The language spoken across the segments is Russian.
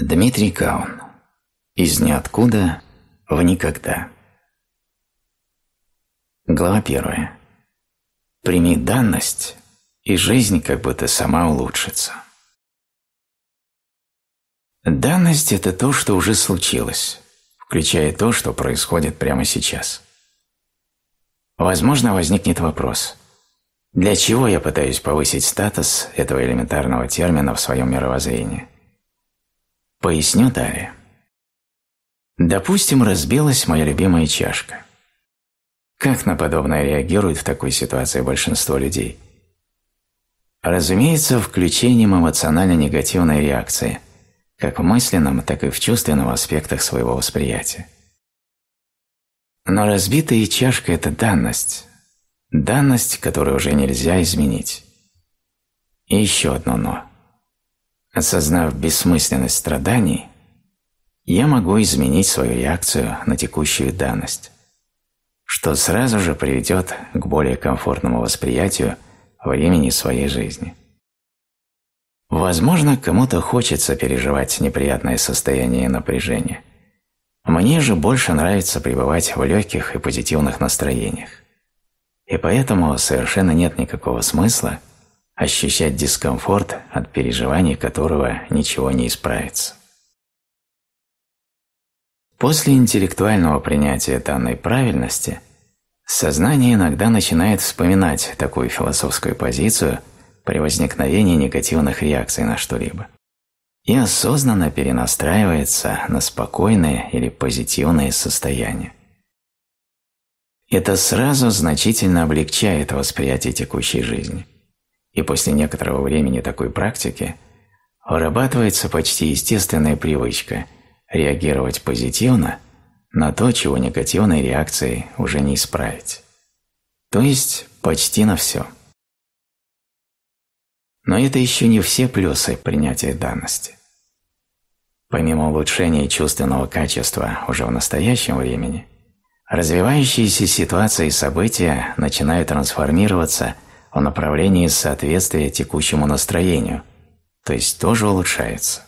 Дмитрий Каун. Из ниоткуда в никогда. Глава первая. Прими данность, и жизнь как будто сама улучшится. Данность – это то, что уже случилось, включая то, что происходит прямо сейчас. Возможно, возникнет вопрос – для чего я пытаюсь повысить статус этого элементарного термина в своем мировоззрении? Поясню далее. Допустим, разбилась моя любимая чашка. Как на подобное реагирует в такой ситуации большинство людей? Разумеется, включением эмоционально негативной реакции, как в мысленном, так и в чувственном аспектах своего восприятия. Но разбитая чашка – это данность, Данность, которую уже нельзя изменить. И еще одно «но». Осознав бессмысленность страданий, я могу изменить свою реакцию на текущую данность, что сразу же приведет к более комфортному восприятию времени своей жизни. Возможно, кому-то хочется переживать неприятное состояние напряжения. Мне же больше нравится пребывать в легких и позитивных настроениях. И поэтому совершенно нет никакого смысла ощущать дискомфорт, от переживаний которого ничего не исправится. После интеллектуального принятия данной правильности сознание иногда начинает вспоминать такую философскую позицию при возникновении негативных реакций на что-либо и осознанно перенастраивается на спокойное или позитивное состояние. Это сразу значительно облегчает восприятие текущей жизни. И после некоторого времени такой практики вырабатывается почти естественная привычка реагировать позитивно на то, чего негативной реакцией уже не исправить. То есть почти на все. Но это еще не все плюсы принятия данности. Помимо улучшения чувственного качества уже в настоящем времени – Развивающиеся ситуации и события начинают трансформироваться в направлении соответствия текущему настроению, то есть тоже улучшается.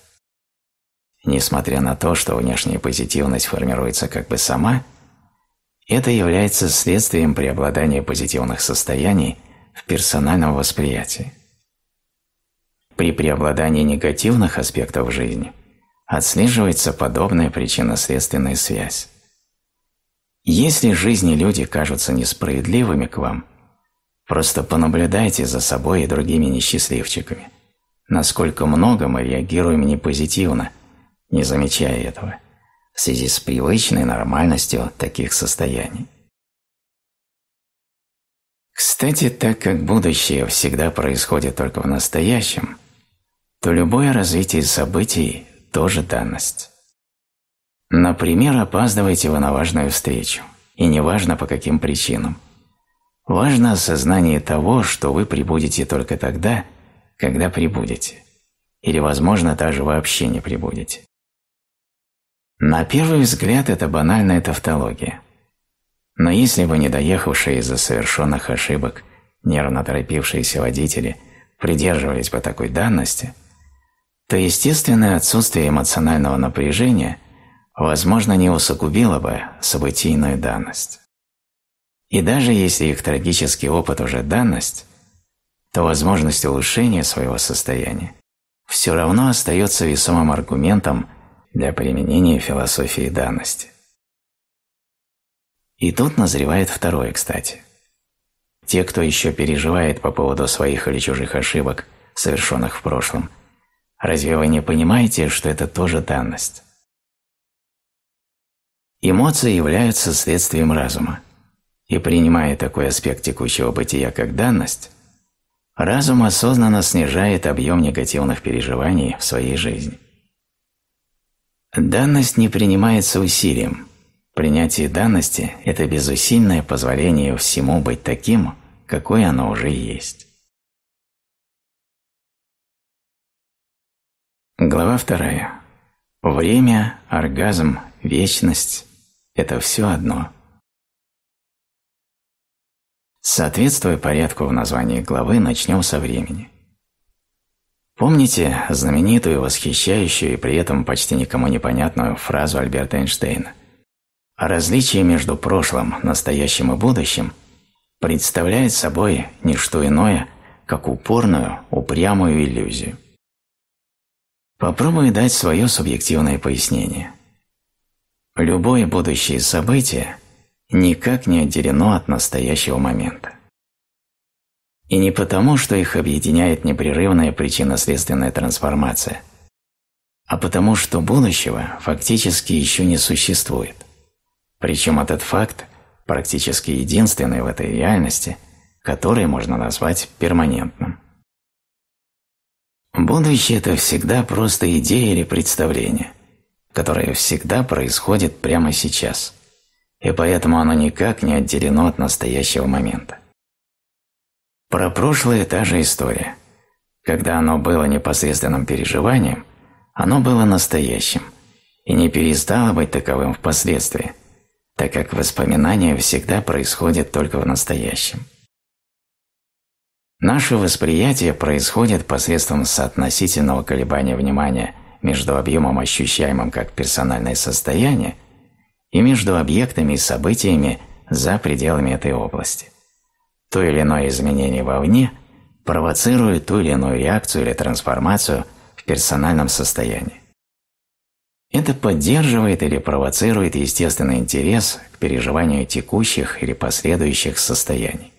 Несмотря на то, что внешняя позитивность формируется как бы сама, это является следствием преобладания позитивных состояний в персональном восприятии. При преобладании негативных аспектов жизни отслеживается подобная причинно-следственная связь. Если жизни люди кажутся несправедливыми к вам, просто понаблюдайте за собой и другими несчастливчиками, насколько много мы реагируем непозитивно, не замечая этого, в связи с привычной нормальностью таких состояний. Кстати, так как будущее всегда происходит только в настоящем, то любое развитие событий тоже данность. Например, опаздываете вы на важную встречу, и неважно по каким причинам. Важно осознание того, что вы прибудете только тогда, когда прибудете, или, возможно, даже вообще не прибудете. На первый взгляд это банальная тавтология. Но если бы не доехавшие из-за совершенных ошибок нервно торопившиеся водители придерживались бы такой данности, то естественное отсутствие эмоционального напряжения – возможно, не усугубило бы событийную данность. И даже если их трагический опыт уже данность, то возможность улучшения своего состояния все равно остается весомым аргументом для применения философии данности. И тут назревает второе, кстати. Те, кто еще переживает по поводу своих или чужих ошибок, совершенных в прошлом, разве вы не понимаете, что это тоже данность? Эмоции являются следствием разума. И принимая такой аспект текущего бытия как данность, разум осознанно снижает объем негативных переживаний в своей жизни. Данность не принимается усилием. Принятие данности – это безусильное позволение всему быть таким, какой оно уже есть. Глава вторая. Время, оргазм, вечность это все одно. Соответствуя порядку в названии главы, начнем со времени. Помните знаменитую, восхищающую и при этом почти никому непонятную фразу Альберта Эйнштейна? О различии между прошлым, настоящим и будущим представляет собой не что иное, как упорную, упрямую иллюзию. Попробую дать свое субъективное пояснение. Любое будущее событие никак не отделено от настоящего момента. И не потому, что их объединяет непрерывная причинно-следственная трансформация, а потому, что будущего фактически еще не существует. Причем этот факт практически единственный в этой реальности, который можно назвать перманентным. Будущее – это всегда просто идея или представление, которое всегда происходит прямо сейчас, и поэтому оно никак не отделено от настоящего момента. Про прошлое та же история. Когда оно было непосредственным переживанием, оно было настоящим и не перестало быть таковым впоследствии, так как воспоминания всегда происходят только в настоящем. Наше восприятие происходит посредством соотносительного колебания внимания между объемом, ощущаемым как персональное состояние, и между объектами и событиями за пределами этой области. То или иное изменение вовне провоцирует ту или иную реакцию или трансформацию в персональном состоянии. Это поддерживает или провоцирует естественный интерес к переживанию текущих или последующих состояний.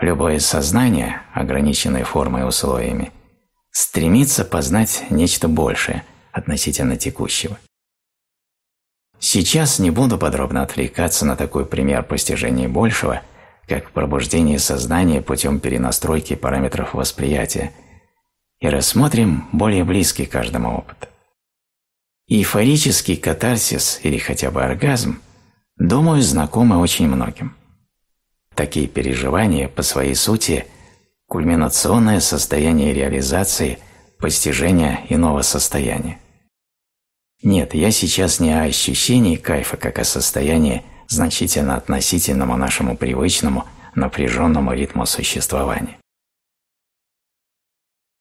Любое сознание, ограниченное формой и условиями, стремится познать нечто большее относительно текущего. Сейчас не буду подробно отвлекаться на такой пример постижения большего, как пробуждение сознания путем перенастройки параметров восприятия, и рассмотрим более близкий каждому опыт. Эйфорический катарсис или хотя бы оргазм, думаю, знакомы очень многим. Такие переживания по своей сути – кульминационное состояние реализации, постижения иного состояния. Нет, я сейчас не о ощущении кайфа, как о состоянии, значительно относительному нашему привычному, напряженному ритму существования.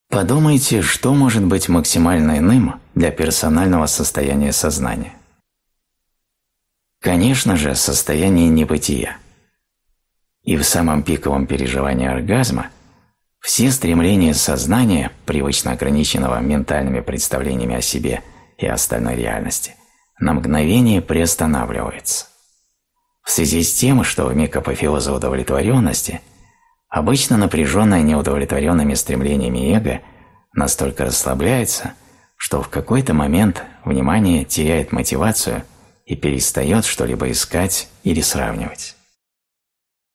Подумайте, что может быть максимально иным для персонального состояния сознания. Конечно же, состояние небытия – и в самом пиковом переживании оргазма все стремления сознания, привычно ограниченного ментальными представлениями о себе и остальной реальности, на мгновение приостанавливаются. В связи с тем, что в миг апофеоза удовлетворенности обычно напряженное неудовлетворенными стремлениями эго настолько расслабляется, что в какой-то момент внимание теряет мотивацию и перестает что-либо искать или сравнивать.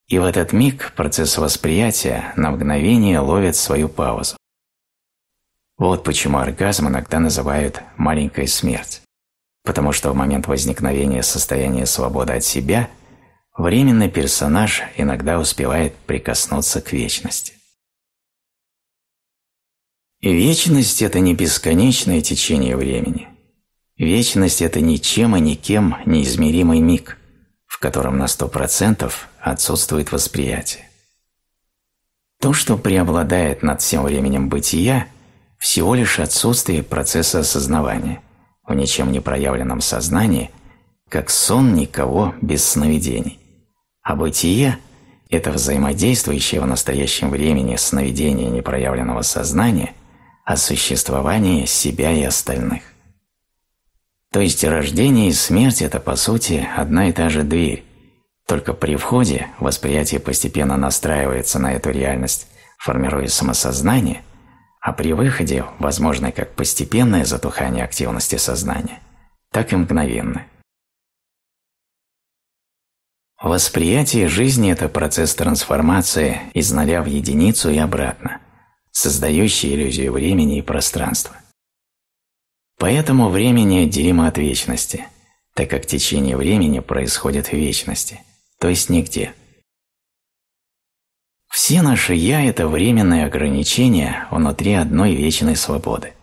И в этот миг процесс восприятия на мгновение ловит свою паузу. Вот почему оргазм иногда называют «маленькой смерть», потому что в момент возникновения состояния свободы от себя временный персонаж иногда успевает прикоснуться к вечности. И вечность – это не бесконечное течение времени. Вечность – это ничем и никем неизмеримый миг – в котором на 100% отсутствует восприятие. То, что преобладает над всем временем бытия, всего лишь отсутствие процесса осознавания в ничем не проявленном сознании, как сон никого без сновидений. А бытие – это взаимодействующее в настоящем времени сновидение непроявленного сознания о существовании себя и остальных. То есть рождение и смерть – это, по сути, одна и та же дверь. Только при входе восприятие постепенно настраивается на эту реальность, формируя самосознание, а при выходе возможно как постепенное затухание активности сознания, так и мгновенное. Восприятие жизни – это процесс трансформации из нуля в единицу и обратно, создающий иллюзию времени и пространства. Поэтому время неотделимо от вечности, так как течение времени происходит в вечности, то есть нигде. Все наши «я» – это временные ограничения внутри одной вечной свободы,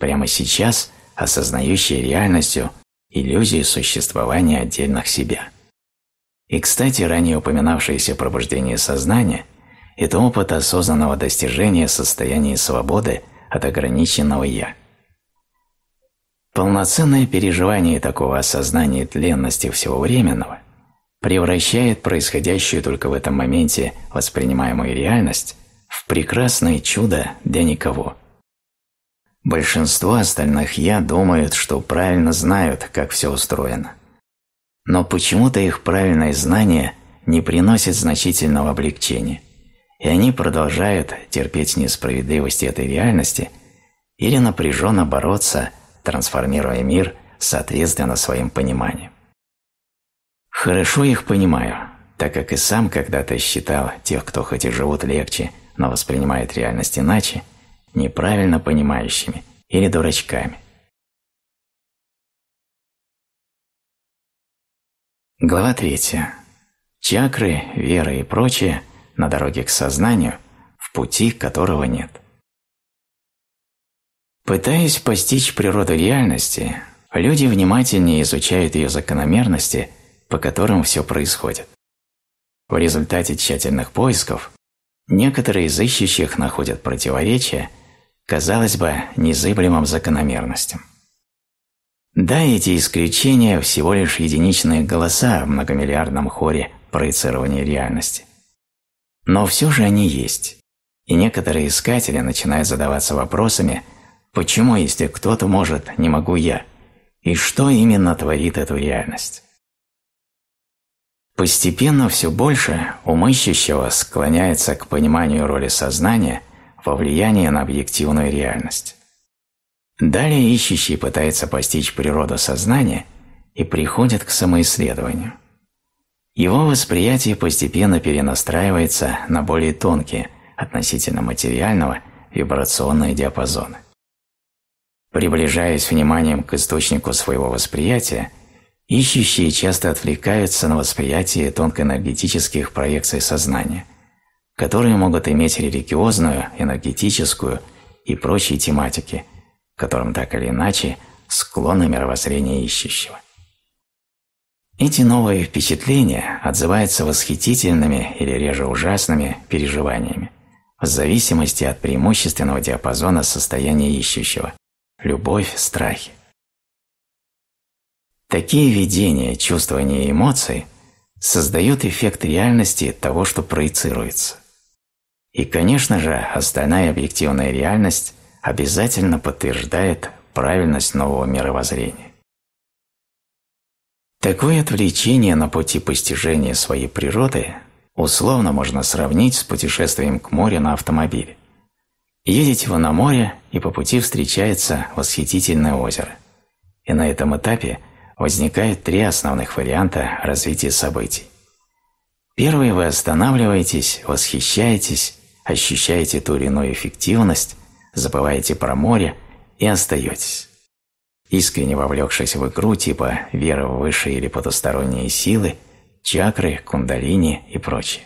прямо сейчас осознающие реальностью иллюзию существования отдельных себя. И, кстати, ранее упоминавшееся пробуждение сознания – это опыт осознанного достижения состояния свободы от ограниченного «я». Полноценное переживание такого осознания тленности всего временного превращает происходящую только в этом моменте воспринимаемую реальность в прекрасное чудо для никого. Большинство остальных «я» думают, что правильно знают, как все устроено. Но почему-то их правильное знание не приносит значительного облегчения, и они продолжают терпеть несправедливость этой реальности или напряженно бороться – трансформируя мир соответственно своим пониманиям. Хорошо их понимаю, так как и сам когда-то считал тех, кто хоть и живут легче, но воспринимает реальность иначе, неправильно понимающими или дурачками. Глава 3. Чакры, вера и прочее на дороге к сознанию, в пути которого нет. Пытаясь постичь природу реальности, люди внимательнее изучают ее закономерности, по которым все происходит. В результате тщательных поисков некоторые из ищущих находят противоречия, казалось бы, незыблемым закономерностям. Да, эти исключения всего лишь единичные голоса в многомиллиардном хоре проецирования реальности. Но все же они есть, и некоторые искатели начинают задаваться вопросами – Почему, если кто-то может, не могу я? И что именно творит эту реальность? Постепенно все больше ум ищущего склоняется к пониманию роли сознания во влиянии на объективную реальность. Далее ищущий пытается постичь природу сознания и приходит к самоисследованию. Его восприятие постепенно перенастраивается на более тонкие, относительно материального, вибрационные диапазоны. Приближаясь вниманием к источнику своего восприятия, ищущие часто отвлекаются на восприятие тонкоэнергетических проекций сознания, которые могут иметь религиозную, энергетическую и прочие тематики, которым так или иначе склонны мировоззрение ищущего. Эти новые впечатления отзываются восхитительными или реже ужасными переживаниями в зависимости от преимущественного диапазона состояния ищущего, любовь, страхи. Такие видения, чувствования и эмоции создают эффект реальности того, что проецируется. И, конечно же, остальная объективная реальность обязательно подтверждает правильность нового мировоззрения. Такое отвлечение на пути постижения своей природы условно можно сравнить с путешествием к морю на автомобиле. Едете вы на море, и по пути встречается восхитительное озеро. И на этом этапе возникают три основных варианта развития событий. Первый – вы останавливаетесь, восхищаетесь, ощущаете ту или иную эффективность, забываете про море и остаетесь. Искренне вовлекшись в игру типа вера в высшие или потусторонние силы, чакры, кундалини и прочее.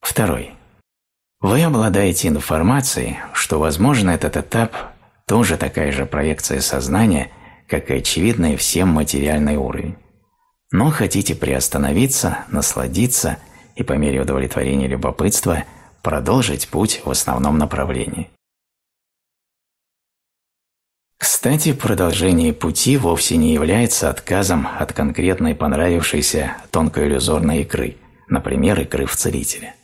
Второй – вы обладаете информацией, что, возможно, этот этап тоже такая же проекция сознания, как и очевидный всем материальный уровень. Но хотите приостановиться, насладиться и по мере удовлетворения любопытства продолжить путь в основном направлении. Кстати, продолжение пути вовсе не является отказом от конкретной понравившейся тонкой иллюзорной игры, например, игры в целителя.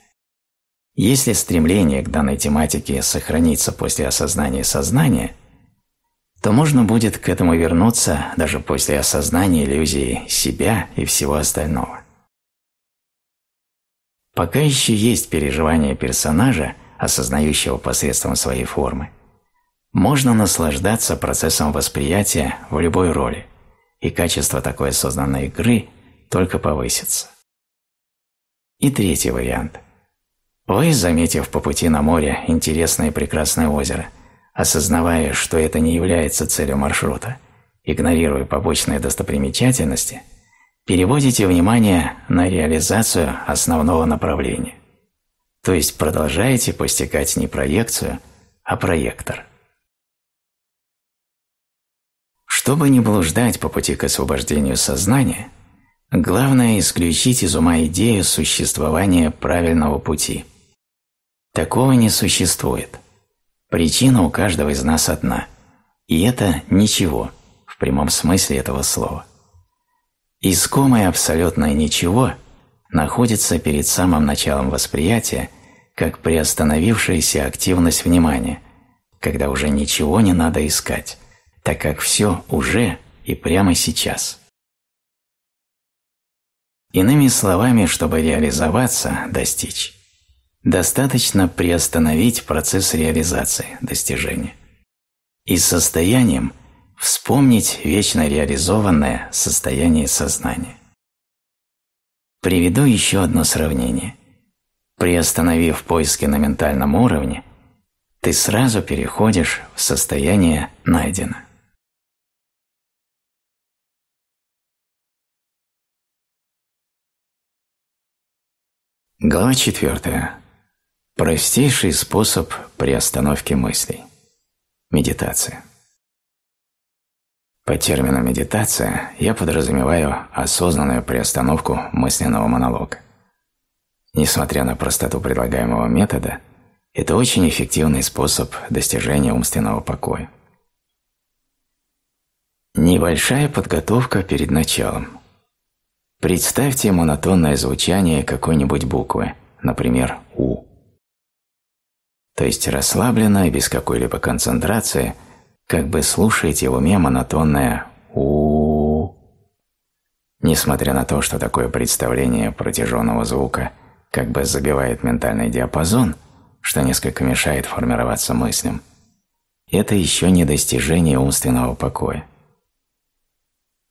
Если стремление к данной тематике сохранится после осознания сознания, то можно будет к этому вернуться даже после осознания иллюзии себя и всего остального. Пока еще есть переживание персонажа, осознающего посредством своей формы, можно наслаждаться процессом восприятия в любой роли, и качество такой осознанной игры только повысится. И третий вариант – вы, заметив по пути на море интересное и прекрасное озеро, осознавая, что это не является целью маршрута, игнорируя побочные достопримечательности, переводите внимание на реализацию основного направления. То есть продолжаете постигать не проекцию, а проектор. Чтобы не блуждать по пути к освобождению сознания, главное исключить из ума идею существования правильного пути – Такого не существует. Причина у каждого из нас одна, и это ничего в прямом смысле этого слова. Искомое абсолютное ничего находится перед самым началом восприятия как приостановившаяся активность внимания, когда уже ничего не надо искать, так как все уже и прямо сейчас. Иными словами, чтобы реализоваться, достичь, достаточно приостановить процесс реализации, достижения. И состоянием вспомнить вечно реализованное состояние сознания. Приведу еще одно сравнение. Приостановив поиски на ментальном уровне, ты сразу переходишь в состояние «найдено». Глава 4. Простейший способ приостановки мыслей. Медитация. По термину «медитация» я подразумеваю осознанную приостановку мысленного монолога. Несмотря на простоту предлагаемого метода, это очень эффективный способ достижения умственного покоя. Небольшая подготовка перед началом. Представьте монотонное звучание какой-нибудь буквы, например, «У». То есть расслабленно и без какой-либо концентрации, как бы слушаете в уме монотонное «У». Несмотря на то, что такое представление протяженного звука как бы забивает ментальный диапазон, что несколько мешает формироваться мыслям, это еще не достижение умственного покоя.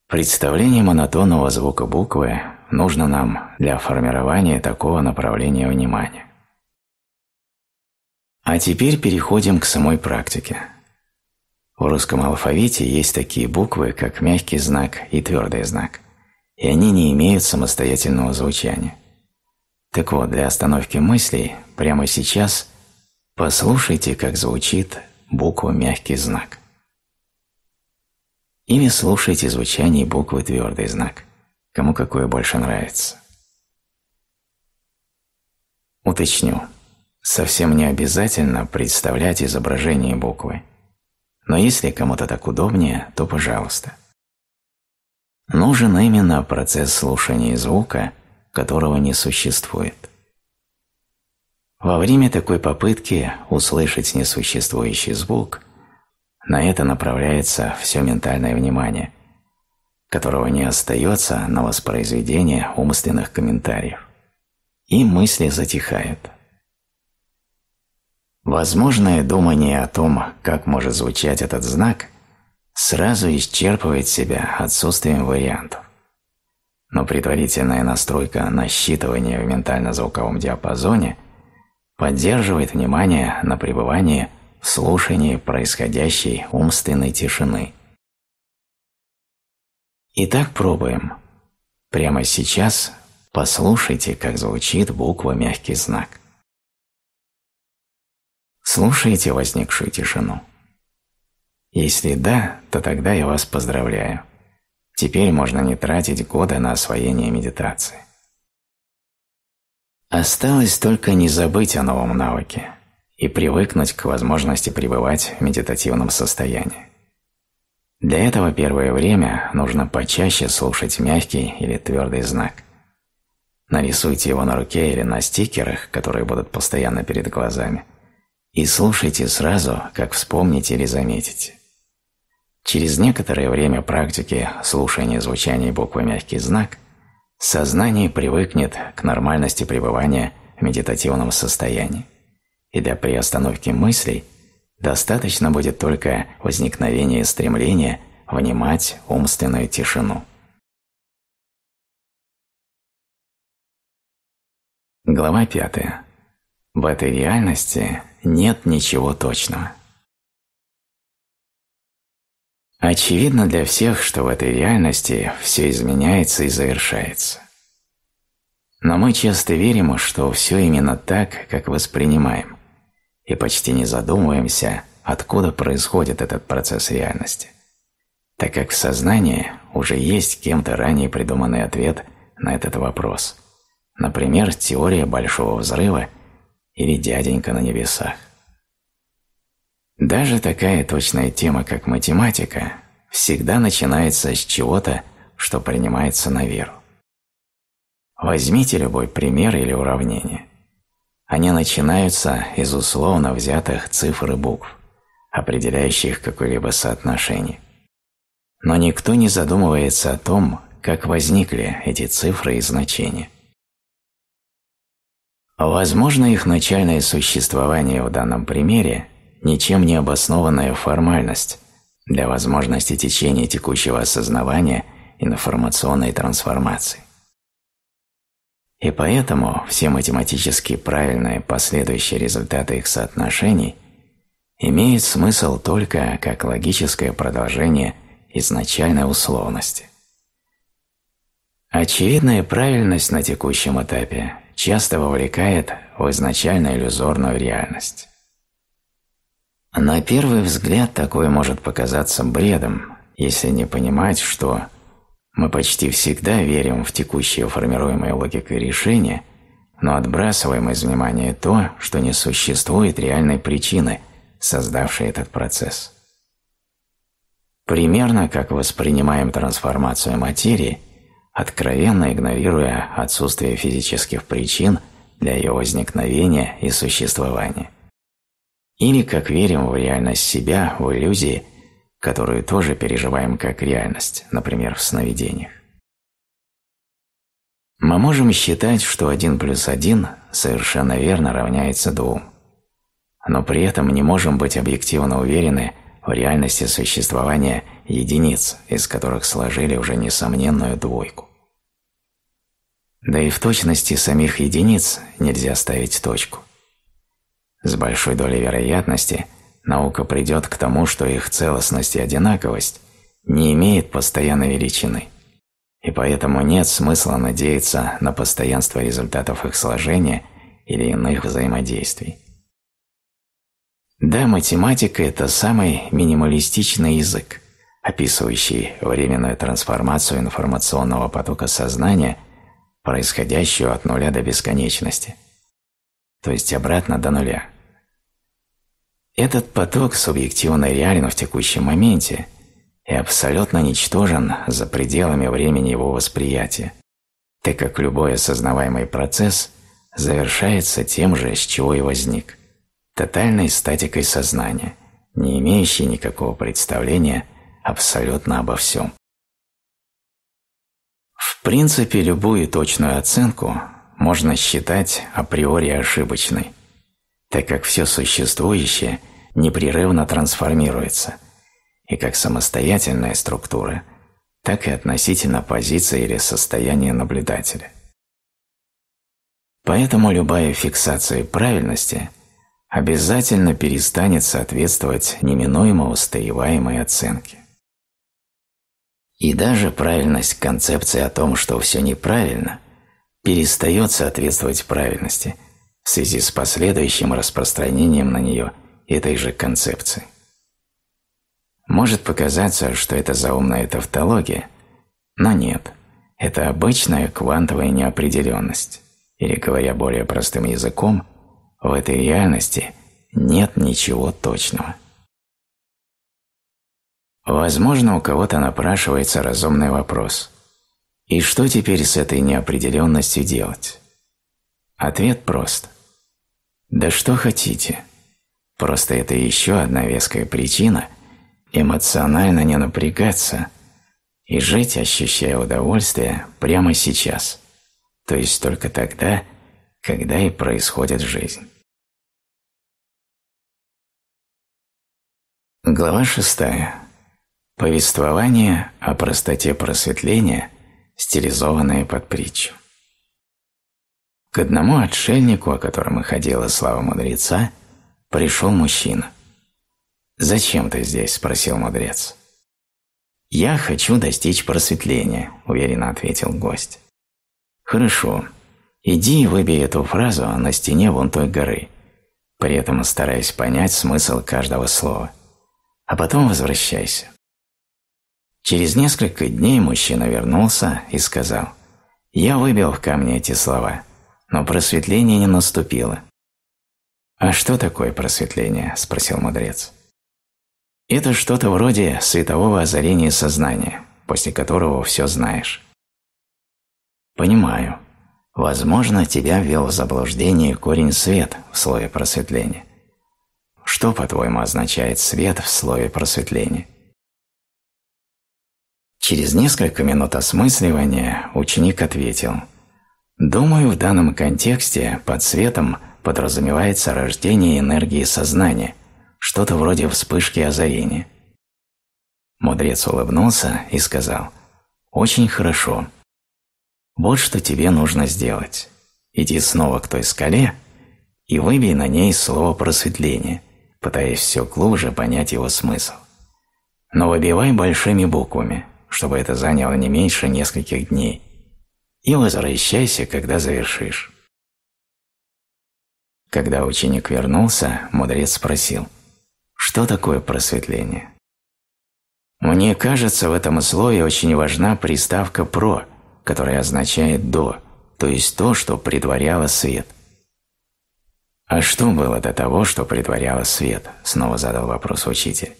Представление монотонного звука буквы нужно нам для формирования такого направления внимания. А теперь переходим к самой практике. В русском алфавите есть такие буквы, как мягкий знак и твердый знак, и они не имеют самостоятельного звучания. Так вот, для остановки мыслей прямо сейчас послушайте, как звучит буква мягкий знак или слушайте звучание буквы твердый знак, кому какое больше нравится. Уточню, совсем не обязательно представлять изображение буквы, но если кому-то так удобнее, то пожалуйста. Нужен именно процесс слушания звука, которого не существует. Во время такой попытки услышать несуществующий звук – на это направляется все ментальное внимание, которого не остается на воспроизведение умственных комментариев. И мысли затихают. Возможное думание о том, как может звучать этот знак, сразу исчерпывает себя отсутствием вариантов. Но предварительная настройка на считывание в ментально-звуковом диапазоне поддерживает внимание на пребывании слушании происходящей умственной тишины. Итак, пробуем. Прямо сейчас послушайте, как звучит буква «мягкий знак». Слушайте возникшую тишину. Если да, то тогда я вас поздравляю. Теперь можно не тратить годы на освоение медитации. Осталось только не забыть о новом навыке и привыкнуть к возможности пребывать в медитативном состоянии. Для этого первое время нужно почаще слушать мягкий или твердый знак. Нарисуйте его на руке или на стикерах, которые будут постоянно перед глазами, и слушайте сразу, как вспомните или заметите. Через некоторое время практики слушания звучания буквы «мягкий знак» сознание привыкнет к нормальности пребывания в медитативном состоянии и для приостановки мыслей достаточно будет только возникновения стремления внимать умственную тишину. Глава 5. В этой реальности нет ничего точного. Очевидно для всех, что в этой реальности все изменяется и завершается. Но мы часто верим, что все именно так, как воспринимаем и почти не задумываемся, откуда происходит этот процесс реальности, так как в сознании уже есть кем-то ранее придуманный ответ на этот вопрос, например, теория Большого Взрыва или дяденька на небесах. Даже такая точная тема, как математика, всегда начинается с чего-то, что принимается на веру. Возьмите любой пример или уравнение. Они начинаются из условно взятых цифр и букв, определяющих какое-либо соотношение. Но никто не задумывается о том, как возникли эти цифры и значения. Возможно, их начальное существование в данном примере – ничем не обоснованная формальность для возможности течения текущего осознавания информационной трансформации. И поэтому все математически правильные последующие результаты их соотношений имеют смысл только как логическое продолжение изначальной условности. Очевидная правильность на текущем этапе часто вовлекает в изначально иллюзорную реальность. На первый взгляд такое может показаться бредом, если не понимать, что мы почти всегда верим в текущие формируемые логикой решения, но отбрасываем из внимания то, что не существует реальной причины, создавшей этот процесс. Примерно как воспринимаем трансформацию материи, откровенно игнорируя отсутствие физических причин для ее возникновения и существования. Или как верим в реальность себя в иллюзии – которую тоже переживаем как реальность, например, в сновидениях. Мы можем считать, что 1 плюс 1 совершенно верно равняется 2, но при этом не можем быть объективно уверены в реальности существования единиц, из которых сложили уже несомненную двойку. Да и в точности самих единиц нельзя ставить точку. С большой долей вероятности наука придет к тому, что их целостность и одинаковость не имеет постоянной величины, и поэтому нет смысла надеяться на постоянство результатов их сложения или иных взаимодействий. Да, математика – это самый минималистичный язык, описывающий временную трансформацию информационного потока сознания, происходящую от нуля до бесконечности, то есть обратно до нуля – этот поток субъективно реален в текущем моменте и абсолютно ничтожен за пределами времени его восприятия, так как любой осознаваемый процесс завершается тем же, с чего и возник – тотальной статикой сознания, не имеющей никакого представления абсолютно обо всем. В принципе, любую точную оценку можно считать априори ошибочной – так как все существующее непрерывно трансформируется, и как самостоятельная структура, так и относительно позиции или состояния наблюдателя. Поэтому любая фиксация правильности обязательно перестанет соответствовать неминуемо устареваемой оценке. И даже правильность концепции о том, что все неправильно, перестает соответствовать правильности – в связи с последующим распространением на нее этой же концепции. Может показаться, что это заумная тавтология, но нет, это обычная квантовая неопределенность, или, говоря более простым языком, в этой реальности нет ничего точного. Возможно, у кого-то напрашивается разумный вопрос. И что теперь с этой неопределенностью делать? Ответ прост. Да что хотите. Просто это еще одна веская причина эмоционально не напрягаться и жить, ощущая удовольствие прямо сейчас, то есть только тогда, когда и происходит жизнь. Глава 6. Повествование о простоте просветления, стилизованное под притчу. К одному отшельнику, о котором и ходила слава мудреца, пришел мужчина. «Зачем ты здесь?» – спросил мудрец. «Я хочу достичь просветления», – уверенно ответил гость. «Хорошо. Иди и выбей эту фразу на стене вон той горы, при этом стараясь понять смысл каждого слова. А потом возвращайся». Через несколько дней мужчина вернулся и сказал, «Я выбил в камне эти слова но просветление не наступило. «А что такое просветление?» – спросил мудрец. Это что-то вроде светового озарения сознания, после которого все знаешь. Понимаю. Возможно, тебя ввел в заблуждение корень свет в слове просветления. Что, по-твоему, означает свет в слове просветления? Через несколько минут осмысливания ученик ответил «Думаю, в данном контексте под светом подразумевается рождение энергии сознания, что-то вроде вспышки озарения». Мудрец улыбнулся и сказал «Очень хорошо. Вот что тебе нужно сделать. Иди снова к той скале и выбей на ней слово просветление, пытаясь все глубже понять его смысл. Но выбивай большими буквами, чтобы это заняло не меньше нескольких дней, и возвращайся, когда завершишь. Когда ученик вернулся, мудрец спросил, что такое просветление? Мне кажется, в этом слове очень важна приставка «про», которая означает «до», то есть то, что предваряло свет. «А что было до того, что предваряло свет?» – снова задал вопрос учитель.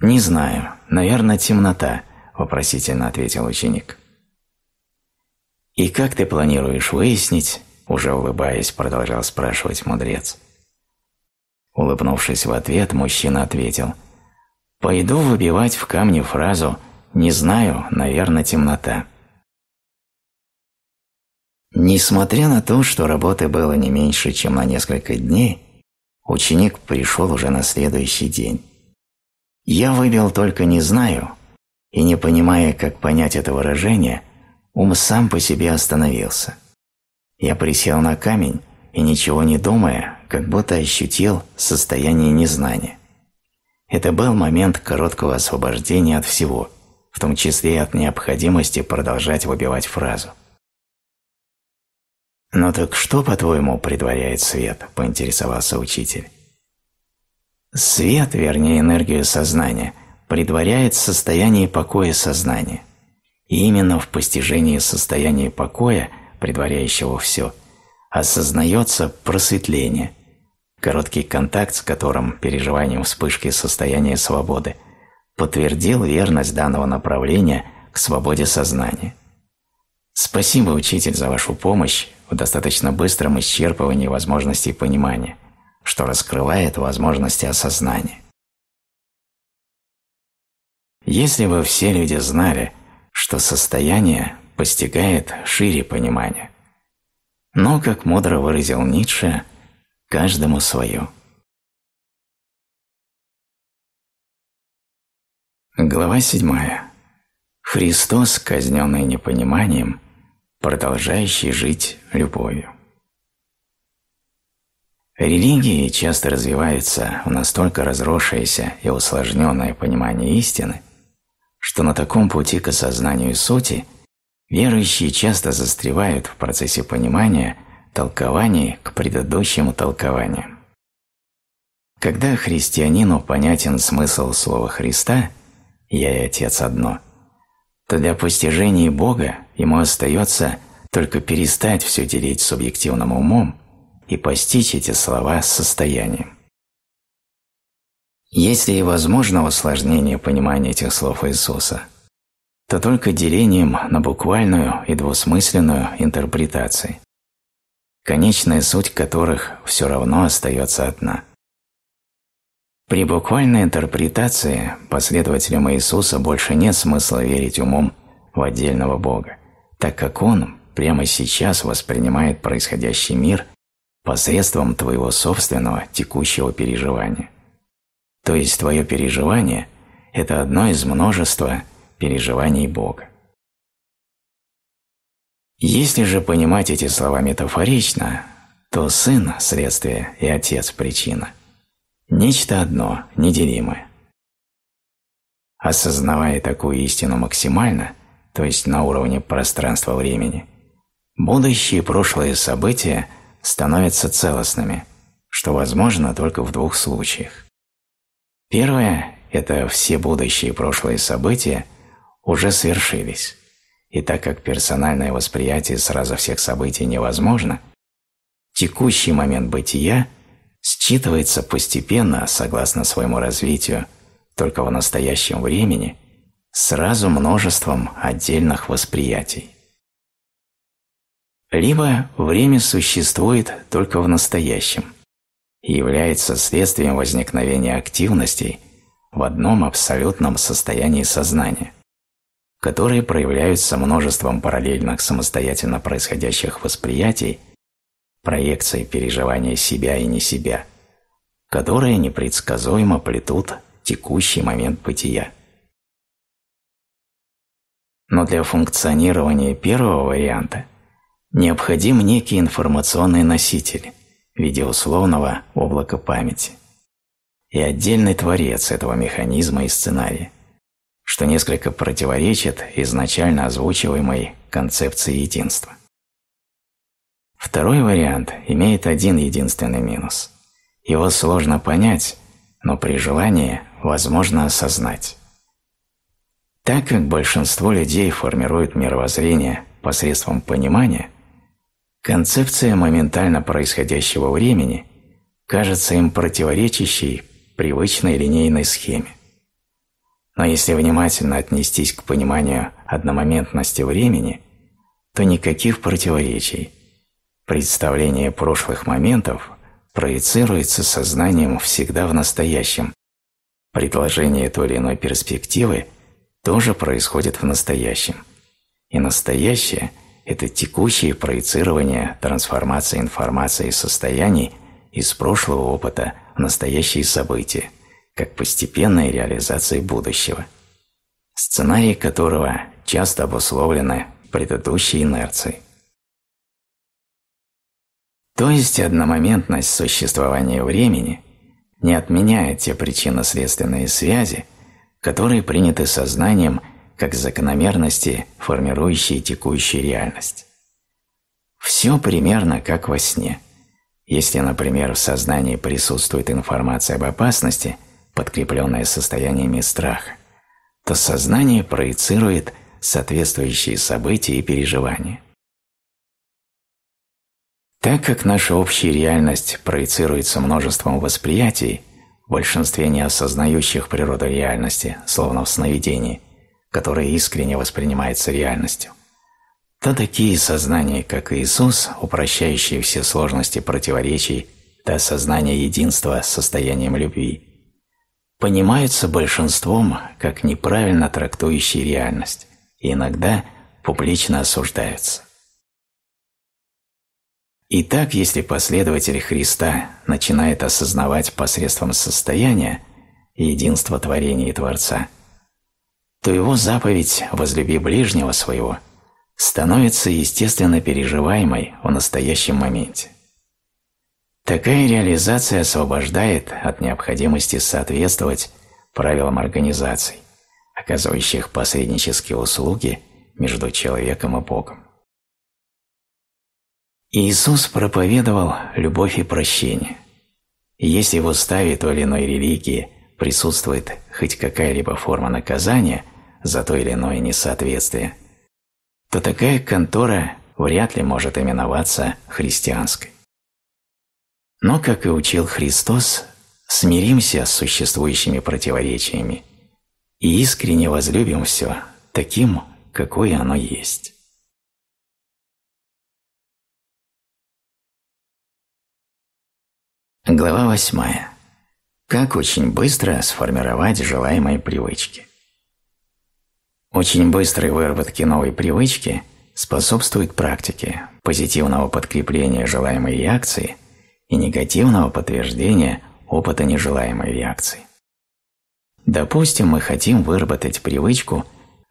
«Не знаю. Наверное, темнота», – вопросительно ответил ученик. «И как ты планируешь выяснить?» – уже улыбаясь, продолжал спрашивать мудрец. Улыбнувшись в ответ, мужчина ответил «Пойду выбивать в камне фразу «Не знаю, наверное, темнота». Несмотря на то, что работы было не меньше, чем на несколько дней, ученик пришел уже на следующий день. «Я выбил только не знаю», и не понимая, как понять это выражение, ум сам по себе остановился. Я присел на камень и, ничего не думая, как будто ощутил состояние незнания. Это был момент короткого освобождения от всего, в том числе и от необходимости продолжать выбивать фразу. «Ну так что, по-твоему, предваряет свет?» – поинтересовался учитель. Свет, вернее энергию сознания, предваряет состояние покоя сознания. И именно в постижении состояния покоя, предваряющего все, осознается просветление, короткий контакт с которым переживанием вспышки состояния свободы подтвердил верность данного направления к свободе сознания. Спасибо, учитель, за вашу помощь в достаточно быстром исчерпывании возможностей понимания, что раскрывает возможности осознания. Если бы все люди знали, что состояние постигает шире понимания, но, как мудро выразил Ницше, каждому свое. Глава 7. Христос, казненный непониманием, продолжающий жить любовью. Религии часто развиваются в настолько разросшееся и усложненное понимание истины, что на таком пути к осознанию сути верующие часто застревают в процессе понимания толкований к предыдущему толкованию. Когда христианину понятен смысл слова Христа «Я и Отец одно», то для постижения Бога ему остается только перестать все делить субъективным умом и постичь эти слова с состоянием. Если и возможно усложнение понимания этих слов Иисуса, то только делением на буквальную и двусмысленную интерпретации, конечная суть которых все равно остается одна. При буквальной интерпретации последователям Иисуса больше нет смысла верить умом в отдельного Бога, так как Он прямо сейчас воспринимает происходящий мир посредством твоего собственного текущего переживания. То есть твое переживание – это одно из множества переживаний Бога. Если же понимать эти слова метафорично, то Сын – следствие и Отец – причина. Нечто одно, неделимое. Осознавая такую истину максимально, то есть на уровне пространства-времени, будущие и прошлые события становятся целостными, что возможно только в двух случаях. Первое – это все будущие и прошлые события уже свершились, и так как персональное восприятие сразу всех событий невозможно, текущий момент бытия считывается постепенно, согласно своему развитию, только в настоящем времени сразу множеством отдельных восприятий. Либо время существует только в настоящем и является следствием возникновения активностей в одном абсолютном состоянии сознания, которые проявляются множеством параллельных самостоятельно происходящих восприятий, проекций переживания себя и не себя, которые непредсказуемо плетут текущий момент бытия. Но для функционирования первого варианта необходим некий информационный носитель в виде условного облака памяти и отдельный творец этого механизма и сценария, что несколько противоречит изначально озвучиваемой концепции единства. Второй вариант имеет один единственный минус. Его сложно понять, но при желании возможно осознать. Так как большинство людей формируют мировоззрение посредством понимания, концепция моментально происходящего времени кажется им противоречащей привычной линейной схеме. Но если внимательно отнестись к пониманию одномоментности времени, то никаких противоречий. Представление прошлых моментов проецируется сознанием всегда в настоящем. Предложение той или иной перспективы тоже происходит в настоящем. И настоящее – это текущее проецирование трансформации информации и состояний из прошлого опыта в настоящие события, как постепенная реализация будущего, сценарий которого часто обусловлены предыдущей инерцией. То есть одномоментность существования времени не отменяет те причинно-следственные связи, которые приняты сознанием как закономерности, формирующие текущую реальность. Все примерно как во сне. Если, например, в сознании присутствует информация об опасности, подкрепленная состояниями страха, то сознание проецирует соответствующие события и переживания. Так как наша общая реальность проецируется множеством восприятий, в большинстве не осознающих природу реальности, словно в сновидении, которое искренне воспринимается реальностью, то такие сознания, как Иисус, упрощающие все сложности противоречий до осознания единства с состоянием любви, понимаются большинством как неправильно трактующие реальность и иногда публично осуждаются. Итак, если последователь Христа начинает осознавать посредством состояния единство творения и Творца, то его заповедь «возлюби ближнего своего» становится естественно переживаемой в настоящем моменте. Такая реализация освобождает от необходимости соответствовать правилам организаций, оказывающих посреднические услуги между человеком и Богом. Иисус проповедовал любовь и прощение. Если в уставе той или иной религии присутствует хоть какая-либо форма наказания за то или иное несоответствие, то такая контора вряд ли может именоваться христианской. Но, как и учил Христос, смиримся с существующими противоречиями и искренне возлюбим все таким, какое оно есть. Глава 8. Как очень быстро сформировать желаемые привычки. Очень быстрой выработке новой привычки способствует практике позитивного подкрепления желаемой реакции и негативного подтверждения опыта нежелаемой реакции. Допустим, мы хотим выработать привычку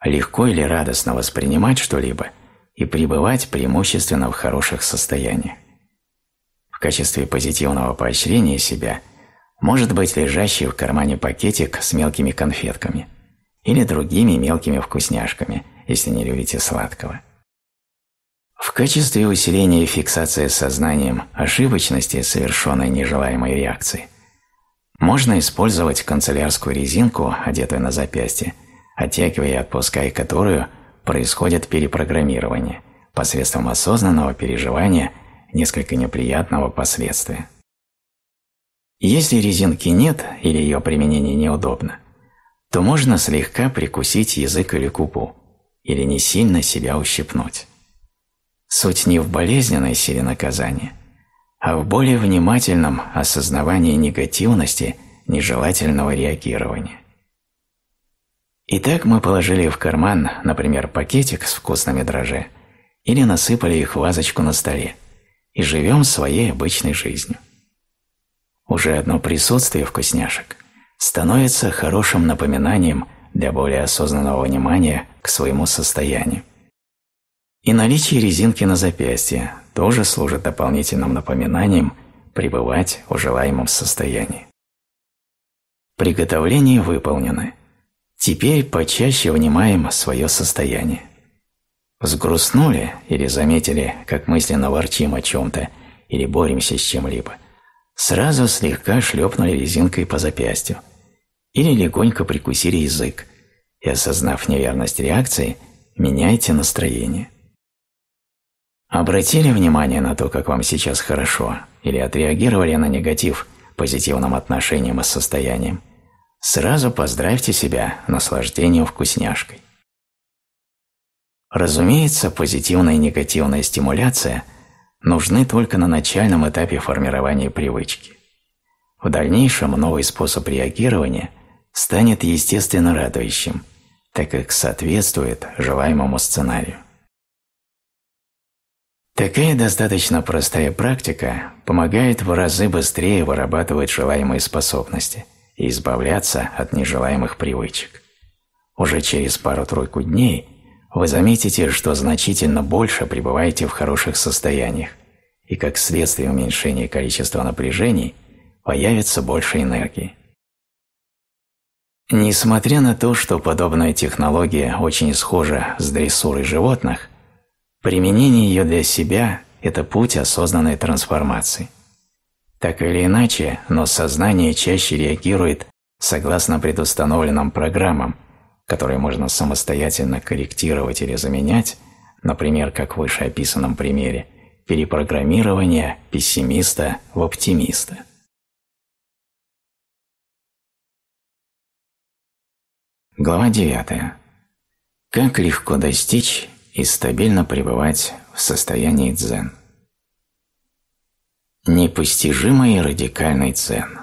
легко или радостно воспринимать что-либо и пребывать преимущественно в хороших состояниях качестве позитивного поощрения себя может быть лежащий в кармане пакетик с мелкими конфетками или другими мелкими вкусняшками, если не любите сладкого. В качестве усиления фиксации сознанием ошибочности совершенной нежелаемой реакции можно использовать канцелярскую резинку, одетую на запястье, оттягивая и отпуская которую происходит перепрограммирование посредством осознанного переживания несколько неприятного последствия. Если резинки нет или ее применение неудобно, то можно слегка прикусить язык или губу, или не сильно себя ущипнуть. Суть не в болезненной силе наказания, а в более внимательном осознавании негативности нежелательного реагирования. Итак, мы положили в карман, например, пакетик с вкусными дрожжи или насыпали их в вазочку на столе и живем своей обычной жизнью. Уже одно присутствие вкусняшек становится хорошим напоминанием для более осознанного внимания к своему состоянию. И наличие резинки на запястье тоже служит дополнительным напоминанием пребывать в желаемом состоянии. Приготовления выполнены. Теперь почаще внимаем свое состояние. Сгрустнули или заметили, как мысленно ворчим о чем-то или боремся с чем-либо, сразу слегка шлепнули резинкой по запястью или легонько прикусили язык и, осознав неверность реакции, меняйте настроение. Обратили внимание на то, как вам сейчас хорошо, или отреагировали на негатив позитивным отношением и состоянием, сразу поздравьте себя наслаждением вкусняшкой. Разумеется, позитивная и негативная стимуляция нужны только на начальном этапе формирования привычки. В дальнейшем новый способ реагирования станет естественно радующим, так как соответствует желаемому сценарию. Такая достаточно простая практика помогает в разы быстрее вырабатывать желаемые способности и избавляться от нежелаемых привычек. Уже через пару-тройку дней вы заметите, что значительно больше пребываете в хороших состояниях, и как следствие уменьшения количества напряжений появится больше энергии. Несмотря на то, что подобная технология очень схожа с дрессурой животных, Применение ее для себя – это путь осознанной трансформации. Так или иначе, но сознание чаще реагирует согласно предустановленным программам, которые можно самостоятельно корректировать или заменять, например, как в вышеописанном примере, перепрограммирование пессимиста в оптимиста. Глава 9. Как легко достичь и стабильно пребывать в состоянии дзен. Непостижимый и радикальный дзен.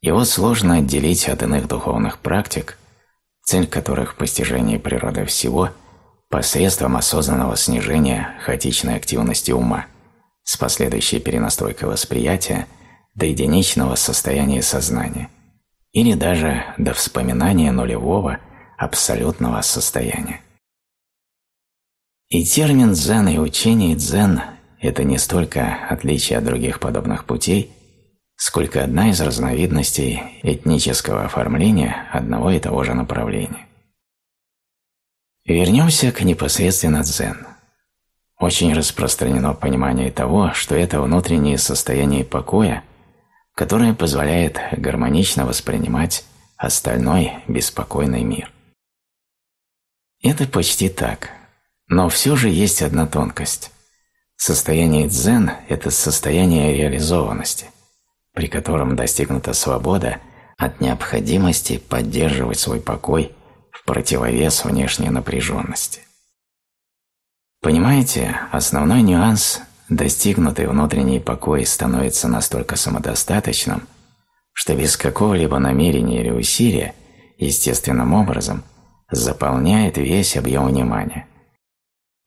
Его сложно отделить от иных духовных практик, цель которых – постижение природы всего посредством осознанного снижения хаотичной активности ума с последующей перенастройкой восприятия до единичного состояния сознания или даже до вспоминания нулевого абсолютного состояния. И термин «дзен» и учение «дзен» – это не столько отличие от других подобных путей, сколько одна из разновидностей этнического оформления одного и того же направления. Вернемся к непосредственно дзен. Очень распространено понимание того, что это внутреннее состояние покоя, которое позволяет гармонично воспринимать остальной беспокойный мир. Это почти так – но все же есть одна тонкость. Состояние дзен – это состояние реализованности, при котором достигнута свобода от необходимости поддерживать свой покой в противовес внешней напряженности. Понимаете, основной нюанс – достигнутый внутренний покой становится настолько самодостаточным, что без какого-либо намерения или усилия естественным образом заполняет весь объем внимания –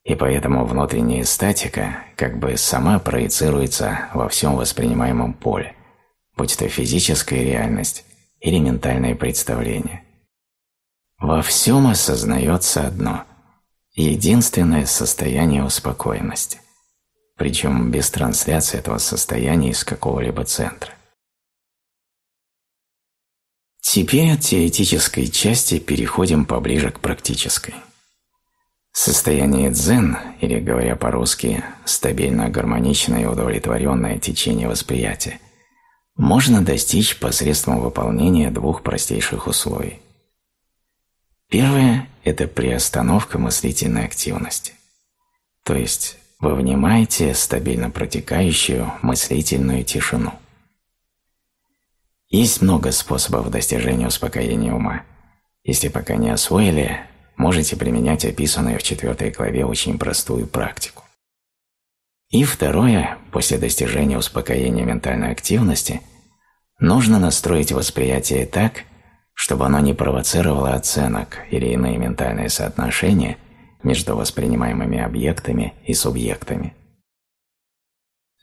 и поэтому внутренняя статика как бы сама проецируется во всем воспринимаемом поле, будь то физическая реальность или ментальное представление. Во всем осознается одно – единственное состояние успокоенности, причем без трансляции этого состояния из какого-либо центра. Теперь от теоретической части переходим поближе к практической – Состояние дзен, или, говоря по-русски, стабильно гармоничное и удовлетворенное течение восприятия, можно достичь посредством выполнения двух простейших условий. Первое – это приостановка мыслительной активности. То есть вы внимаете стабильно протекающую мыслительную тишину. Есть много способов достижения успокоения ума. Если пока не освоили, можете применять описанную в четвертой главе очень простую практику. И второе, после достижения успокоения ментальной активности, нужно настроить восприятие так, чтобы оно не провоцировало оценок или иные ментальные соотношения между воспринимаемыми объектами и субъектами.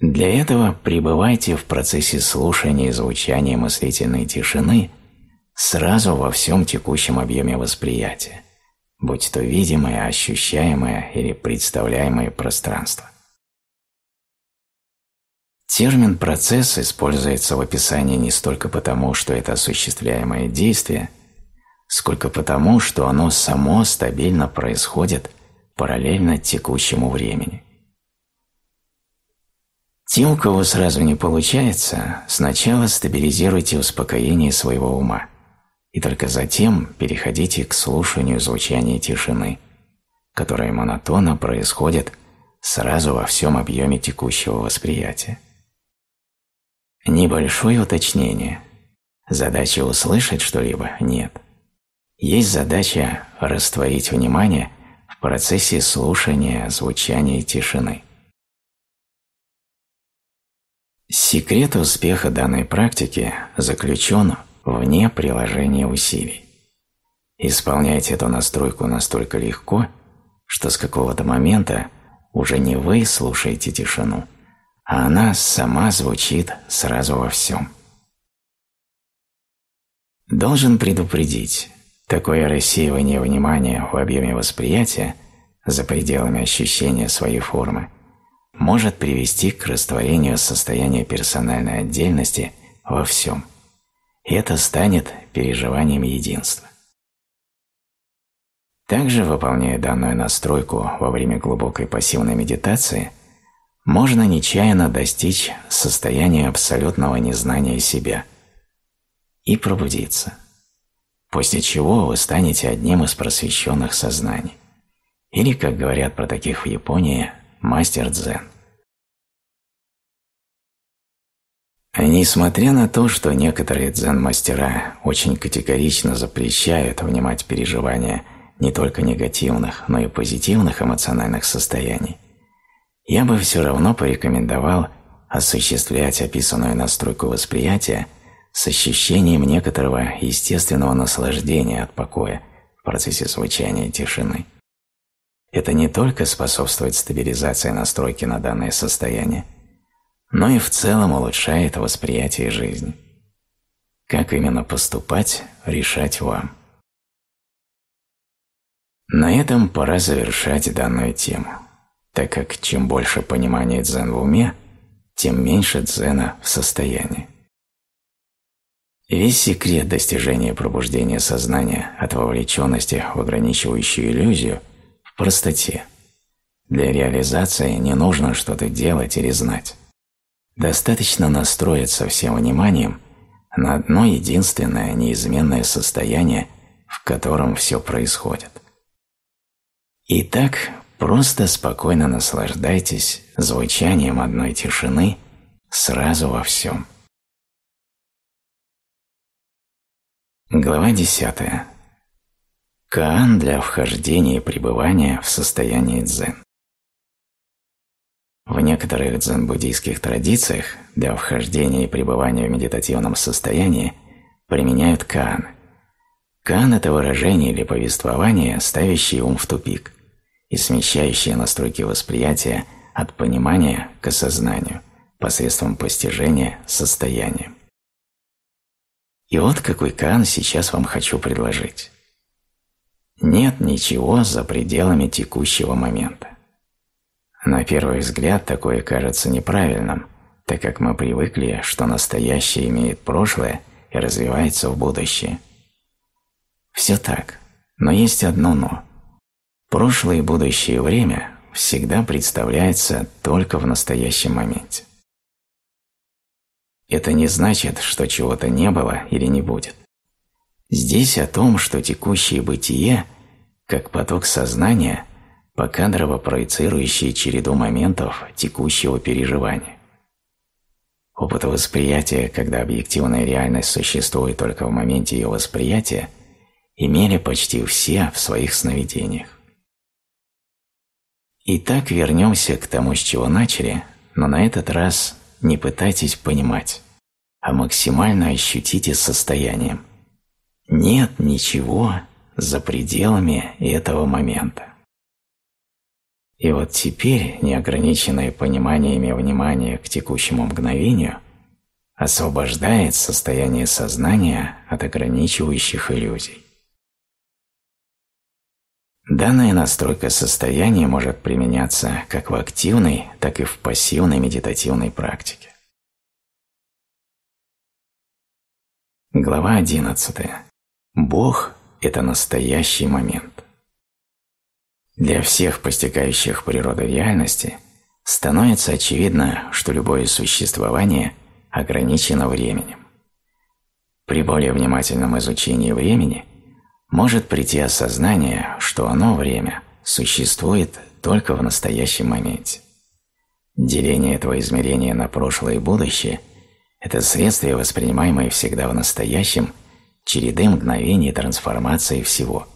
Для этого пребывайте в процессе слушания и звучания мыслительной тишины сразу во всем текущем объеме восприятия, будь то видимое, ощущаемое или представляемое пространство. Термин «процесс» используется в описании не столько потому, что это осуществляемое действие, сколько потому, что оно само стабильно происходит параллельно текущему времени. Те, у кого сразу не получается, сначала стабилизируйте успокоение своего ума, и только затем переходите к слушанию звучания тишины, которое монотонно происходит сразу во всем объеме текущего восприятия. Небольшое уточнение. Задача услышать что-либо нет. Есть задача растворить внимание в процессе слушания звучания тишины. Секрет успеха данной практики заключен вне приложения усилий. Исполняйте эту настройку настолько легко, что с какого-то момента уже не вы слушаете тишину, а она сама звучит сразу во всем. Должен предупредить, такое рассеивание внимания в объеме восприятия за пределами ощущения своей формы может привести к растворению состояния персональной отдельности во всем. И это станет переживанием единства. Также, выполняя данную настройку во время глубокой пассивной медитации, можно нечаянно достичь состояния абсолютного незнания себя и пробудиться, после чего вы станете одним из просвещенных сознаний, или, как говорят про таких в Японии, мастер дзен. Несмотря на то, что некоторые дзен-мастера очень категорично запрещают внимать переживания не только негативных, но и позитивных эмоциональных состояний, я бы все равно порекомендовал осуществлять описанную настройку восприятия с ощущением некоторого естественного наслаждения от покоя в процессе звучания тишины. Это не только способствует стабилизации настройки на данное состояние, но и в целом улучшает восприятие жизни. Как именно поступать, решать вам. На этом пора завершать данную тему, так как чем больше понимания дзен в уме, тем меньше дзена в состоянии. Весь секрет достижения пробуждения сознания от вовлеченности в ограничивающую иллюзию в простоте. Для реализации не нужно что-то делать или знать. Достаточно настроиться всем вниманием на одно единственное неизменное состояние, в котором все происходит. И так просто спокойно наслаждайтесь звучанием одной тишины сразу во всем. Глава 10. Каан для вхождения и пребывания в состоянии дзен. В некоторых дзен-буддийских традициях для вхождения и пребывания в медитативном состоянии применяют каан. Каан – это выражение или повествование, ставящее ум в тупик и смещающее настройки восприятия от понимания к осознанию посредством постижения состояния. И вот какой каан сейчас вам хочу предложить. Нет ничего за пределами текущего момента. На первый взгляд такое кажется неправильным, так как мы привыкли, что настоящее имеет прошлое и развивается в будущее. Все так, но есть одно «но». Прошлое и будущее время всегда представляется только в настоящем моменте. Это не значит, что чего-то не было или не будет. Здесь о том, что текущее бытие, как поток сознания, покадрово проецирующие череду моментов текущего переживания. опыт восприятия, когда объективная реальность существует только в моменте ее восприятия, имели почти все в своих сновидениях. Итак, вернемся к тому, с чего начали, но на этот раз не пытайтесь понимать, а максимально ощутите состоянием. Нет ничего за пределами этого момента. И вот теперь неограниченное пониманиями внимания к текущему мгновению освобождает состояние сознания от ограничивающих иллюзий. Данная настройка состояния может применяться как в активной, так и в пассивной медитативной практике. Глава 11. Бог – это настоящий момент. Для всех постигающих природу реальности становится очевидно, что любое существование ограничено временем. При более внимательном изучении времени может прийти осознание, что оно, время, существует только в настоящем моменте. Деление этого измерения на прошлое и будущее – это следствие, воспринимаемое всегда в настоящем, череды мгновений трансформации всего,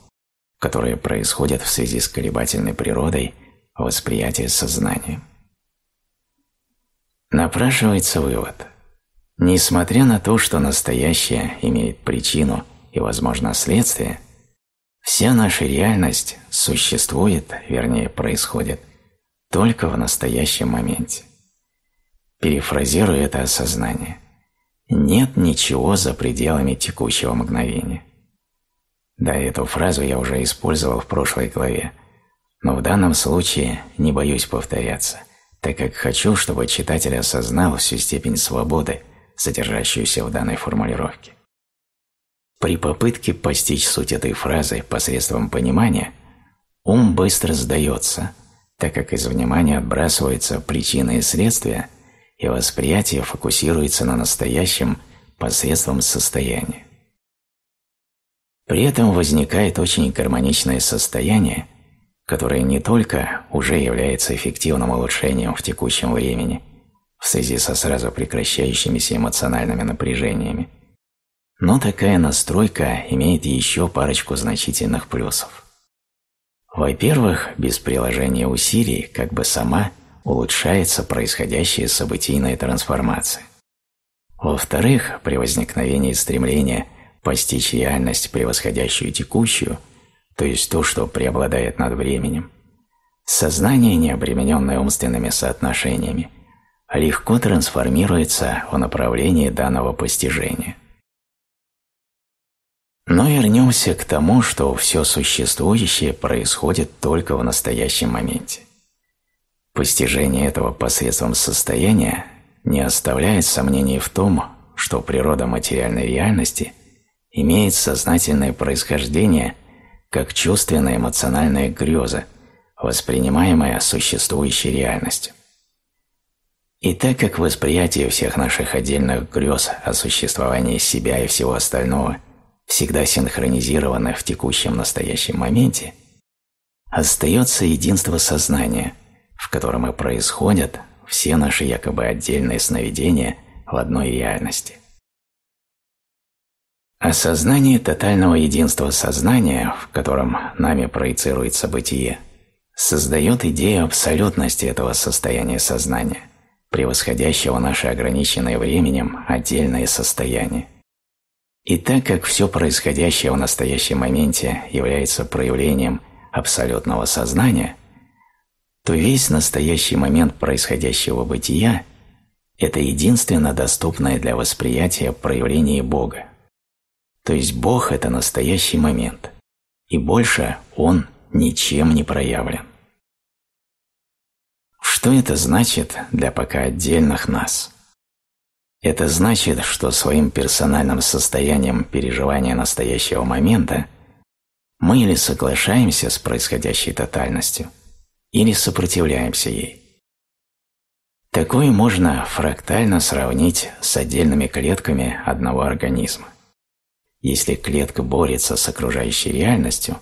которые происходят в связи с колебательной природой восприятия сознания. Напрашивается вывод. Несмотря на то, что настоящее имеет причину и, возможно, следствие, вся наша реальность существует, вернее, происходит только в настоящем моменте. Перефразирую это осознание. Нет ничего за пределами текущего мгновения. Да, эту фразу я уже использовал в прошлой главе, но в данном случае не боюсь повторяться, так как хочу, чтобы читатель осознал всю степень свободы, содержащуюся в данной формулировке. При попытке постичь суть этой фразы посредством понимания, ум быстро сдается, так как из внимания отбрасываются причины и следствия, и восприятие фокусируется на настоящем посредством состояния. При этом возникает очень гармоничное состояние, которое не только уже является эффективным улучшением в текущем времени в связи со сразу прекращающимися эмоциональными напряжениями, но такая настройка имеет еще парочку значительных плюсов. Во-первых, без приложения усилий как бы сама улучшается происходящая событийная трансформация. Во-вторых, при возникновении стремления постичь реальность, превосходящую текущую, то есть то, что преобладает над временем, сознание, не обремененное умственными соотношениями, легко трансформируется в направлении данного постижения. Но вернемся к тому, что все существующее происходит только в настоящем моменте. Постижение этого посредством состояния не оставляет сомнений в том, что природа материальной реальности имеет сознательное происхождение как чувственная эмоциональная греза, воспринимаемая существующей реальностью. И так как восприятие всех наших отдельных грез о существовании себя и всего остального – всегда синхронизированы в текущем настоящем моменте, остается единство сознания, в котором и происходят все наши якобы отдельные сновидения в одной реальности. Осознание тотального единства сознания, в котором нами проецируется бытие, создает идею абсолютности этого состояния сознания, превосходящего наше ограниченное временем отдельное состояние. И так как все происходящее в настоящем моменте является проявлением абсолютного сознания, то весь настоящий момент происходящего бытия – это единственно доступное для восприятия проявление Бога. То есть Бог – это настоящий момент, и больше Он ничем не проявлен. Что это значит для пока отдельных нас? Это значит, что своим персональным состоянием переживания настоящего момента мы или соглашаемся с происходящей тотальностью, или сопротивляемся ей. Такое можно фрактально сравнить с отдельными клетками одного организма. Если клетка борется с окружающей реальностью,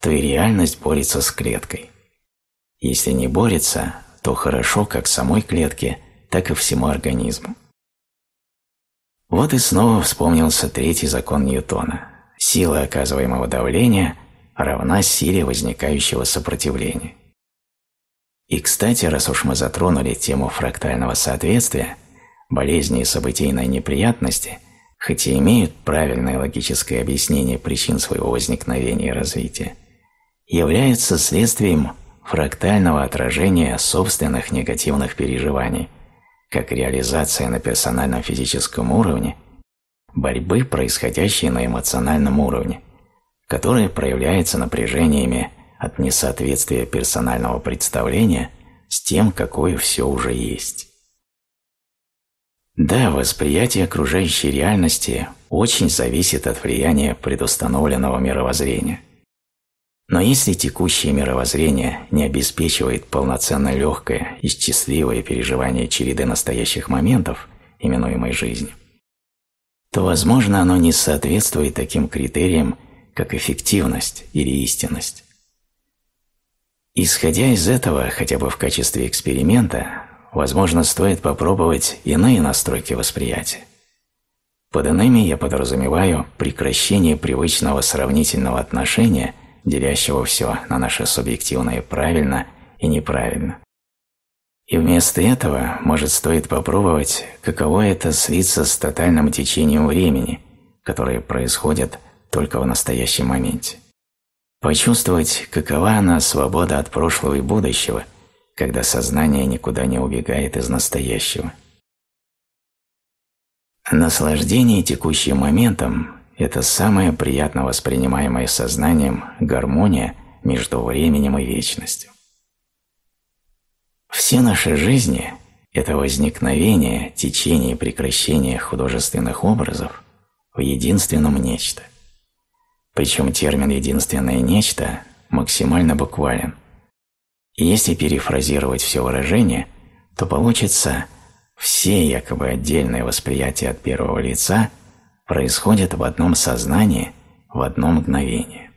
то и реальность борется с клеткой. Если не борется, то хорошо как самой клетке, так и всему организму. Вот и снова вспомнился третий закон Ньютона. Сила оказываемого давления равна силе возникающего сопротивления. И, кстати, раз уж мы затронули тему фрактального соответствия, болезни и событийной неприятности, хоть и имеют правильное логическое объяснение причин своего возникновения и развития, являются следствием фрактального отражения собственных негативных переживаний, как реализация на персональном физическом уровне, борьбы, происходящей на эмоциональном уровне, которая проявляется напряжениями от несоответствия персонального представления с тем, какое все уже есть. Да, восприятие окружающей реальности очень зависит от влияния предустановленного мировоззрения – но если текущее мировоззрение не обеспечивает полноценно легкое и счастливое переживание череды настоящих моментов, именуемой жизнью, то, возможно, оно не соответствует таким критериям, как эффективность или истинность. Исходя из этого, хотя бы в качестве эксперимента, возможно, стоит попробовать иные настройки восприятия. Под иными я подразумеваю прекращение привычного сравнительного отношения – делящего все на наше субъективное правильно и неправильно. И вместо этого, может, стоит попробовать, каково это слиться с тотальным течением времени, которое происходит только в настоящем моменте. Почувствовать, какова она свобода от прошлого и будущего, когда сознание никуда не убегает из настоящего. Наслаждение текущим моментом это самая приятно воспринимаемая сознанием гармония между временем и вечностью. Все наши жизни – это возникновение, течение и прекращение художественных образов в единственном нечто. Причем термин «единственное нечто» максимально буквален. Если перефразировать все выражение, то получится все якобы отдельные восприятия от первого лица – происходит в одном сознании в одно мгновение.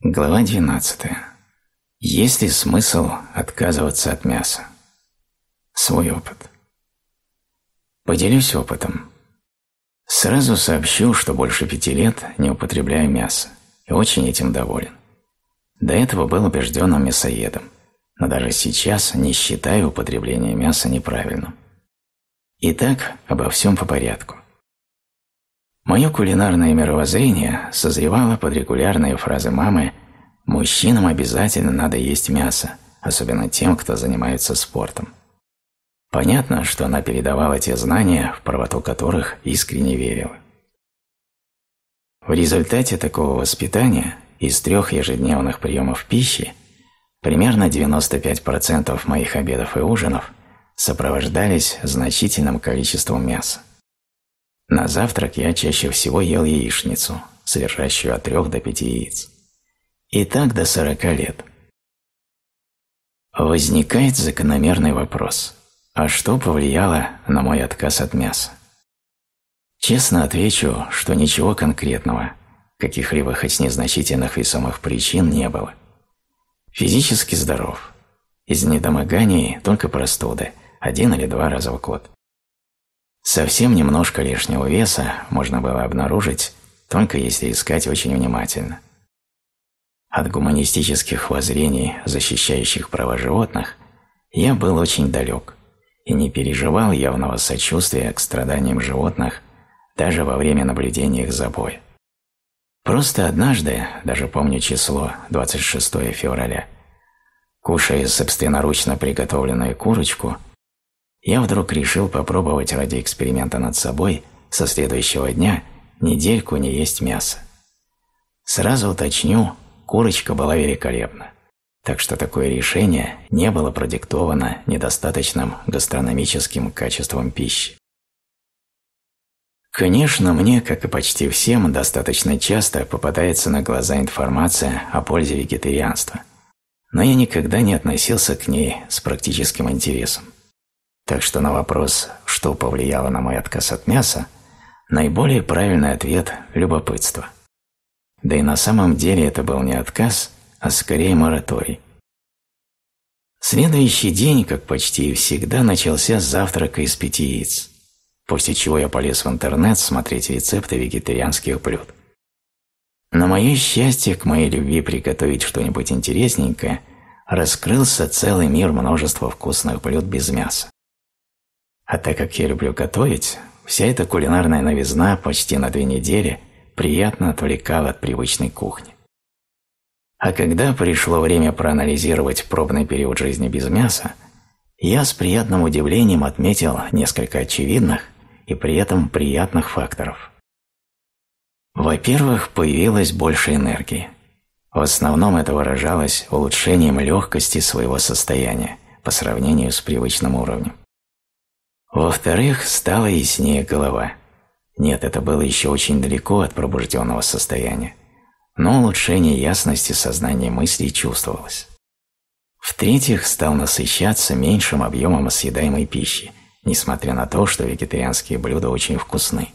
Глава 12. Есть ли смысл отказываться от мяса? Свой опыт. Поделюсь опытом. Сразу сообщу, что больше пяти лет не употребляю мясо и очень этим доволен. До этого был убежденным мясоедом – но даже сейчас не считаю употребление мяса неправильным. Итак, обо всем по порядку. Мое кулинарное мировоззрение созревало под регулярные фразы мамы «Мужчинам обязательно надо есть мясо, особенно тем, кто занимается спортом». Понятно, что она передавала те знания, в правоту которых искренне верила. В результате такого воспитания из трех ежедневных приемов пищи Примерно 95% моих обедов и ужинов сопровождались значительным количеством мяса. На завтрак я чаще всего ел яичницу, содержащую от 3 до 5 яиц. И так до 40 лет. Возникает закономерный вопрос. А что повлияло на мой отказ от мяса? Честно отвечу, что ничего конкретного, каких-либо хоть незначительных весомых причин не было. Физически здоров. Из недомоганий только простуды, один или два раза в год. Совсем немножко лишнего веса можно было обнаружить, только если искать очень внимательно. От гуманистических воззрений, защищающих права животных, я был очень далек и не переживал явного сочувствия к страданиям животных даже во время наблюдения их за бой. Просто однажды, даже помню число, 26 февраля, кушая собственноручно приготовленную курочку, я вдруг решил попробовать ради эксперимента над собой со следующего дня недельку не есть мясо. Сразу уточню, курочка была великолепна, так что такое решение не было продиктовано недостаточным гастрономическим качеством пищи. Конечно, мне, как и почти всем, достаточно часто попадается на глаза информация о пользе вегетарианства, но я никогда не относился к ней с практическим интересом. Так что на вопрос, что повлияло на мой отказ от мяса, наиболее правильный ответ – любопытство. Да и на самом деле это был не отказ, а скорее мораторий. Следующий день, как почти всегда, начался с завтрака из пяти яиц, после чего я полез в интернет смотреть рецепты вегетарианских блюд. На мое счастье, к моей любви приготовить что-нибудь интересненькое, раскрылся целый мир множества вкусных блюд без мяса. А так как я люблю готовить, вся эта кулинарная новизна почти на две недели приятно отвлекала от привычной кухни. А когда пришло время проанализировать пробный период жизни без мяса, я с приятным удивлением отметил несколько очевидных и при этом приятных факторов. Во-первых, появилась больше энергии. В основном это выражалось улучшением легкости своего состояния по сравнению с привычным уровнем. Во-вторых, стала яснее голова. Нет, это было еще очень далеко от пробужденного состояния, но улучшение ясности сознания мыслей чувствовалось. В-третьих, стал насыщаться меньшим объемом съедаемой пищи, несмотря на то, что вегетарианские блюда очень вкусны.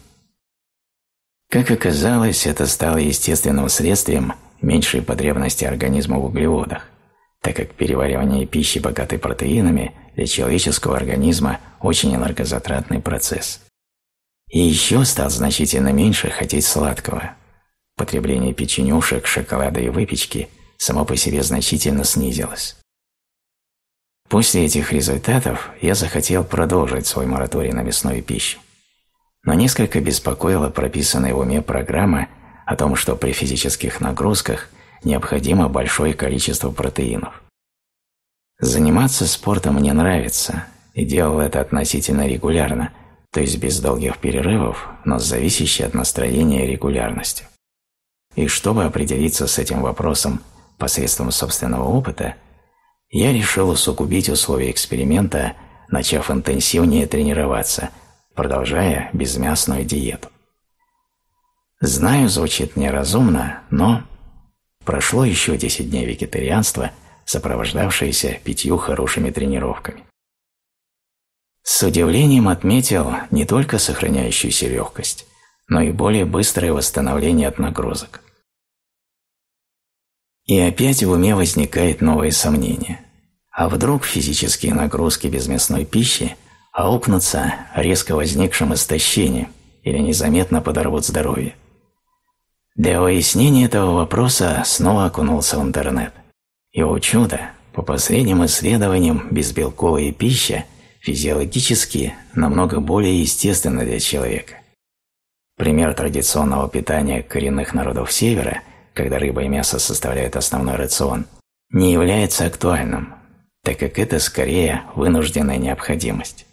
Как оказалось, это стало естественным следствием меньшей потребности организма в углеводах, так как переваривание пищи, богатой протеинами, для человеческого организма очень энергозатратный процесс. И еще стал значительно меньше хотеть сладкого. Потребление печенюшек, шоколада и выпечки само по себе значительно снизилось. После этих результатов я захотел продолжить свой мораторий на мясную пищу. Но несколько беспокоила прописанная в уме программа о том, что при физических нагрузках необходимо большое количество протеинов. Заниматься спортом мне нравится, и делал это относительно регулярно, то есть без долгих перерывов, но зависящей от настроения регулярностью. И чтобы определиться с этим вопросом посредством собственного опыта, я решил усугубить условия эксперимента, начав интенсивнее тренироваться, продолжая безмясную диету. Знаю, звучит неразумно, но прошло еще 10 дней вегетарианства, сопровождавшиеся пятью хорошими тренировками. С удивлением отметил не только сохраняющуюся легкость, но и более быстрое восстановление от нагрузок. И опять в уме возникает новое сомнение. А вдруг физические нагрузки без мясной пищи аукнутся резко возникшим истощением или незаметно подорвут здоровье? Для выяснения этого вопроса снова окунулся в интернет. И, о чудо, по последним исследованиям безбелковая пища физиологически намного более естественна для человека. Пример традиционного питания коренных народов Севера, когда рыба и мясо составляют основной рацион, не является актуальным, так как это скорее вынужденная необходимость.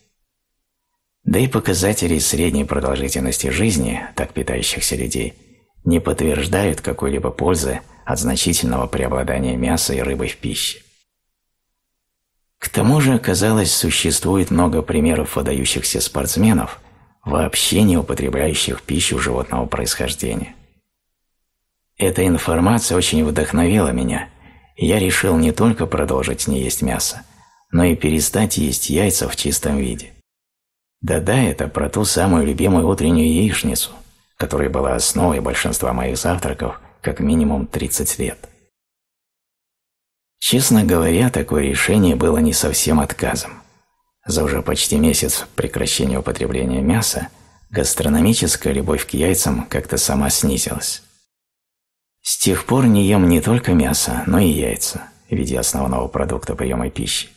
Да и показатели средней продолжительности жизни так питающихся людей – не подтверждают какой-либо пользы от значительного преобладания мяса и рыбы в пище. К тому же, оказалось, существует много примеров выдающихся спортсменов, вообще не употребляющих пищу животного происхождения. Эта информация очень вдохновила меня, я решил не только продолжить не есть мясо, но и перестать есть яйца в чистом виде. Да-да, это про ту самую любимую утреннюю яичницу, которая была основой большинства моих завтраков как минимум 30 лет. Честно говоря, такое решение было не совсем отказом. За уже почти месяц прекращения употребления мяса гастрономическая любовь к яйцам как-то сама снизилась. С тех пор не ем не только мясо, но и яйца в виде основного продукта приема пищи,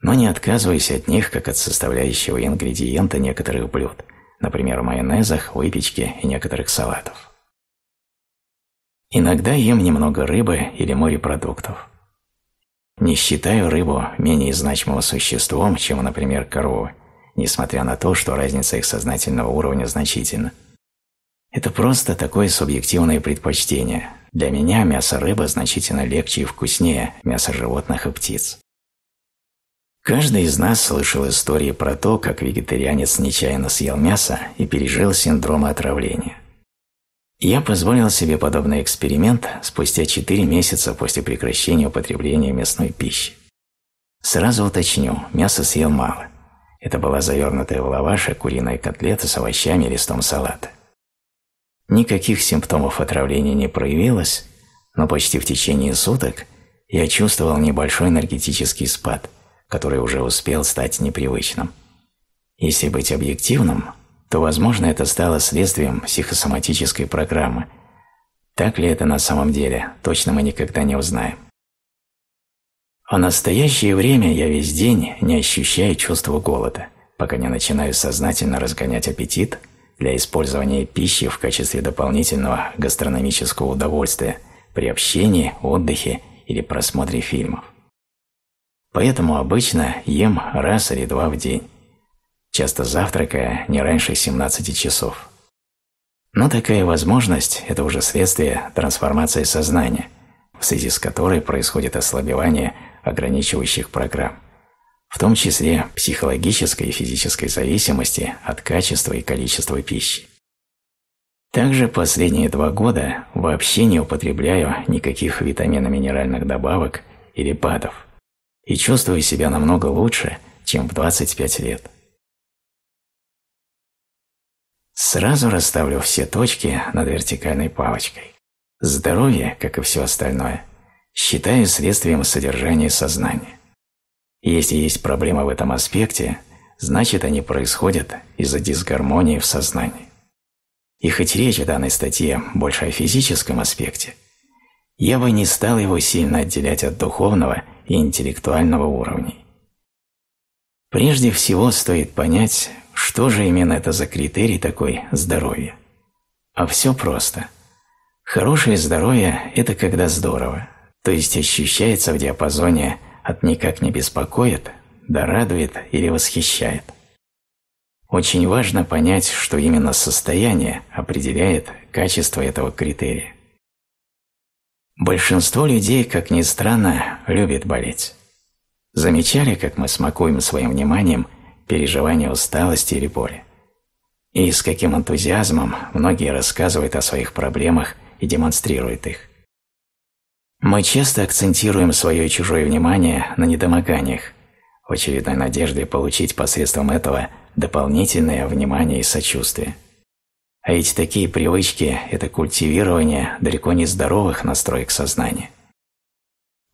но не отказываюсь от них как от составляющего ингредиента некоторых блюд – например, майонезах, выпечке и некоторых салатов. Иногда ем немного рыбы или морепродуктов. Не считаю рыбу менее значимым существом, чем, например, коровы, несмотря на то, что разница их сознательного уровня значительна. Это просто такое субъективное предпочтение. Для меня мясо рыбы значительно легче и вкуснее мяса животных и птиц. Каждый из нас слышал истории про то, как вегетарианец нечаянно съел мясо и пережил синдром отравления. Я позволил себе подобный эксперимент спустя 4 месяца после прекращения употребления мясной пищи. Сразу уточню, мясо съел мало. Это была завернутая в лаваше куриная котлета с овощами и листом салата. Никаких симптомов отравления не проявилось, но почти в течение суток я чувствовал небольшой энергетический спад, который уже успел стать непривычным. Если быть объективным, то, возможно, это стало следствием психосоматической программы. Так ли это на самом деле, точно мы никогда не узнаем. В настоящее время я весь день не ощущаю чувства голода, пока не начинаю сознательно разгонять аппетит для использования пищи в качестве дополнительного гастрономического удовольствия при общении, отдыхе или просмотре фильмов. Поэтому обычно ем раз или два в день, часто завтракая не раньше 17 часов. Но такая возможность – это уже следствие трансформации сознания, в связи с которой происходит ослабевание ограничивающих программ, в том числе психологической и физической зависимости от качества и количества пищи. Также последние два года вообще не употребляю никаких витаминно-минеральных добавок или БАДов и чувствую себя намного лучше, чем в 25 лет. Сразу расставлю все точки над вертикальной палочкой. Здоровье, как и все остальное, считаю следствием содержания сознания. Если есть проблема в этом аспекте, значит они происходят из-за дисгармонии в сознании. И хоть речь в данной статье больше о физическом аспекте, я бы не стал его сильно отделять от духовного и интеллектуального уровней. Прежде всего стоит понять, что же именно это за критерий такой здоровья. А все просто. Хорошее здоровье – это когда здорово, то есть ощущается в диапазоне от «никак не беспокоит» до «радует» или «восхищает». Очень важно понять, что именно состояние определяет качество этого критерия. Большинство людей, как ни странно, любит болеть. Замечали, как мы смакуем своим вниманием переживания усталости или боли? И с каким энтузиазмом многие рассказывают о своих проблемах и демонстрируют их. Мы часто акцентируем свое и чужое внимание на недомоганиях, в очередной надежде получить посредством этого дополнительное внимание и сочувствие. А ведь такие привычки – это культивирование далеко не здоровых настроек сознания.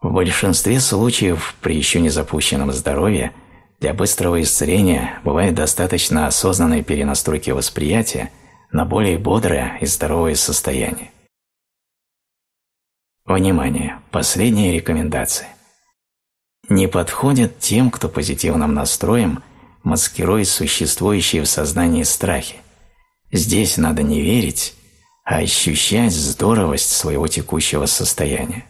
В большинстве случаев при еще не запущенном здоровье для быстрого исцеления бывает достаточно осознанной перенастройки восприятия на более бодрое и здоровое состояние. Внимание! Последняя рекомендация. Не подходят тем, кто позитивным настроем – маскирует существующие в сознании страхи. Здесь надо не верить, а ощущать здоровость своего текущего состояния,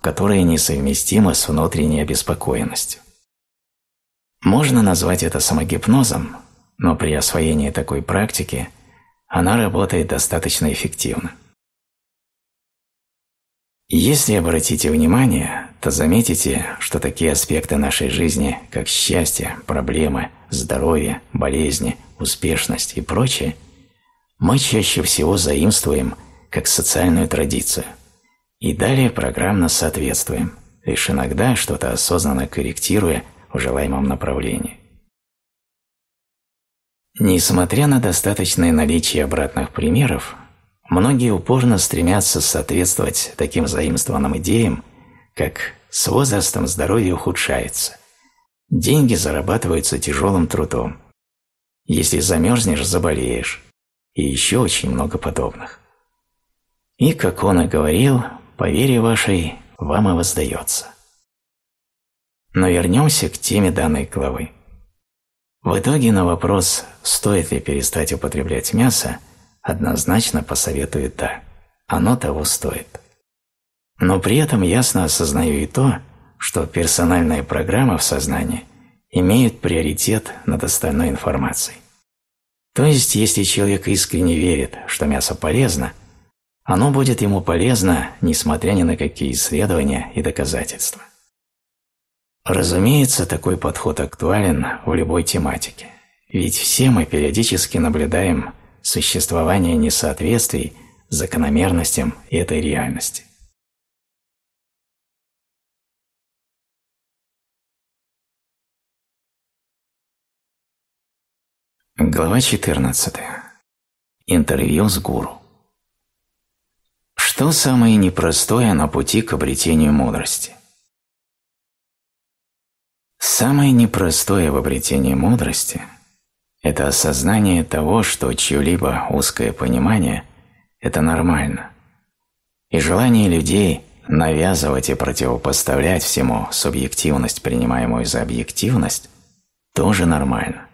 которое несовместимо с внутренней обеспокоенностью. Можно назвать это самогипнозом, но при освоении такой практики она работает достаточно эффективно. Если обратите внимание, то заметите, что такие аспекты нашей жизни, как счастье, проблемы, здоровье, болезни, успешность и прочее, мы чаще всего заимствуем как социальную традицию и далее программно соответствуем, лишь иногда что-то осознанно корректируя в желаемом направлении. Несмотря на достаточное наличие обратных примеров, Многие упорно стремятся соответствовать таким заимствованным идеям, как «с возрастом здоровье ухудшается», «деньги зарабатываются тяжелым трудом», «если замерзнешь, заболеешь» и еще очень много подобных. И, как он и говорил, по вере вашей вам и воздается. Но вернемся к теме данной главы. В итоге на вопрос, стоит ли перестать употреблять мясо, однозначно посоветует «да». Оно того стоит. Но при этом ясно осознаю и то, что персональные программы в сознании имеют приоритет над остальной информацией. То есть, если человек искренне верит, что мясо полезно, оно будет ему полезно, несмотря ни на какие исследования и доказательства. Разумеется, такой подход актуален в любой тематике, ведь все мы периодически наблюдаем существование несоответствий закономерностям этой реальности. Глава 14. Интервью с гуру. Что самое непростое на пути к обретению мудрости? Самое непростое в обретении мудрости – это осознание того, что чье-либо узкое понимание – это нормально, и желание людей навязывать и противопоставлять всему субъективность, принимаемую за объективность, тоже нормально.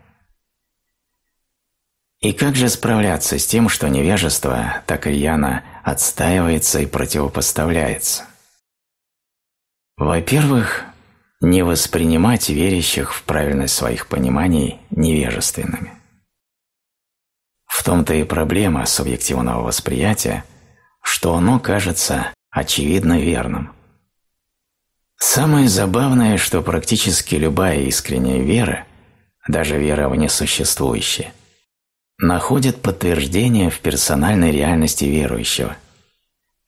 И как же справляться с тем, что невежество так рьяно отстаивается и противопоставляется? Во-первых, не воспринимать верящих в правильность своих пониманий невежественными. В том-то и проблема субъективного восприятия, что оно кажется очевидно верным. Самое забавное, что практически любая искренняя вера, даже вера в несуществующее, находит подтверждение в персональной реальности верующего,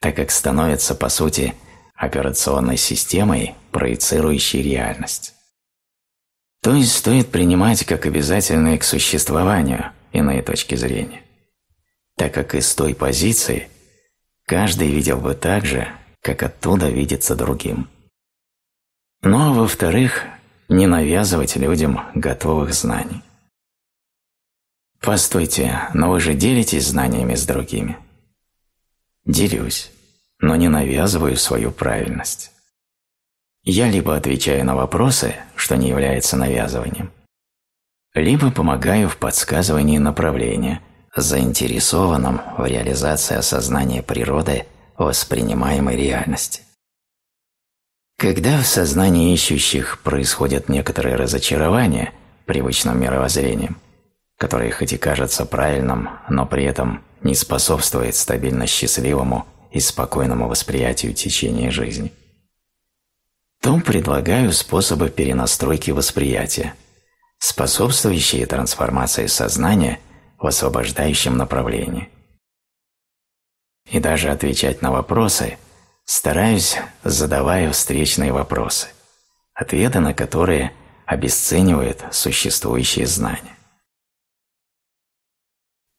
так как становится, по сути, операционной системой, проецирующей реальность. То есть стоит принимать как обязательные к существованию иные точки зрения, так как из той позиции каждый видел бы так же, как оттуда видится другим. Ну а во-вторых, не навязывать людям готовых знаний. Постойте, но вы же делитесь знаниями с другими. Делюсь, но не навязываю свою правильность. Я либо отвечаю на вопросы, что не является навязыванием, либо помогаю в подсказывании направления, заинтересованном в реализации осознания природы воспринимаемой реальности. Когда в сознании ищущих происходит некоторое разочарование привычным мировоззрением – которое хоть и кажется правильным, но при этом не способствует стабильно счастливому и спокойному восприятию течения жизни, то предлагаю способы перенастройки восприятия, способствующие трансформации сознания в освобождающем направлении. И даже отвечать на вопросы стараюсь, задавая встречные вопросы, ответы на которые обесценивают существующие знания.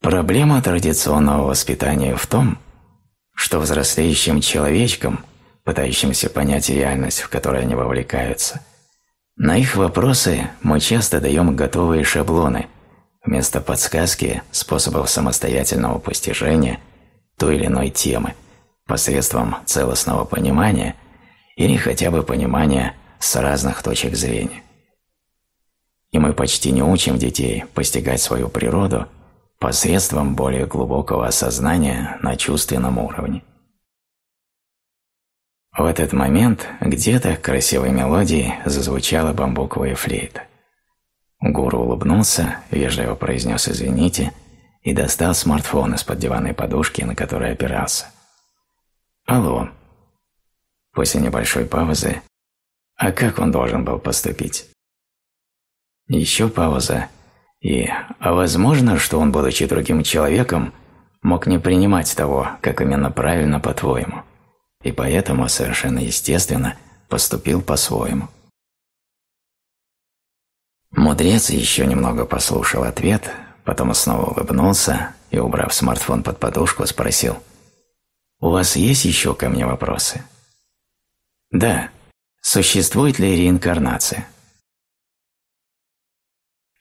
Проблема традиционного воспитания в том, что взрослеющим человечкам, пытающимся понять реальность, в которой они вовлекаются, на их вопросы мы часто даем готовые шаблоны вместо подсказки способов самостоятельного постижения той или иной темы посредством целостного понимания или хотя бы понимания с разных точек зрения. И мы почти не учим детей постигать свою природу – посредством более глубокого осознания на чувственном уровне. В этот момент где-то красивой мелодией зазвучала бамбуковая флейта. Гуру улыбнулся, вежливо произнес «извините» и достал смартфон из-под диванной подушки, на которой опирался. «Алло». После небольшой паузы «А как он должен был поступить?» Еще пауза и а возможно, что он, будучи другим человеком, мог не принимать того, как именно правильно по-твоему, и поэтому совершенно естественно поступил по-своему. Мудрец еще немного послушал ответ, потом снова улыбнулся и, убрав смартфон под подушку, спросил «У вас есть еще ко мне вопросы?» «Да. Существует ли реинкарнация?»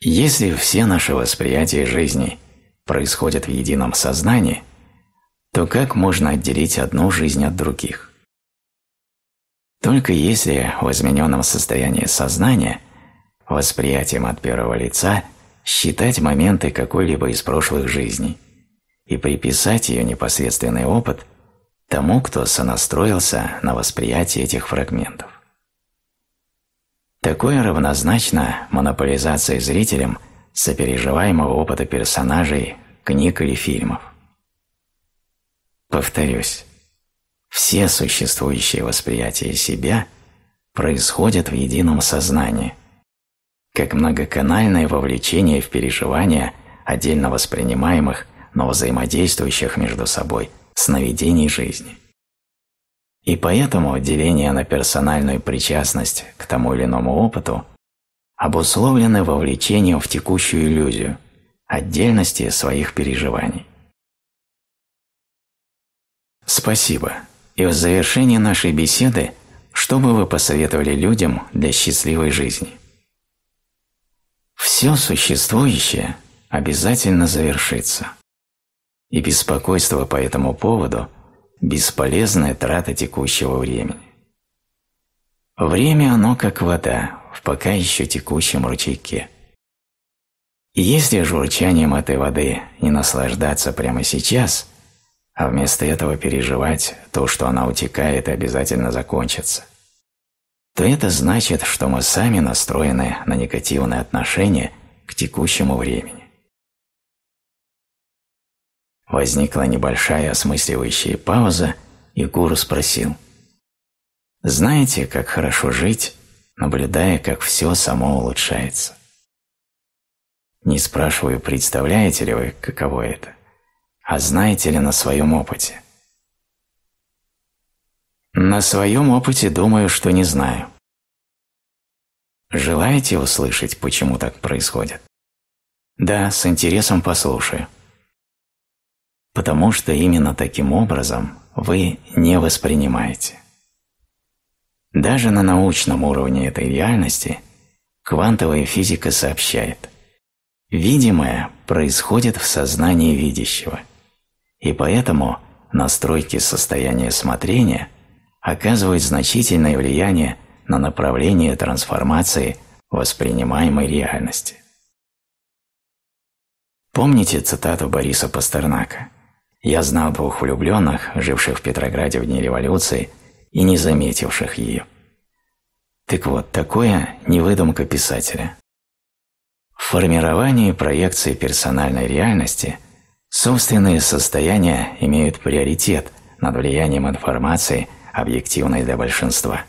Если все наши восприятия жизни происходят в едином сознании, то как можно отделить одну жизнь от других? Только если в измененном состоянии сознания восприятием от первого лица считать моменты какой-либо из прошлых жизней и приписать ее непосредственный опыт тому, кто сонастроился на восприятие этих фрагментов. Такое равнозначно монополизации зрителем сопереживаемого опыта персонажей, книг или фильмов. Повторюсь, все существующие восприятия себя происходят в едином сознании, как многоканальное вовлечение в переживания отдельно воспринимаемых, но взаимодействующих между собой сновидений жизни. И поэтому деление на персональную причастность к тому или иному опыту обусловлено вовлечением в текущую иллюзию отдельности своих переживаний. Спасибо. И в завершении нашей беседы, что бы вы посоветовали людям для счастливой жизни – Все существующее обязательно завершится, и беспокойство по этому поводу – бесполезная трата текущего времени. Время оно как вода в пока еще текущем ручейке. И если журчанием этой воды не наслаждаться прямо сейчас, а вместо этого переживать то, что она утекает и обязательно закончится, то это значит, что мы сами настроены на негативное отношение к текущему времени. Возникла небольшая осмысливающая пауза, и гуру спросил, «Знаете, как хорошо жить, наблюдая, как все само улучшается?» Не спрашиваю, представляете ли вы, каково это, а знаете ли на своем опыте – на своем опыте думаю, что не знаю. Желаете услышать, почему так происходит? Да, с интересом послушаю. Потому что именно таким образом вы не воспринимаете. Даже на научном уровне этой реальности квантовая физика сообщает, видимое происходит в сознании видящего, и поэтому настройки состояния смотрения – оказывает значительное влияние на направление трансформации воспринимаемой реальности. Помните цитату Бориса Пастернака «Я знал двух влюбленных, живших в Петрограде в дни революции и не заметивших ее». Так вот, такое не выдумка писателя. В формировании проекции персональной реальности собственные состояния имеют приоритет над влиянием информации – объективной для большинства.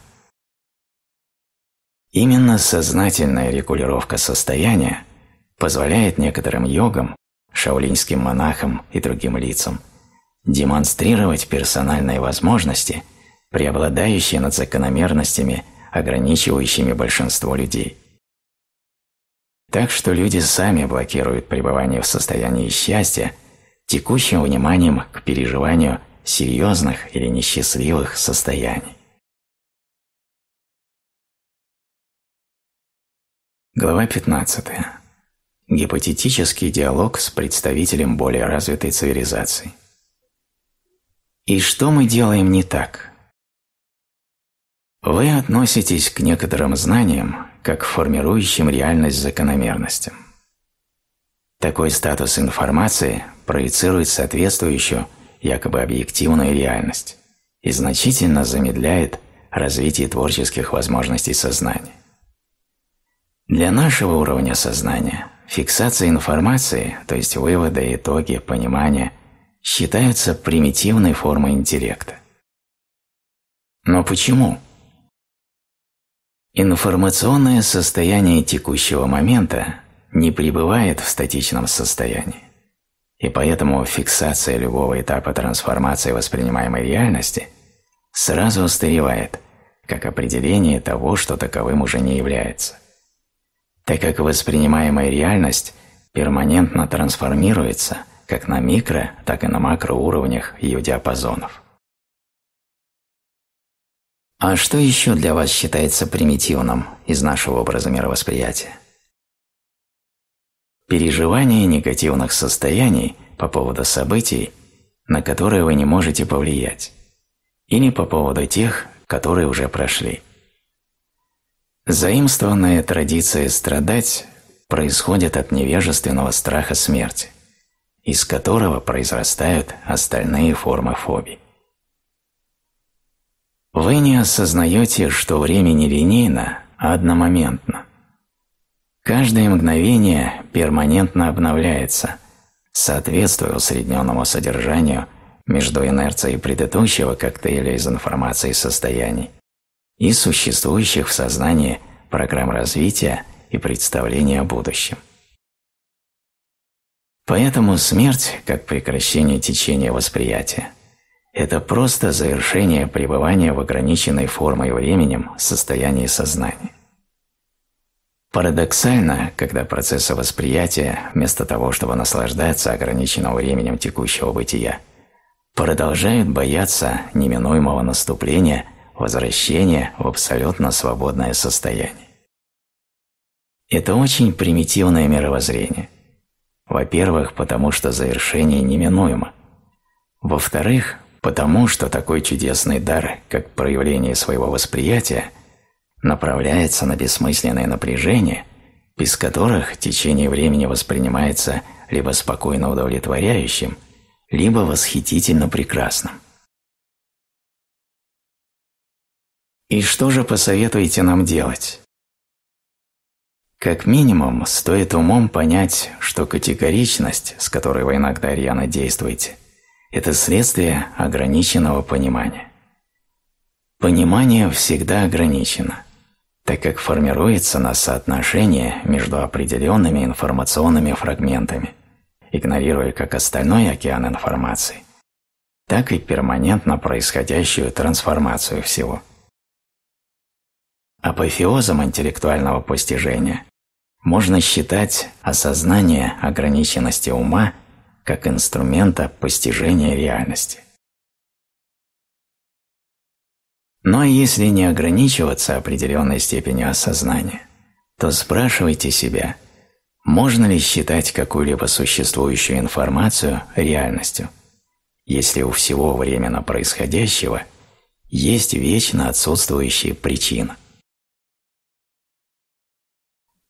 Именно сознательная регулировка состояния позволяет некоторым йогам, шаолиньским монахам и другим лицам демонстрировать персональные возможности, преобладающие над закономерностями, ограничивающими большинство людей. Так что люди сами блокируют пребывание в состоянии счастья текущим вниманием к переживанию серьезных или несчастливых состояний. Глава 15. Гипотетический диалог с представителем более развитой цивилизации. И что мы делаем не так? Вы относитесь к некоторым знаниям как к формирующим реальность закономерностям. Такой статус информации проецирует соответствующую якобы объективную реальность и значительно замедляет развитие творческих возможностей сознания. Для нашего уровня сознания фиксация информации, то есть выводы, итоги, понимания, считаются примитивной формой интеллекта. Но почему? Информационное состояние текущего момента не пребывает в статичном состоянии и поэтому фиксация любого этапа трансформации воспринимаемой реальности сразу устаревает, как определение того, что таковым уже не является. Так как воспринимаемая реальность перманентно трансформируется как на микро, так и на макроуровнях ее диапазонов. А что еще для вас считается примитивным из нашего образа мировосприятия? Переживание негативных состояний по поводу событий, на которые вы не можете повлиять, или по поводу тех, которые уже прошли. Заимствованная традиция страдать происходит от невежественного страха смерти, из которого произрастают остальные формы фобий. Вы не осознаете, что время не линейно, а одномоментно. Каждое мгновение перманентно обновляется, соответствуя усредненному содержанию между инерцией предыдущего коктейля из информации и состояний и существующих в сознании программ развития и представления о будущем. Поэтому смерть, как прекращение течения восприятия, это просто завершение пребывания в ограниченной формой временем состоянии сознания. Парадоксально, когда процессы восприятия, вместо того, чтобы наслаждаться ограниченным временем текущего бытия, продолжают бояться неминуемого наступления, возвращения в абсолютно свободное состояние. Это очень примитивное мировоззрение. Во-первых, потому что завершение неминуемо. Во-вторых, потому что такой чудесный дар, как проявление своего восприятия, направляется на бессмысленное напряжение, без которых течение времени воспринимается либо спокойно удовлетворяющим, либо восхитительно прекрасным. И что же посоветуете нам делать? Как минимум, стоит умом понять, что категоричность, с которой вы иногда рьяно действуете, это следствие ограниченного понимания. Понимание всегда ограничено, так как формируется на соотношение между определенными информационными фрагментами, игнорируя как остальной океан информации, так и перманентно происходящую трансформацию всего – Апофеозом интеллектуального постижения можно считать осознание ограниченности ума как инструмента постижения реальности. Но если не ограничиваться определенной степенью осознания, то спрашивайте себя, можно ли считать какую-либо существующую информацию реальностью, если у всего временно происходящего есть вечно отсутствующая причина.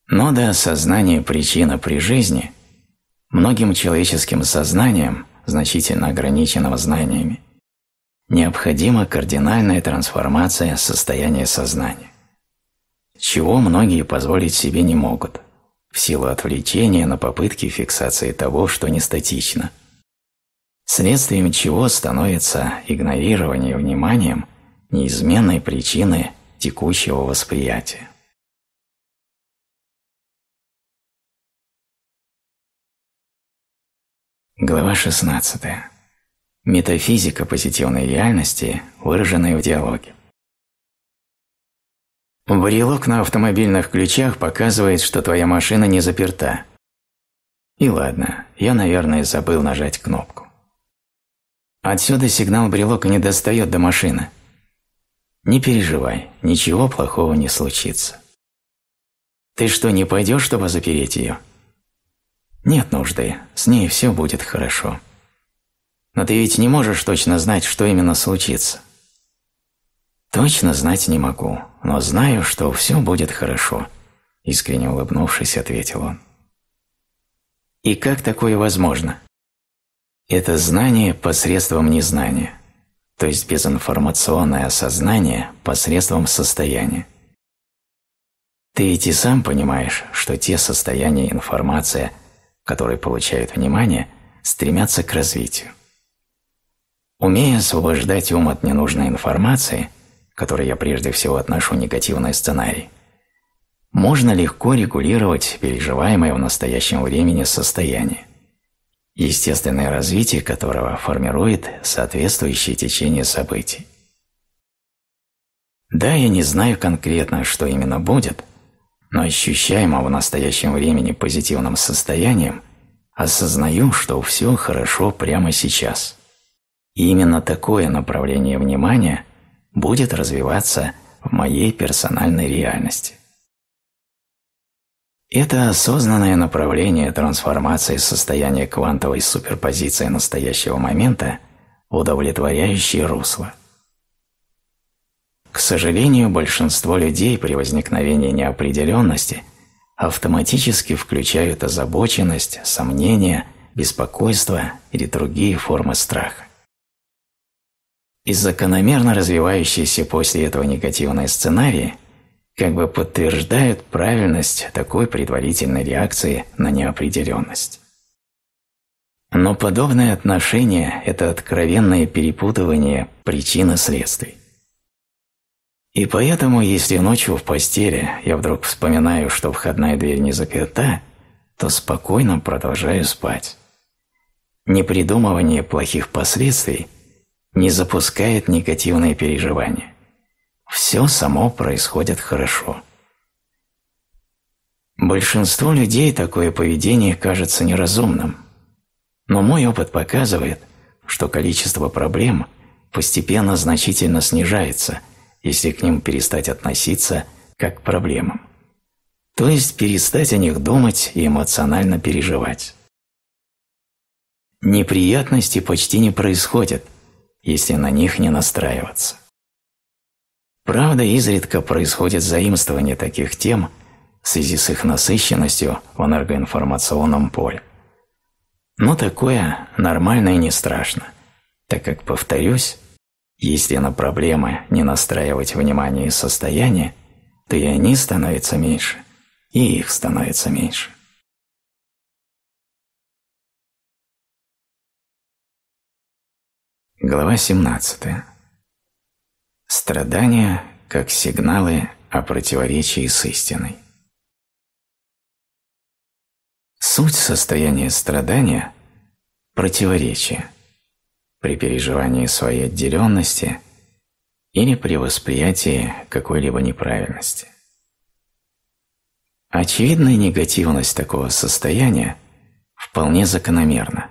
Но до осознания причины при жизни многим человеческим сознанием, значительно ограниченного знаниями, необходима кардинальная трансформация состояния сознания, чего многие позволить себе не могут в силу отвлечения на попытки фиксации того, что не статично, следствием чего становится игнорирование вниманием неизменной причины текущего восприятия. Глава 16. Метафизика позитивной реальности, выраженная в диалоге. Брелок на автомобильных ключах показывает, что твоя машина не заперта. И ладно, я, наверное, забыл нажать кнопку. Отсюда сигнал брелока не достает до машины. Не переживай, ничего плохого не случится. Ты что, не пойдешь, чтобы запереть ее? Нет нужды, с ней все будет хорошо. Но ты ведь не можешь точно знать, что именно случится. Точно знать не могу, но знаю, что все будет хорошо, искренне улыбнувшись, ответил он. И как такое возможно? Это знание посредством незнания, то есть безинформационное осознание посредством состояния. Ты ведь и сам понимаешь, что те состояния информация, которые получают внимание, стремятся к развитию. Умея освобождать ум от ненужной информации, которой я прежде всего отношу негативный сценарий, можно легко регулировать переживаемое в настоящем времени состояние, естественное развитие которого формирует соответствующее течение событий. Да, я не знаю конкретно, что именно будет – но ощущаемого в настоящем времени позитивным состоянием осознаю, что все хорошо прямо сейчас. И именно такое направление внимания будет развиваться в моей персональной реальности. Это осознанное направление трансформации состояния квантовой суперпозиции настоящего момента удовлетворяющее русло – к сожалению, большинство людей при возникновении неопределенности автоматически включают озабоченность, сомнения, беспокойство или другие формы страха. И закономерно развивающиеся после этого негативные сценарии как бы подтверждают правильность такой предварительной реакции на неопределенность. Но подобное отношение – это откровенное перепутывание причин и следствий. И поэтому, если ночью в постели я вдруг вспоминаю, что входная дверь не заперта, то спокойно продолжаю спать. Непридумывание плохих последствий не запускает негативные переживания. Все само происходит хорошо. Большинству людей такое поведение кажется неразумным, но мой опыт показывает, что количество проблем постепенно значительно снижается – если к ним перестать относиться как к проблемам. то есть перестать о них думать и эмоционально переживать. Неприятности почти не происходят, если на них не настраиваться. Правда, изредка происходит заимствование таких тем в связи с их насыщенностью в энергоинформационном поле. Но такое нормально и не страшно, так как, повторюсь, если на проблемы не настраивать внимание и состояние, то и они становятся меньше, и их становится меньше. Глава 17. Страдания как сигналы о противоречии с истиной. Суть состояния страдания – противоречие при переживании своей отделенности или при восприятии какой-либо неправильности. Очевидная негативность такого состояния вполне закономерна –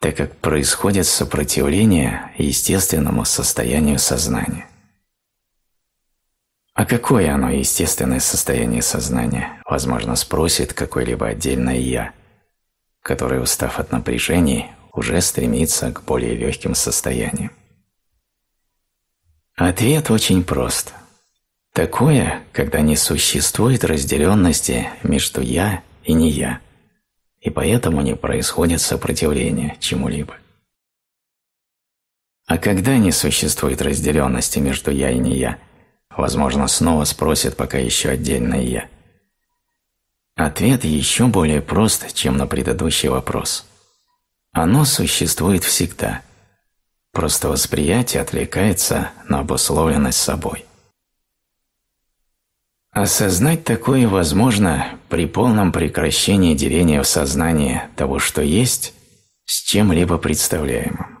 так как происходит сопротивление естественному состоянию сознания. А какое оно естественное состояние сознания, возможно, спросит какое-либо отдельное «я», которое, устав от напряжений, уже стремится к более легким состояниям. Ответ очень прост. Такое, когда не существует разделенности между «я» и «не я», и поэтому не происходит сопротивление чему-либо. А когда не существует разделенности между «я» и «не я», возможно, снова спросят пока еще отдельное «я». Ответ еще более прост, чем на предыдущий вопрос. Оно существует всегда. Просто восприятие отвлекается на обусловленность собой. Осознать такое возможно при полном прекращении деления в сознании того, что есть, с чем-либо представляемым.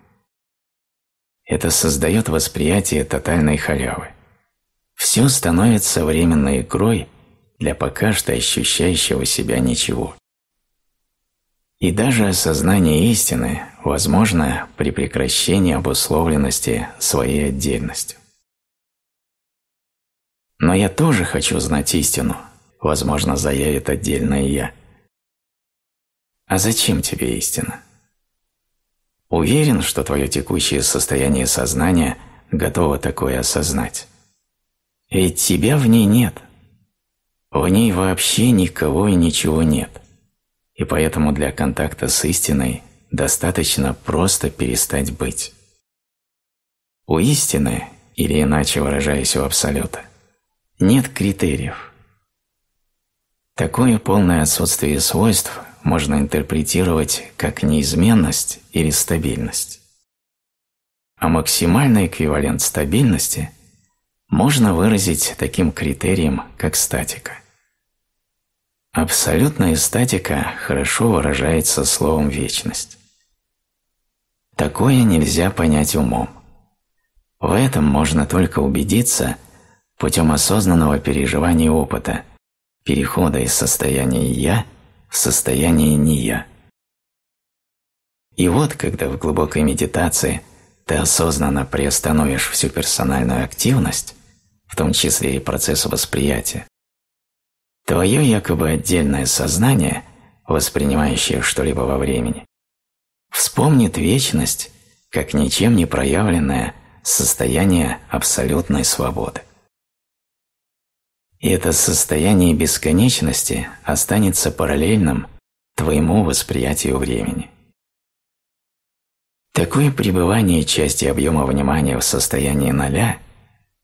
Это создает восприятие тотальной халявы. Все становится временной игрой для пока что ощущающего себя ничего. И даже осознание истины возможно при прекращении обусловленности своей отдельностью. Но я тоже хочу знать истину, возможно, заявит отдельное «я». А зачем тебе истина? Уверен, что твое текущее состояние сознания готово такое осознать. Ведь тебя в ней нет. В ней вообще никого и ничего нет. И поэтому для контакта с истиной достаточно просто перестать быть. У истины, или иначе выражаясь у Абсолюта, нет критериев. Такое полное отсутствие свойств можно интерпретировать как неизменность или стабильность. А максимальный эквивалент стабильности можно выразить таким критерием, как статика. Абсолютная статика хорошо выражается словом «вечность». Такое нельзя понять умом. В этом можно только убедиться – путем осознанного переживания опыта, перехода из состояния «я» в состояние «не я». И вот, когда в глубокой медитации ты осознанно приостановишь всю персональную активность, в том числе и процесс восприятия, твое якобы отдельное сознание, воспринимающее что-либо во времени, вспомнит вечность как ничем не проявленное состояние абсолютной свободы. И это состояние бесконечности останется параллельным твоему восприятию времени. Такое пребывание части объема внимания в состоянии ноля,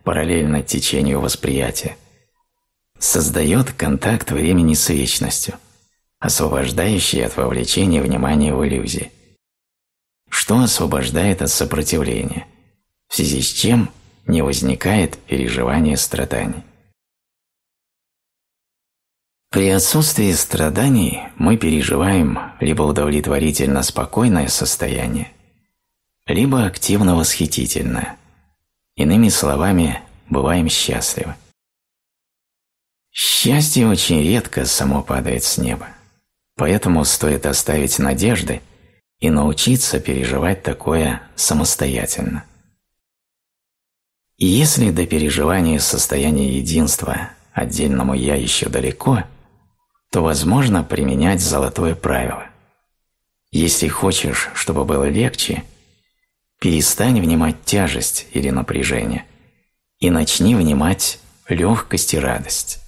параллельно течению восприятия, создает контакт времени с вечностью, освобождающий от вовлечения внимания в иллюзии, что освобождает от сопротивления, в связи с чем не возникает переживание страданий. При отсутствии страданий мы переживаем либо удовлетворительно спокойное состояние, либо активно восхитительное. Иными словами, бываем счастливы. Счастье очень редко само падает с неба, поэтому стоит оставить надежды и научиться переживать такое самостоятельно. И если до переживания состояния единства отдельному «я» еще далеко, то возможно применять золотое правило. Если хочешь, чтобы было легче, перестань внимать тяжесть или напряжение и начни внимать легкость и радость.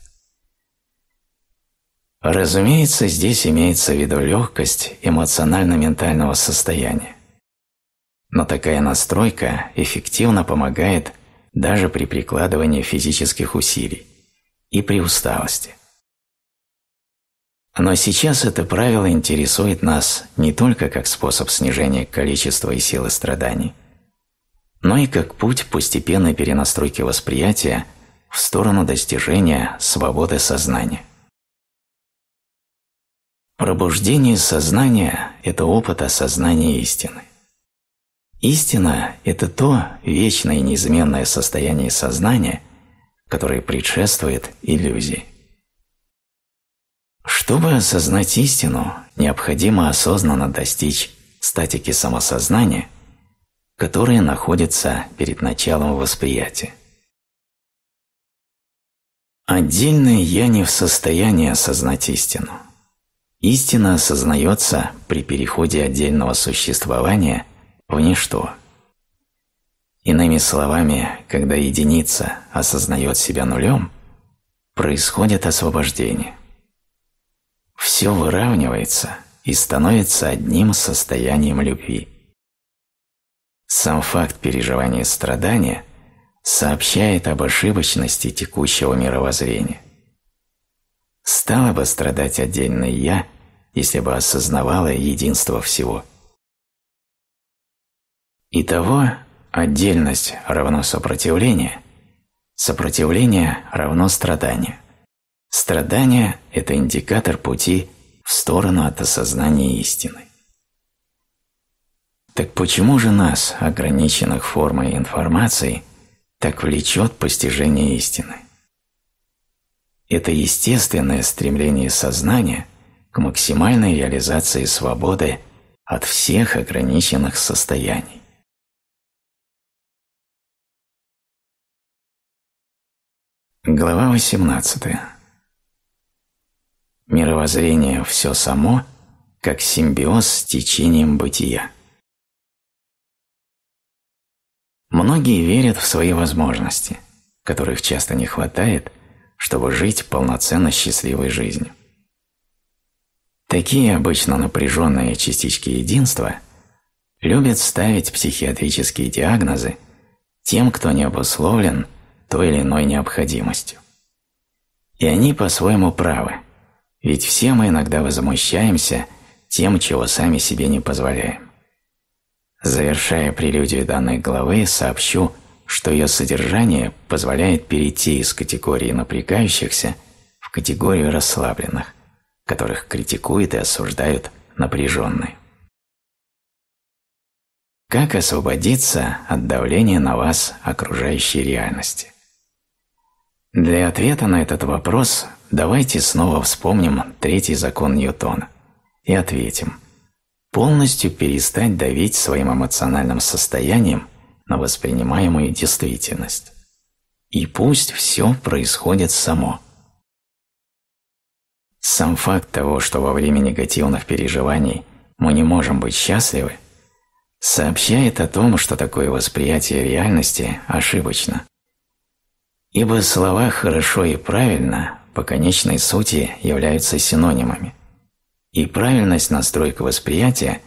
Разумеется, здесь имеется в виду легкость эмоционально-ментального состояния. Но такая настройка эффективно помогает даже при прикладывании физических усилий и при усталости. Но сейчас это правило интересует нас не только как способ снижения количества и силы страданий, но и как путь постепенной перенастройки восприятия в сторону достижения свободы сознания. Пробуждение сознания – это опыт осознания истины. Истина – это то вечное и неизменное состояние сознания, которое предшествует иллюзии. Чтобы осознать истину, необходимо осознанно достичь статики самосознания, которая находится перед началом восприятия. Отдельное «я» не в состоянии осознать истину. Истина осознается при переходе отдельного существования в ничто. Иными словами, когда единица осознает себя нулем, происходит освобождение. Все выравнивается и становится одним состоянием любви. Сам факт переживания страдания сообщает об ошибочности текущего мировоззрения. Стало бы страдать отдельное «я», если бы осознавала единство всего. Итого отдельность равно сопротивление, сопротивление равно страдание. Страдание – это индикатор пути в сторону от осознания истины. Так почему же нас, ограниченных формой информации, так влечет постижение истины? Это естественное стремление сознания к максимальной реализации свободы от всех ограниченных состояний. Глава 18. Мировоззрение «все само» как симбиоз с течением бытия. Многие верят в свои возможности, которых часто не хватает – чтобы жить полноценно счастливой жизнью. Такие обычно напряженные частички единства любят ставить психиатрические диагнозы тем, кто не обусловлен той или иной необходимостью. И они по-своему правы, ведь все мы иногда возмущаемся тем, чего сами себе не позволяем. Завершая прелюдию данной главы, сообщу – что ее содержание позволяет перейти из категории напрягающихся в категорию расслабленных, которых критикуют и осуждают напряженные. Как освободиться от давления на вас окружающей реальности? Для ответа на этот вопрос давайте снова вспомним третий закон Ньютона и ответим – полностью перестать давить своим эмоциональным состоянием – на воспринимаемую действительность. И пусть все происходит само. Сам факт того, что во время негативных переживаний мы не можем быть счастливы, сообщает о том, что такое восприятие реальности ошибочно. Ибо слова «хорошо» и «правильно» по конечной сути являются синонимами, и правильность настройка восприятия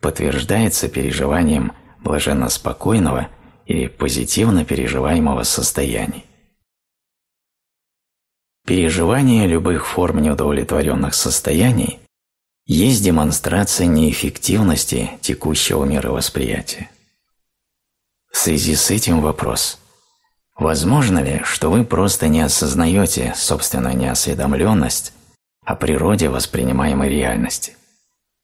подтверждается переживанием блаженно спокойного или позитивно переживаемого состояния. Переживание любых форм неудовлетворенных состояний есть демонстрация неэффективности текущего мировосприятия. В связи с этим вопрос. Возможно ли, что вы просто не осознаете собственную неосведомленность о природе воспринимаемой реальности,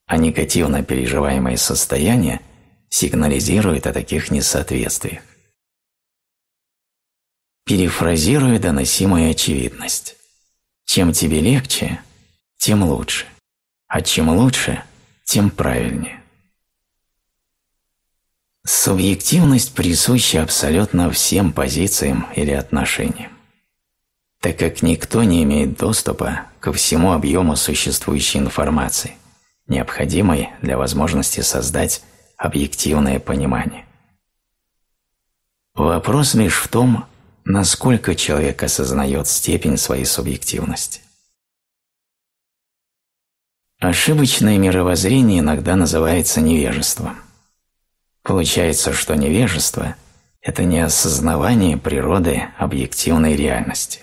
а негативно переживаемые состояния сигнализирует о таких несоответствиях. Перефразируя доносимую очевидность. Чем тебе легче, тем лучше, а чем лучше, тем правильнее. Субъективность присуща абсолютно всем позициям или отношениям. так как никто не имеет доступа ко всему объему существующей информации, необходимой для возможности создать объективное понимание. Вопрос лишь в том, насколько человек осознает степень своей субъективности. Ошибочное мировоззрение иногда называется невежеством. Получается, что невежество – это не осознавание природы объективной реальности.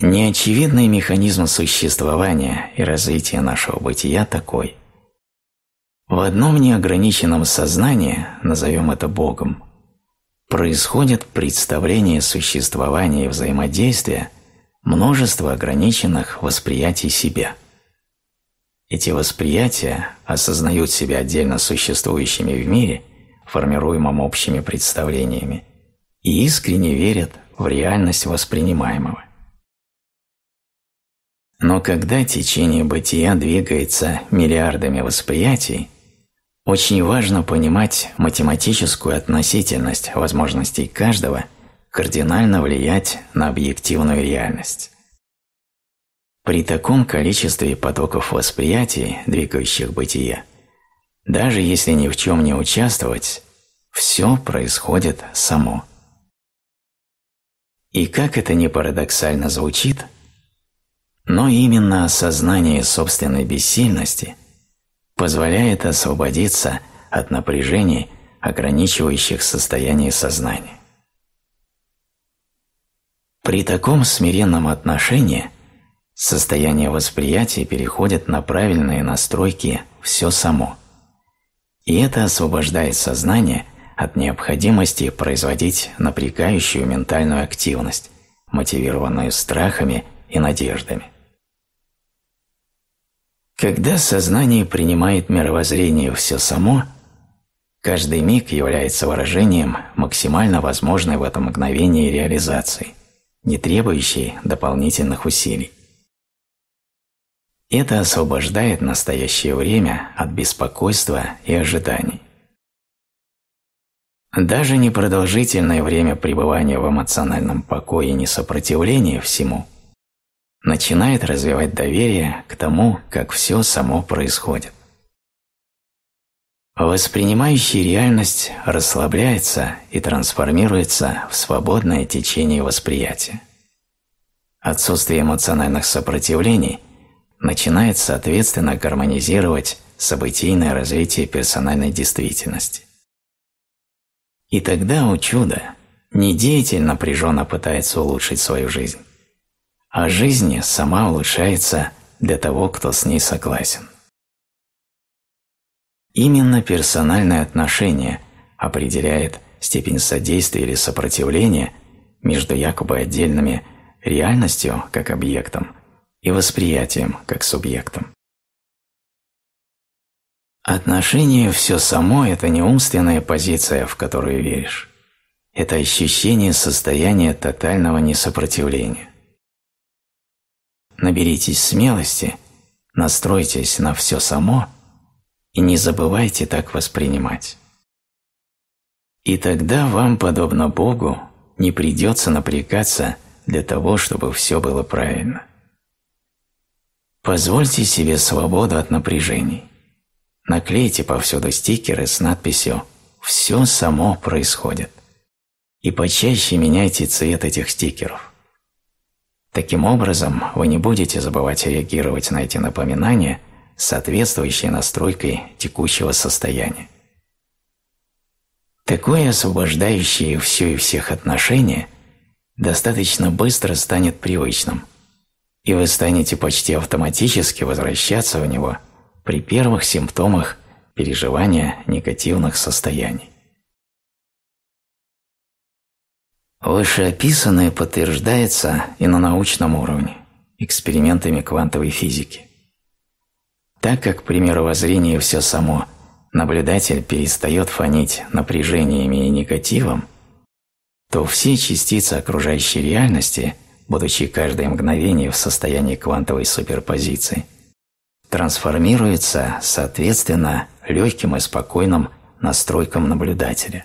Неочевидный механизм существования и развития нашего бытия такой. В одном неограниченном сознании, назовем это Богом, происходит представление существования и взаимодействия множества ограниченных восприятий себя – эти восприятия осознают себя отдельно существующими в мире, формируемом общими представлениями, и искренне верят в реальность воспринимаемого. Но когда течение бытия двигается миллиардами восприятий, очень важно понимать математическую относительность возможностей каждого кардинально влиять на объективную реальность. При таком количестве потоков восприятий, двигающих бытие, даже если ни в чем не участвовать, все происходит само. И как это не парадоксально звучит, но именно осознание собственной бессильности позволяет освободиться от напряжений, ограничивающих состояние сознания. При таком смиренном отношении – Состояние восприятия переходит на правильные настройки «все само». И это освобождает сознание от необходимости производить напрягающую ментальную активность, мотивированную страхами и надеждами. Когда сознание принимает мировоззрение «все само», каждый миг является выражением максимально возможной в этом мгновении реализации, не требующей дополнительных усилий. Это освобождает настоящее время от беспокойства и ожиданий. Даже непродолжительное время пребывания в эмоциональном покое и несопротивлении всему начинает развивать доверие к тому, как все само происходит. Воспринимающий реальность расслабляется и трансформируется в свободное течение восприятия. Отсутствие эмоциональных сопротивлений начинает соответственно гармонизировать событийное развитие персональной действительности. И тогда, у чуда, не деятель напряженно пытается улучшить свою жизнь, а жизнь сама улучшается для того, кто с ней согласен. Именно персональное отношение определяет степень содействия или сопротивления между якобы отдельными реальностью как объектом и восприятием как субъектом. Отношение «все само» – это не умственная позиция, в которую веришь. Это ощущение состояния тотального несопротивления. Наберитесь смелости, настройтесь на «все само» и не забывайте так воспринимать. И тогда вам, подобно Богу, не придется напрягаться для того, чтобы все было правильно. Позвольте себе свободу от напряжений. Наклейте повсюду стикеры с надписью «Все само происходит» и почаще меняйте цвет этих стикеров. Таким образом, вы не будете забывать реагировать на эти напоминания соответствующей настройкой текущего состояния. Такое освобождающее все и всех отношение достаточно быстро станет привычным – и вы станете почти автоматически возвращаться в него при первых симптомах переживания негативных состояний. Вышеописанное подтверждается и на научном уровне, экспериментами квантовой физики. Так как при мировоззрении все само наблюдатель перестает фонить напряжениями и негативом, то все частицы окружающей реальности – будучи каждое мгновение в состоянии квантовой суперпозиции, трансформируется соответственно легким и спокойным настройкам наблюдателя.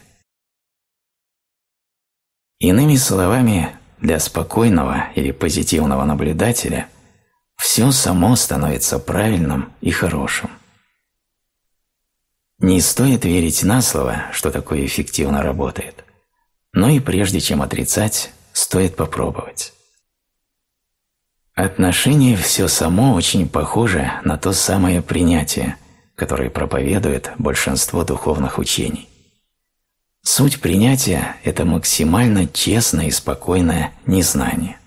Иными словами, для спокойного или позитивного наблюдателя все само становится правильным и хорошим. Не стоит верить на слово, что такое эффективно работает, но и прежде чем отрицать, стоит попробовать. Отношение все само очень похоже на то самое принятие, которое проповедует большинство духовных учений. Суть принятия – это максимально честное и спокойное незнание.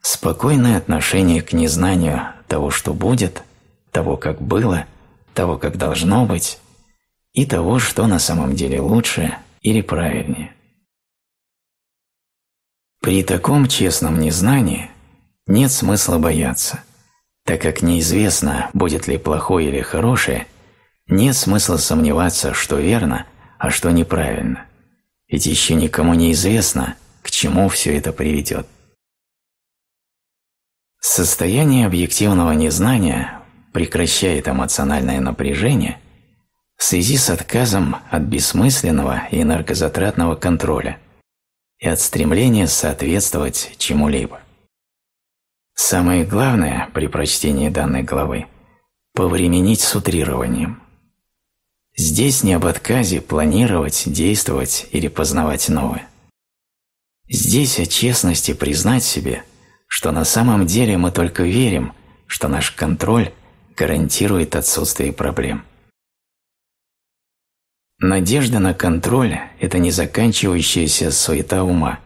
Спокойное отношение к незнанию того, что будет, того, как было, того, как должно быть, и того, что на самом деле лучше или правильнее. При таком честном незнании нет смысла бояться, так как неизвестно, будет ли плохое или хорошее, нет смысла сомневаться, что верно, а что неправильно, ведь еще никому не известно, к чему все это приведет. Состояние объективного незнания прекращает эмоциональное напряжение в связи с отказом от бессмысленного и энергозатратного контроля и от стремления соответствовать чему-либо. Самое главное при прочтении данной главы – повременить с утрированием. Здесь не об отказе планировать, действовать или познавать новое. Здесь о честности признать себе, что на самом деле мы только верим, что наш контроль гарантирует отсутствие проблем. Надежда на контроль – это не заканчивающаяся суета ума,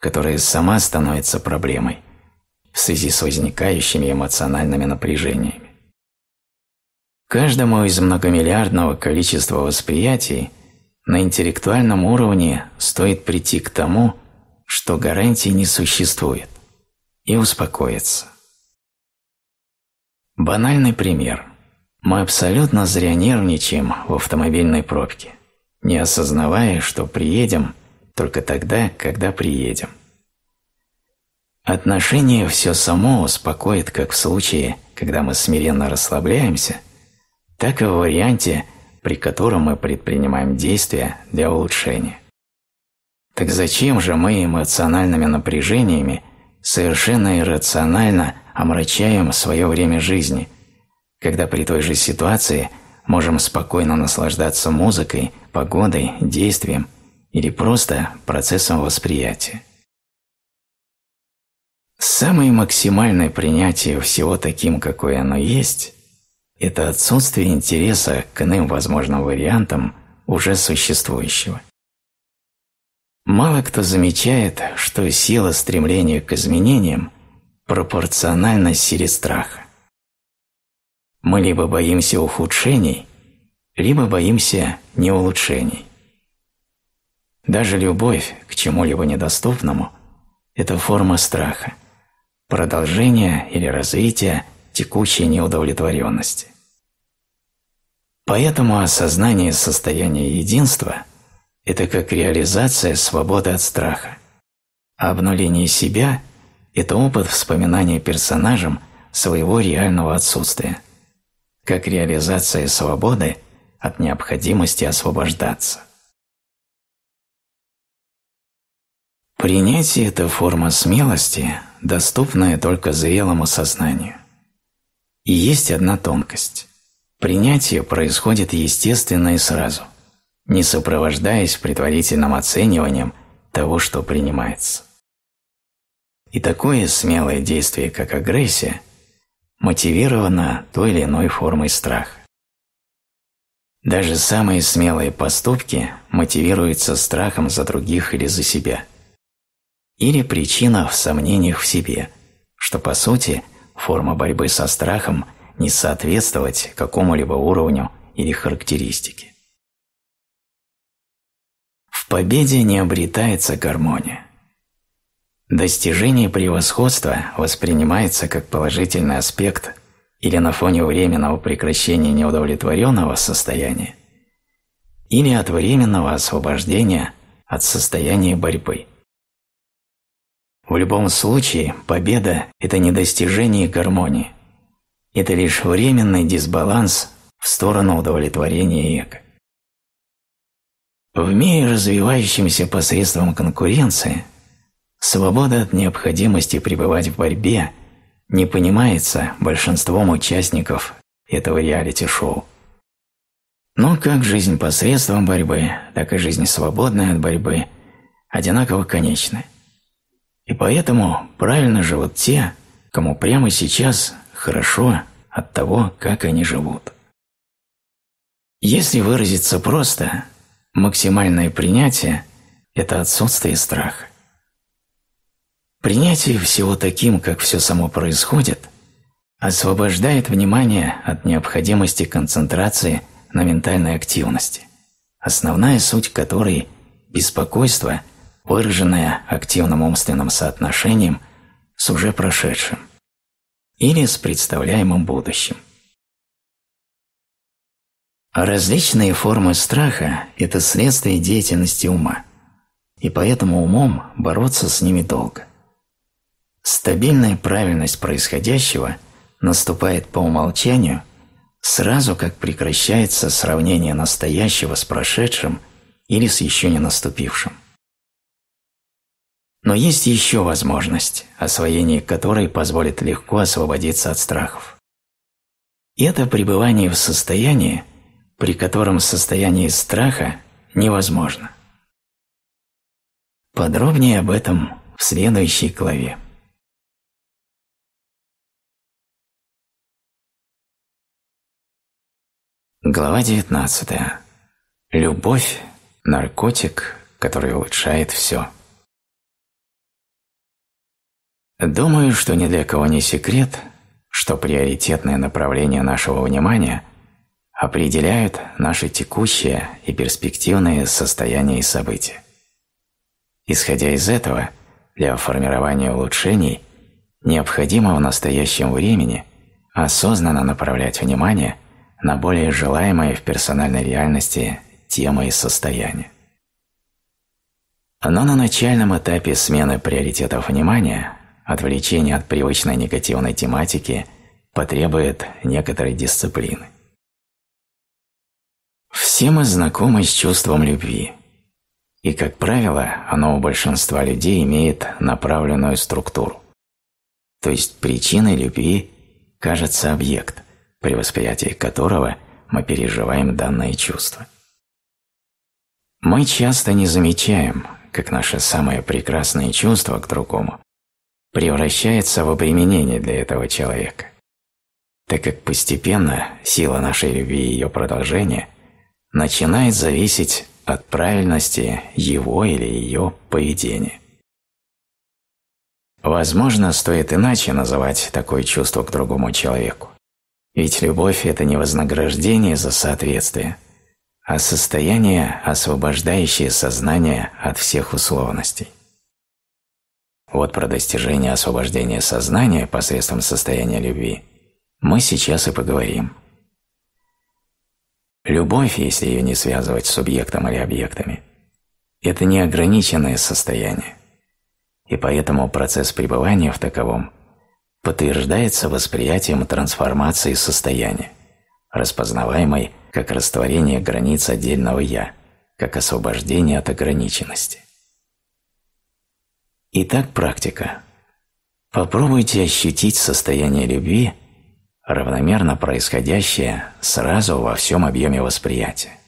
которая сама становится проблемой в связи с возникающими эмоциональными напряжениями. Каждому из многомиллиардного количества восприятий на интеллектуальном уровне стоит прийти к тому, что гарантии не существует, и успокоиться. Банальный пример. Мы абсолютно зря нервничаем в автомобильной пробке, не осознавая, что приедем только тогда, когда приедем. Отношение все само успокоит как в случае, когда мы смиренно расслабляемся, так и в варианте, при котором мы предпринимаем действия для улучшения. Так зачем же мы эмоциональными напряжениями совершенно иррационально омрачаем свое время жизни, когда при той же ситуации можем спокойно наслаждаться музыкой, погодой, действием или просто процессом восприятия. Самое максимальное принятие всего таким, какое оно есть, это отсутствие интереса к иным возможным вариантам уже существующего. Мало кто замечает, что сила стремления к изменениям пропорциональна силе страха. Мы либо боимся ухудшений, либо боимся неулучшений. Даже любовь к чему-либо недоступному – это форма страха, продолжение или развитие текущей неудовлетворенности. Поэтому осознание состояния единства – это как реализация свободы от страха, а обнуление себя – это опыт вспоминания персонажем своего реального отсутствия, как реализация свободы от необходимости освобождаться. Принятие – это форма смелости, доступная только зрелому сознанию. И есть одна тонкость. Принятие происходит естественно и сразу, не сопровождаясь предварительным оцениванием того, что принимается. И такое смелое действие, как агрессия, мотивировано той или иной формой страха. Даже самые смелые поступки мотивируются страхом за других или за себя. Или причина в сомнениях в себе, что по сути форма борьбы со страхом не соответствовать какому-либо уровню или характеристике. В победе не обретается гармония. Достижение превосходства воспринимается как положительный аспект или на фоне временного прекращения неудовлетворенного состояния, или от временного освобождения от состояния борьбы. В любом случае победа – это не достижение гармонии, это лишь временный дисбаланс в сторону удовлетворения эго. В мире, развивающемся посредством конкуренции – свобода от необходимости пребывать в борьбе не понимается большинством участников этого реалити-шоу. Но как жизнь посредством борьбы, так и жизнь свободная от борьбы одинаково конечны. И поэтому правильно живут те, кому прямо сейчас хорошо от того, как они живут. Если выразиться просто, максимальное принятие – это отсутствие страха. Принятие всего таким, как все само происходит, освобождает внимание от необходимости концентрации – на ментальной активности, основная суть которой – беспокойство, выраженное активным умственным соотношением с уже прошедшим или с представляемым будущим. Различные формы страха – это следствие деятельности ума, и поэтому умом бороться с ними долго. Стабильная правильность происходящего наступает по умолчанию – сразу как прекращается сравнение настоящего с прошедшим или с еще не наступившим. Но есть еще возможность, освоение которой позволит легко освободиться от страхов. Это пребывание в состоянии, при котором состояние страха невозможно. Подробнее об этом в следующей главе. Глава 19. Любовь – наркотик, который улучшает все. Думаю, что ни для кого не секрет, что приоритетное направление нашего внимания определяют наши текущие и перспективные состояния и события. Исходя из этого, для формирования улучшений необходимо в настоящем времени осознанно направлять внимание – на более желаемые в персональной реальности темы и состояния. Но на начальном этапе смены приоритетов внимания отвлечение от привычной негативной тематики потребует некоторой дисциплины. Все мы знакомы с чувством любви, и, как правило, оно у большинства людей имеет направленную структуру. То есть причиной любви кажется объект, при восприятии которого мы переживаем данное чувство. Мы часто не замечаем, как наше самое прекрасное чувство к другому превращается в обременение для этого человека, так как постепенно сила нашей любви и ее продолжения начинает зависеть от правильности его или ее поведения. Возможно, стоит иначе называть такое чувство к другому человеку. Ведь любовь – это не вознаграждение за соответствие, а состояние, освобождающее сознание от всех условностей. Вот про достижение освобождения сознания посредством состояния любви мы сейчас и поговорим. Любовь, если ее не связывать с субъектом или объектами, это неограниченное состояние, и поэтому процесс пребывания в таковом подтверждается восприятием трансформации состояния, распознаваемой как растворение границ отдельного «я», как освобождение от ограниченности. Итак, практика. Попробуйте ощутить состояние любви, равномерно происходящее сразу во всем объеме восприятия.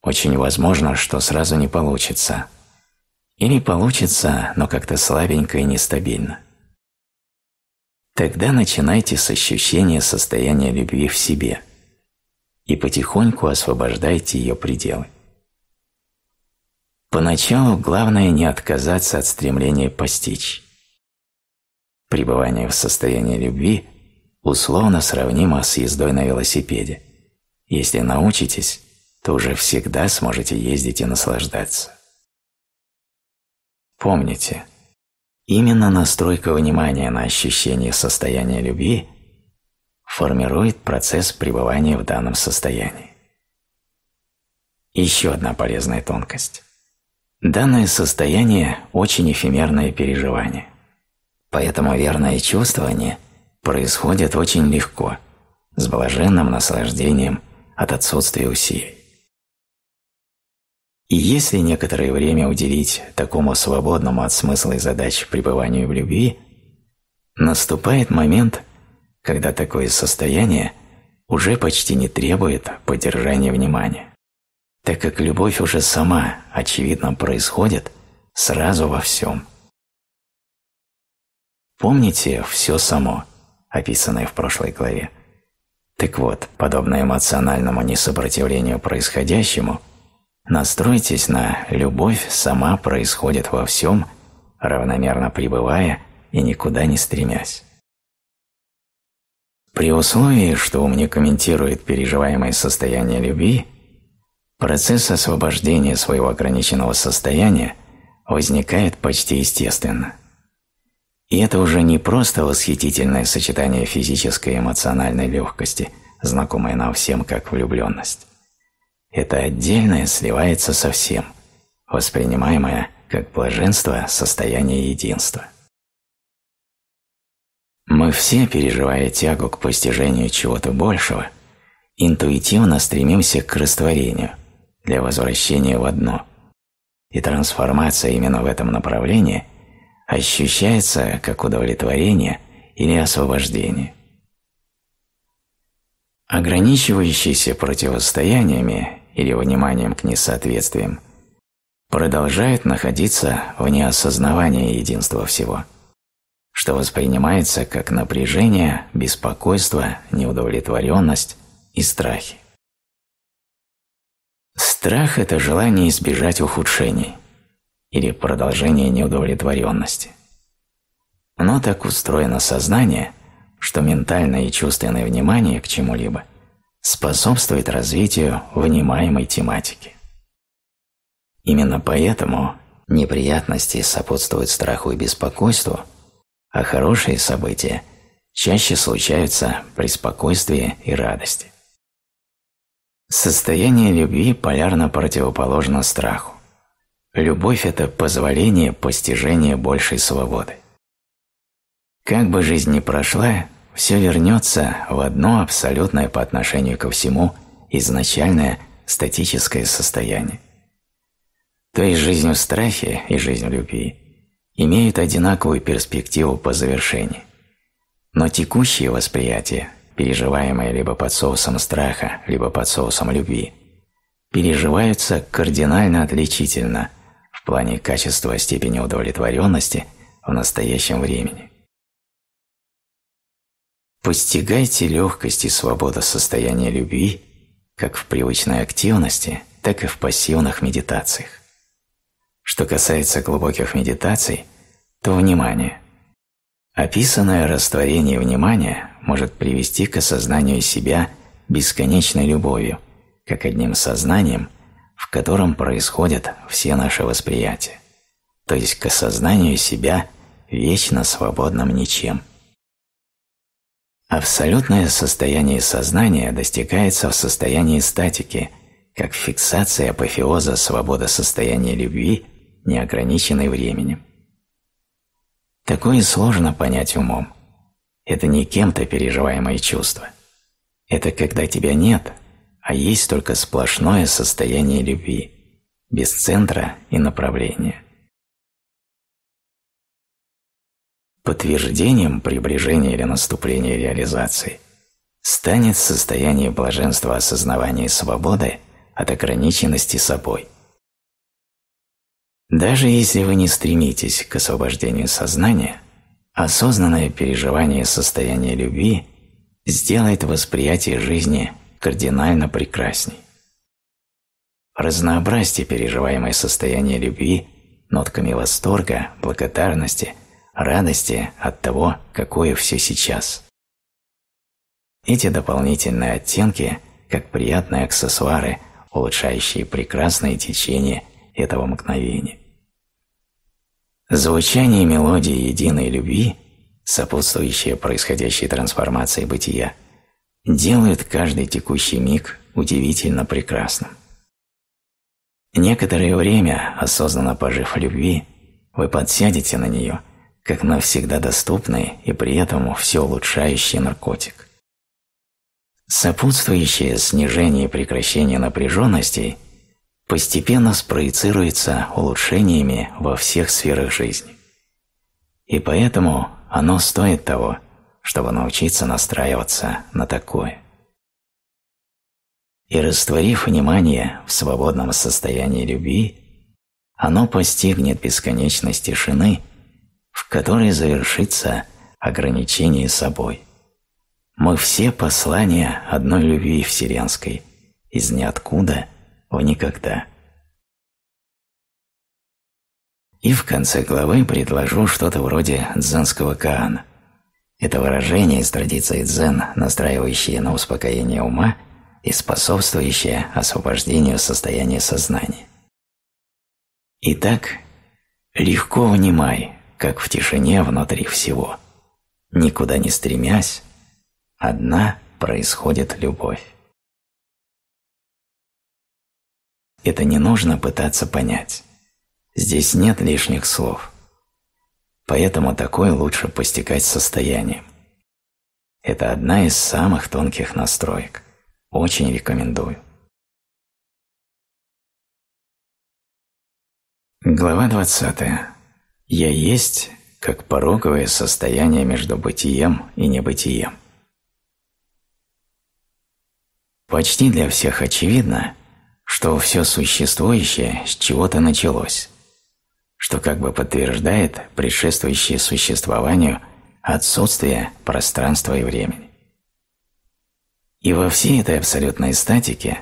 Очень возможно, что сразу не получится. Или получится, но как-то слабенько и нестабильно. Тогда начинайте с ощущения состояния любви в себе и потихоньку освобождайте ее пределы. Поначалу главное не отказаться от стремления постичь. Пребывание в состоянии любви условно сравнимо с ездой на велосипеде. Если научитесь, то уже всегда сможете ездить и наслаждаться. Помните, Именно настройка внимания на ощущение состояния любви формирует процесс пребывания в данном состоянии. Еще одна полезная тонкость. Данное состояние – очень эфемерное переживание, поэтому верное чувствование происходит очень легко, с блаженным наслаждением от отсутствия усилий. И если некоторое время уделить такому свободному от смысла и задач пребыванию в любви, наступает момент, когда такое состояние уже почти не требует поддержания внимания, так как любовь уже сама, очевидно, происходит сразу во всем. Помните все само, описанное в прошлой главе. Так вот, подобно эмоциональному несопротивлению происходящему, настройтесь на «любовь сама происходит во всем», равномерно пребывая и никуда не стремясь. При условии, что ум не комментирует переживаемое состояние любви, процесс освобождения своего ограниченного состояния возникает почти естественно. И это уже не просто восхитительное сочетание физической и эмоциональной легкости, знакомое нам всем как влюбленность. Это отдельное сливается со всем, воспринимаемое как блаженство состояние единства. Мы все, переживая тягу к постижению чего-то большего, интуитивно стремимся к растворению, для возвращения в одно. И трансформация именно в этом направлении ощущается как удовлетворение или освобождение. Ограничивающиеся противостояниями или вниманием к несоответствиям продолжают находиться в неосознавании единства всего – что воспринимается как напряжение, беспокойство, неудовлетворенность и страхи. Страх – это желание избежать ухудшений или продолжения неудовлетворенности. Но так устроено сознание, что ментальное и чувственное внимание к чему-либо способствует развитию внимаемой тематики. Именно поэтому неприятности сопутствуют страху и беспокойству – а хорошие события чаще случаются при спокойствии и радости. Состояние любви полярно противоположно страху. Любовь – это позволение постижения большей свободы. Как бы жизнь ни прошла, все вернется в одно абсолютное по отношению ко всему изначальное статическое состояние. То есть жизнь в страхе и жизнь в любви имеют одинаковую перспективу по завершении. Но текущее восприятие, переживаемое либо под соусом страха, либо под соусом любви, переживаются кардинально отличительно в плане качества степени удовлетворенности в настоящем времени. Постигайте легкость и свободу состояния любви как в привычной активности, так и в пассивных медитациях. Что касается глубоких медитаций, то внимание. Описанное растворение внимания может привести к осознанию себя бесконечной любовью, как одним сознанием, в котором происходят все наши восприятия, то есть к осознанию себя вечно свободным ничем. Абсолютное состояние сознания достигается в состоянии статики, как фиксация апофеоза свободы состояния любви не ограниченной временем. Такое сложно понять умом. Это не кем-то переживаемое чувство. Это когда тебя нет, а есть только сплошное состояние любви, без центра и направления. Подтверждением приближения или наступления реализации станет состояние блаженства осознавания свободы от ограниченности собой – даже если вы не стремитесь к освобождению сознания, осознанное переживание состояния любви сделает восприятие жизни кардинально прекрасней. Разнообразьте переживаемое состояние любви нотками восторга, благодарности, радости от того, какое все сейчас. Эти дополнительные оттенки, как приятные аксессуары, улучшающие прекрасное течение этого мгновения. Звучание мелодии единой любви, сопутствующее происходящей трансформации бытия, делает каждый текущий миг удивительно прекрасным. Некоторое время, осознанно пожив любви, вы подсядете на нее, как навсегда доступный и при этом все улучшающий наркотик. Сопутствующее снижение и прекращение напряженностей постепенно спроецируется улучшениями во всех сферах жизни. И поэтому оно стоит того, чтобы научиться настраиваться на такое. И растворив внимание в свободном состоянии любви, оно постигнет бесконечность тишины, в которой завершится ограничение собой. Мы все послания одной любви вселенской, из ниоткуда в никогда. И в конце главы предложу что-то вроде дзенского каана. Это выражение из традиции дзен, настраивающее на успокоение ума и способствующее освобождению состояния сознания. Итак, легко внимай, как в тишине внутри всего. Никуда не стремясь, одна происходит любовь. Это не нужно пытаться понять. Здесь нет лишних слов. Поэтому такое лучше постигать состоянием. Это одна из самых тонких настроек. Очень рекомендую. Глава 20. Я есть как пороговое состояние между бытием и небытием. Почти для всех очевидно, что все существующее с чего-то началось, что как бы подтверждает предшествующее существованию отсутствие пространства и времени. И во всей этой абсолютной статике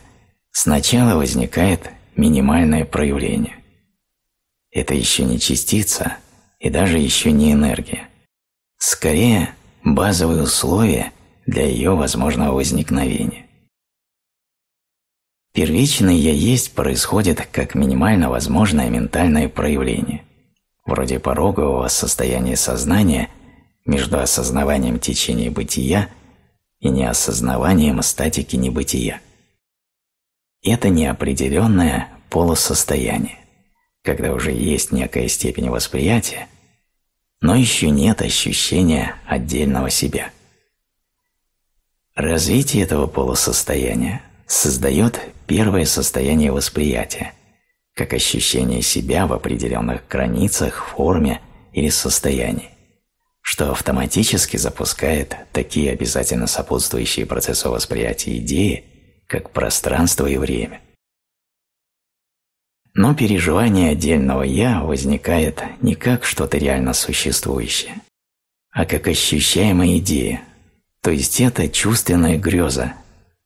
сначала возникает минимальное проявление. Это еще не частица и даже еще не энергия. Скорее, базовые условия для ее возможного возникновения. Первичное «я есть» происходит как минимально возможное ментальное проявление, вроде порогового состояния сознания между осознаванием течения бытия и неосознаванием статики небытия. Это неопределенное полусостояние, когда уже есть некая степень восприятия, но еще нет ощущения отдельного себя. Развитие этого полусостояния создает первое состояние восприятия, как ощущение себя в определенных границах, форме или состоянии, что автоматически запускает такие обязательно сопутствующие процессу восприятия идеи, как пространство и время. Но переживание отдельного «я» возникает не как что-то реально существующее, а как ощущаемая идея, то есть это чувственная греза,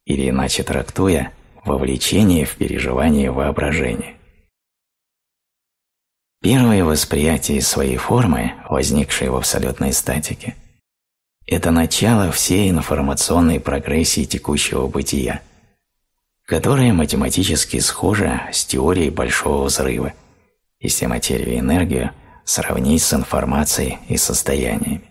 или иначе трактуя, вовлечение в переживание воображения. Первое восприятие своей формы, возникшее в абсолютной статике, это начало всей информационной прогрессии текущего бытия, которая математически схожа с теорией Большого Взрыва, если материю и энергию сравнить с информацией и состояниями.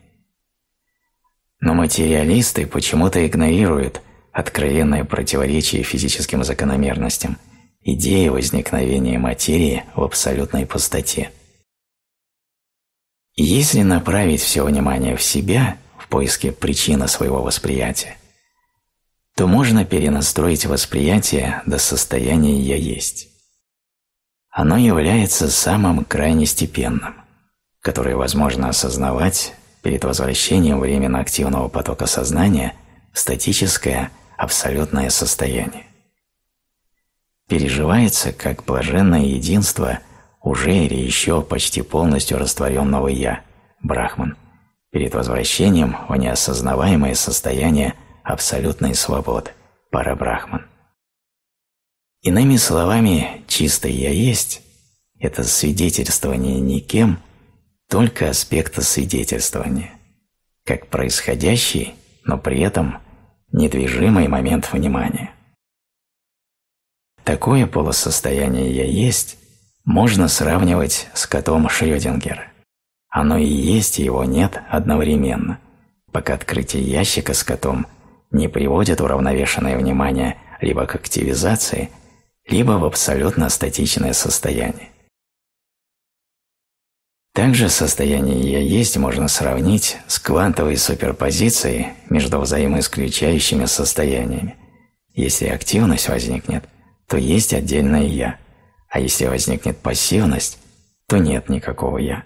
Но материалисты почему-то игнорируют – откровенное противоречие физическим закономерностям, идея возникновения материи в абсолютной пустоте. Если направить все внимание в себя в поиске причины своего восприятия, то можно перенастроить восприятие до состояния «я есть». Оно является самым крайне степенным, которое возможно осознавать перед возвращением временно активного потока сознания в статическое – абсолютное состояние. Переживается как блаженное единство уже или еще почти полностью растворенного «я» – Брахман, перед возвращением в неосознаваемое состояние абсолютной свободы – Парабрахман. Иными словами, чистое «я есть» – это свидетельствование никем, только аспекта свидетельствования, как происходящий, но при этом недвижимый момент внимания. Такое полусостояние «я есть» можно сравнивать с котом Шрёдингера. Оно и есть, и его нет одновременно, пока открытие ящика с котом не приводит уравновешенное внимание либо к активизации, либо в абсолютно статичное состояние. Также состояние «я есть» можно сравнить с квантовой суперпозицией между взаимоисключающими состояниями. Если активность возникнет, то есть отдельное «я», а если возникнет пассивность, то нет никакого «я».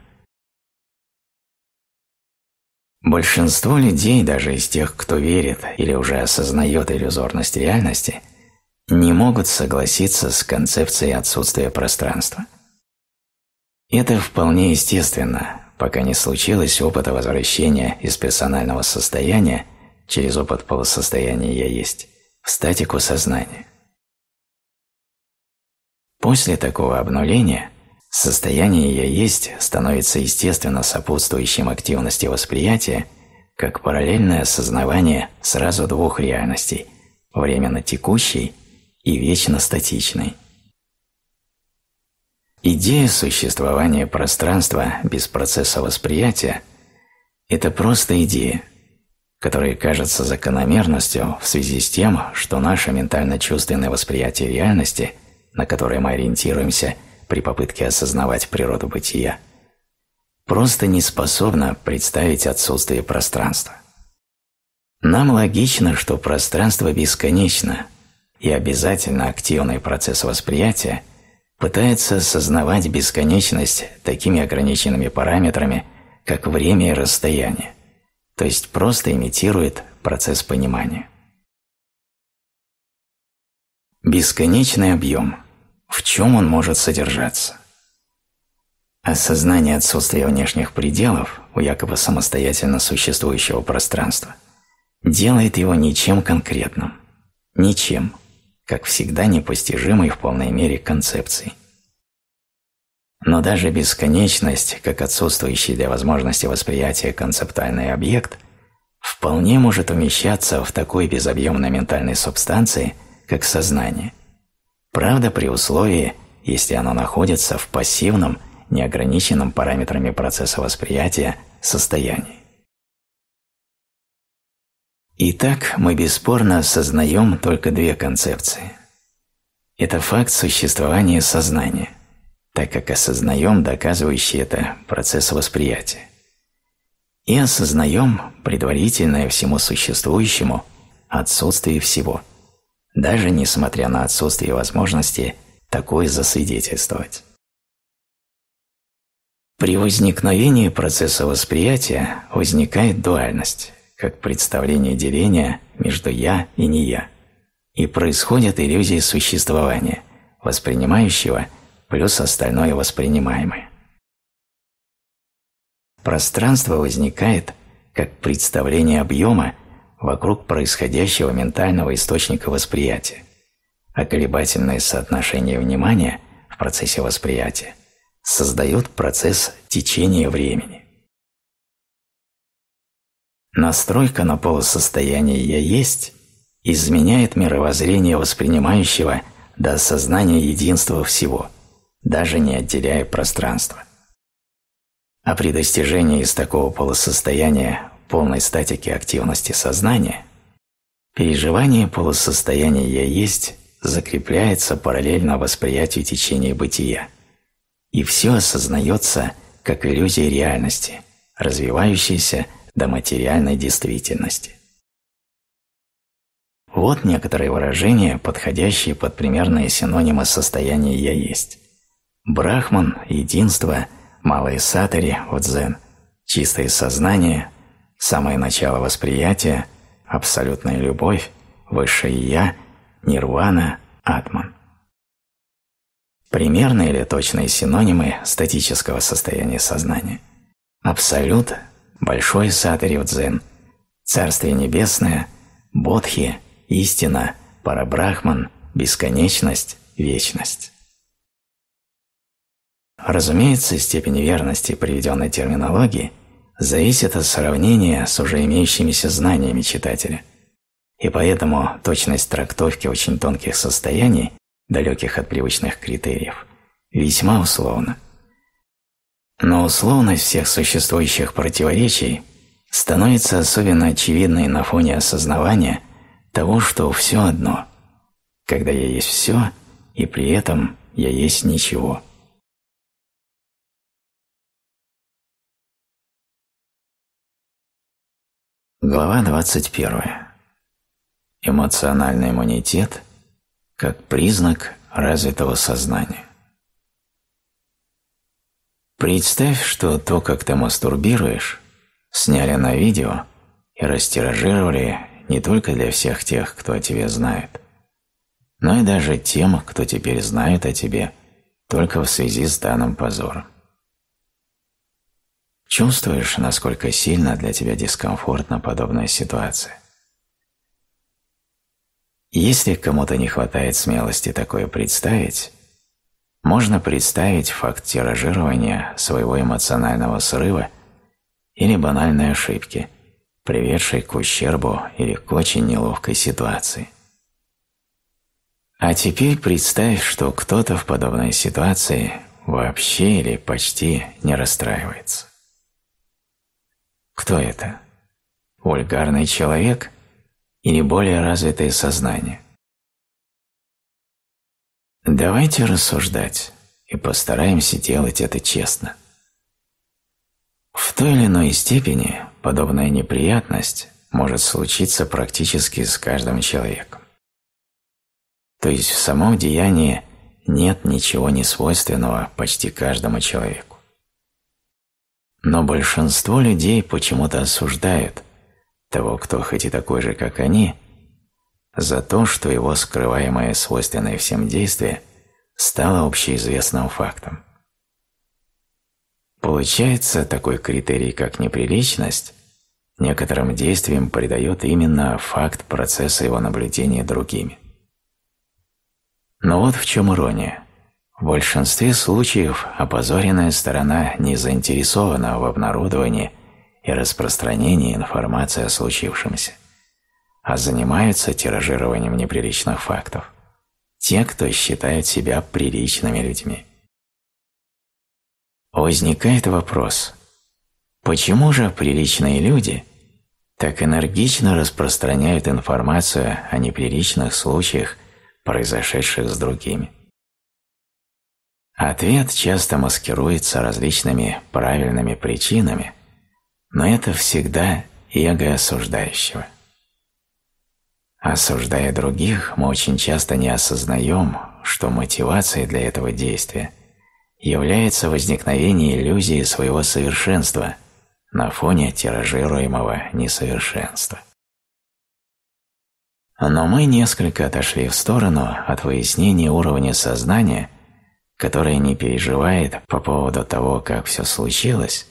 Большинство людей, даже из тех, кто верит или уже осознает иллюзорность реальности, не могут согласиться с концепцией отсутствия пространства. Это вполне естественно, пока не случилось опыта возвращения из персонального состояния через опыт полусостояния «я есть» в статику сознания. После такого обнуления состояние «я есть» становится естественно сопутствующим активности восприятия как параллельное осознавание сразу двух реальностей – временно текущей и вечно статичной. Идея существования пространства без процесса восприятия – это просто идея, которая кажется закономерностью в связи с тем, что наше ментально-чувственное восприятие реальности – на которые мы ориентируемся при попытке осознавать природу бытия, просто не способна представить отсутствие пространства. Нам логично, что пространство бесконечно, и обязательно активный процесс восприятия пытается осознавать бесконечность такими ограниченными параметрами, как время и расстояние, то есть просто имитирует процесс понимания. Бесконечный объем – в чем он может содержаться. Осознание отсутствия внешних пределов у якобы самостоятельно существующего пространства делает его ничем конкретным, ничем, как всегда непостижимой в полной мере концепцией. Но даже бесконечность, как отсутствующий для возможности восприятия концептуальный объект, вполне может умещаться в такой безобъемной ментальной субстанции, как сознание – Правда, при условии, если оно находится в пассивном, неограниченном параметрами процесса восприятия состоянии. Итак, мы бесспорно осознаем только две концепции. Это факт существования сознания, так как осознаем доказывающий это процесс восприятия. И осознаем предварительное всему существующему отсутствие всего – даже несмотря на отсутствие возможности такое засвидетельствовать. При возникновении процесса восприятия возникает дуальность, как представление деления между «я» и «не я», и происходит иллюзия существования, воспринимающего плюс остальное воспринимаемое. Пространство возникает как представление объема вокруг происходящего ментального источника восприятия, а колебательное соотношение внимания в процессе восприятия создают процесс течения времени. Настройка на полусостояние «я есть» изменяет мировоззрение воспринимающего до осознания единства всего, даже не отделяя пространство. А при достижении из такого полусостояния полной статики активности сознания, переживание полусостояния «я есть» закрепляется параллельно восприятию течения бытия, и все осознается как иллюзия реальности, развивающаяся до материальной действительности. Вот некоторые выражения, подходящие под примерные синонимы состояния «я есть». Брахман, единство, малые сатари в дзен, чистое сознание, самое начало восприятия, абсолютная любовь, высшее «я», нирвана, атман. Примерные или точные синонимы статического состояния сознания. Абсолют, большой сатари в дзен, царствие небесное, бодхи, истина, парабрахман, бесконечность, вечность. Разумеется, степень верности приведенной терминологии – зависит от сравнения с уже имеющимися знаниями читателя. И поэтому точность трактовки очень тонких состояний, далеких от привычных критериев, весьма условна. Но условность всех существующих противоречий становится особенно очевидной на фоне осознавания того, что все одно, когда я есть все, и при этом я есть ничего – Глава 21. Эмоциональный иммунитет как признак развитого сознания. Представь, что то, как ты мастурбируешь, сняли на видео и растиражировали не только для всех тех, кто о тебе знает, но и даже тем, кто теперь знает о тебе только в связи с данным позором. Чувствуешь, насколько сильно для тебя дискомфортна подобная ситуация? Если кому-то не хватает смелости такое представить, можно представить факт тиражирования своего эмоционального срыва или банальной ошибки, приведшей к ущербу или к очень неловкой ситуации. А теперь представь, что кто-то в подобной ситуации вообще или почти не расстраивается. Кто это? Вульгарный человек или более развитое сознание? Давайте рассуждать и постараемся делать это честно. В той или иной степени подобная неприятность может случиться практически с каждым человеком. То есть в самом деянии нет ничего несвойственного почти каждому человеку. Но большинство людей почему-то осуждают того, кто хоть и такой же, как они, за то, что его скрываемое свойственное всем действие стало общеизвестным фактом. Получается, такой критерий, как неприличность, некоторым действиям придает именно факт процесса его наблюдения другими. Но вот в чем ирония. В большинстве случаев опозоренная сторона не заинтересована в обнародовании и распространении информации о случившемся, а занимаются тиражированием неприличных фактов. Те, кто считает себя приличными людьми. Возникает вопрос, почему же приличные люди так энергично распространяют информацию о неприличных случаях, произошедших с другими? Ответ часто маскируется различными правильными причинами, но это всегда эго осуждающего. Осуждая других, мы очень часто не осознаем, что мотивацией для этого действия является возникновение иллюзии своего совершенства на фоне тиражируемого несовершенства. Но мы несколько отошли в сторону от выяснения уровня сознания – который не переживает по поводу того, как все случилось,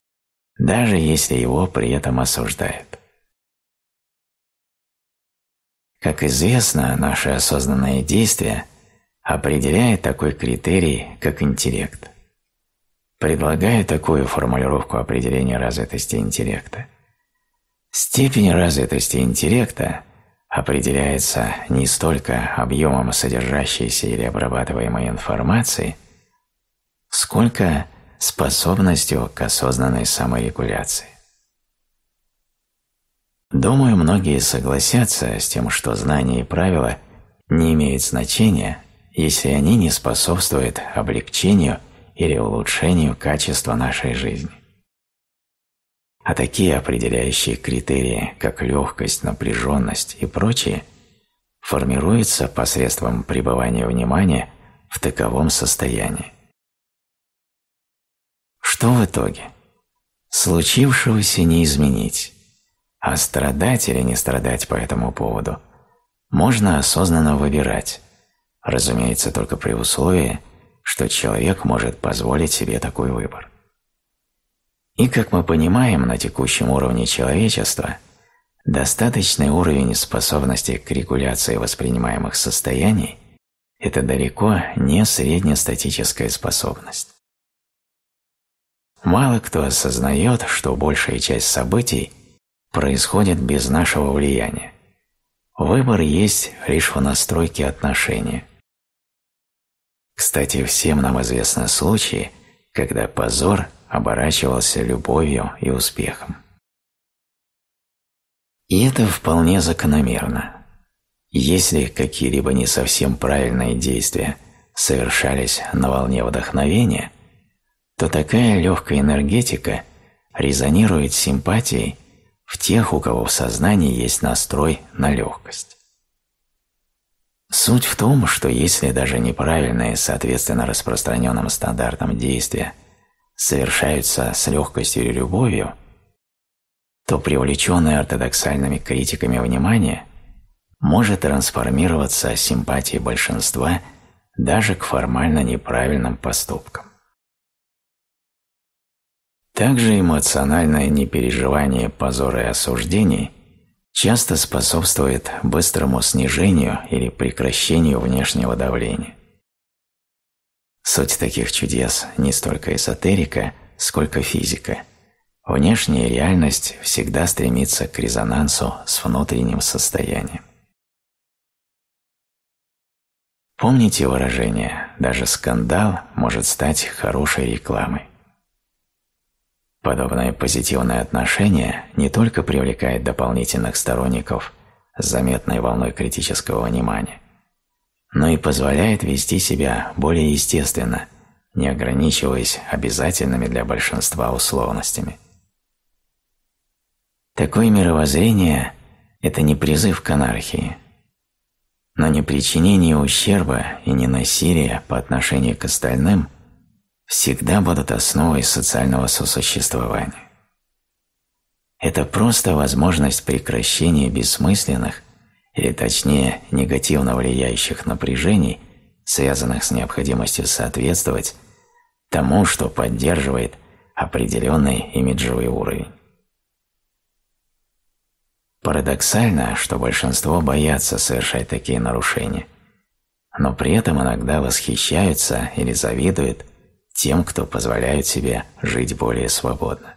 даже если его при этом осуждают. Как известно, наше осознанное действие определяет такой критерий, как интеллект. Предлагаю такую формулировку определения развитости интеллекта. Степень развитости интеллекта определяется не столько объемом содержащейся или обрабатываемой информации – сколько способностью к осознанной саморегуляции. Думаю, многие согласятся с тем, что знания и правила не имеют значения, если они не способствуют облегчению или улучшению качества нашей жизни. А такие определяющие критерии, как легкость, напряженность и прочее, формируются посредством пребывания внимания в таковом состоянии. Что в итоге? Случившегося не изменить, а страдать или не страдать по этому поводу можно осознанно выбирать, разумеется, только при условии, что человек может позволить себе такой выбор. И, как мы понимаем, на текущем уровне человечества достаточный уровень способности к регуляции воспринимаемых состояний – это далеко не среднестатическая способность. Мало кто осознает, что большая часть событий происходит без нашего влияния. Выбор есть лишь в настройке отношения. Кстати, всем нам известны случаи, когда позор оборачивался любовью и успехом. И это вполне закономерно. Если какие-либо не совсем правильные действия совершались на волне вдохновения, то такая легкая энергетика резонирует симпатией в тех, у кого в сознании есть настрой на легкость. Суть в том, что если даже неправильные, соответственно распространенным стандартам действия, совершаются с легкостью или любовью, то привлеченное ортодоксальными критиками внимание может трансформироваться симпатией большинства даже к формально неправильным поступкам. Также эмоциональное непереживание позора и осуждений часто способствует быстрому снижению или прекращению внешнего давления. Суть таких чудес не столько эзотерика, сколько физика. Внешняя реальность всегда стремится к резонансу с внутренним состоянием. Помните выражение «даже скандал может стать хорошей рекламой». Подобное позитивное отношение не только привлекает дополнительных сторонников с заметной волной критического внимания, но и позволяет вести себя более естественно, не ограничиваясь обязательными для большинства условностями. Такое мировоззрение – это не призыв к анархии, но не причинение ущерба и не насилие по отношению к остальным – всегда будут основой социального сосуществования. Это просто возможность прекращения бессмысленных, или точнее негативно влияющих напряжений, связанных с необходимостью соответствовать тому, что поддерживает определенный имиджевый уровень. Парадоксально, что большинство боятся совершать такие нарушения, но при этом иногда восхищаются или завидуют – тем, кто позволяет себе жить более свободно.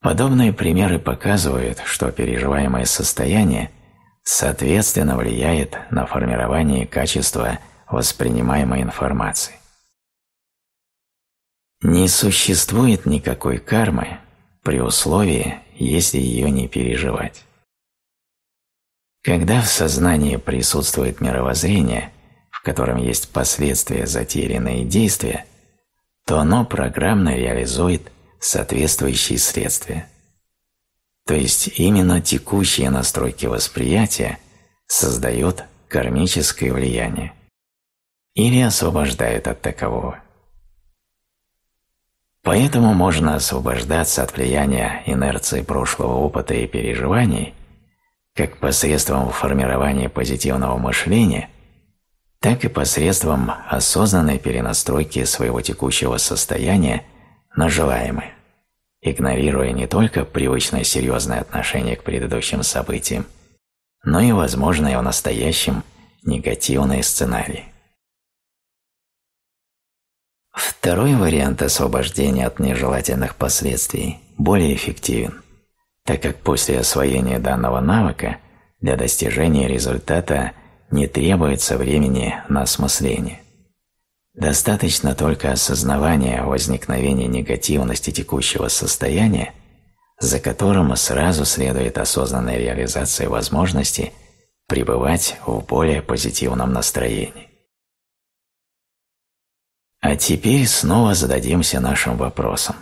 Подобные примеры показывают, что переживаемое состояние соответственно влияет на формирование качества воспринимаемой информации. Не существует никакой кармы при условии, если ее не переживать. Когда в сознании присутствует мировоззрение, котором есть последствия затеянные действия, то оно программно реализует соответствующие следствия. То есть именно текущие настройки восприятия создают кармическое влияние или освобождают от такового. Поэтому можно освобождаться от влияния инерции прошлого опыта и переживаний как посредством формирования позитивного мышления, так и посредством осознанной перенастройки своего текущего состояния на желаемое, игнорируя не только привычное серьезное отношение к предыдущим событиям, но и возможные в настоящем негативные сценарии. Второй вариант освобождения от нежелательных последствий более эффективен, так как после освоения данного навыка для достижения результата – не требуется времени на осмысление. Достаточно только осознавания возникновения негативности текущего состояния, за которым сразу следует осознанная реализация возможности пребывать в более позитивном настроении. А теперь снова зададимся нашим вопросом.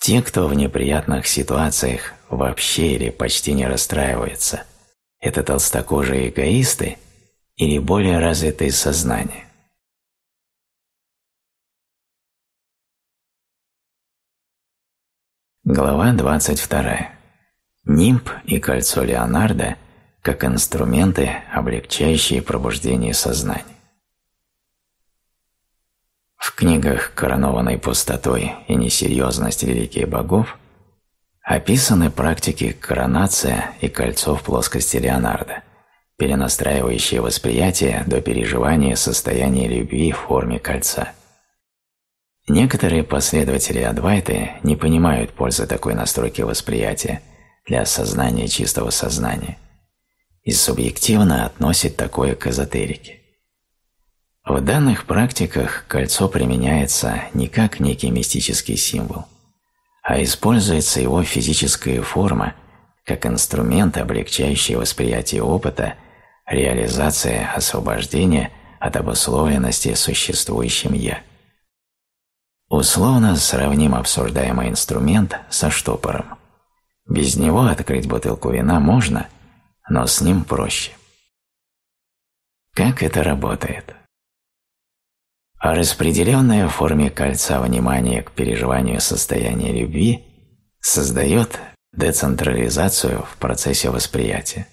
Те, кто в неприятных ситуациях вообще или почти не расстраивается, это толстокожие эгоисты – или более развитые сознания. Глава 22. Нимб и кольцо Леонардо как инструменты, облегчающие пробуждение сознания. В книгах «Коронованной пустотой» и «Несерьезность великих богов» описаны практики коронация и кольцо в плоскости Леонардо, перенастраивающее восприятие до переживания состояния любви в форме кольца. Некоторые последователи Адвайты не понимают пользы такой настройки восприятия для осознания чистого сознания и субъективно относят такое к эзотерике. В данных практиках кольцо применяется не как некий мистический символ, а используется его физическая форма как инструмент, облегчающий восприятие опыта – реализация освобождения от обусловленности существующим «я». Условно сравним обсуждаемый инструмент со штопором. Без него открыть бутылку вина можно, но с ним проще. Как это работает? а распределенное в форме кольца внимание к переживанию состояния любви создает децентрализацию в процессе восприятия.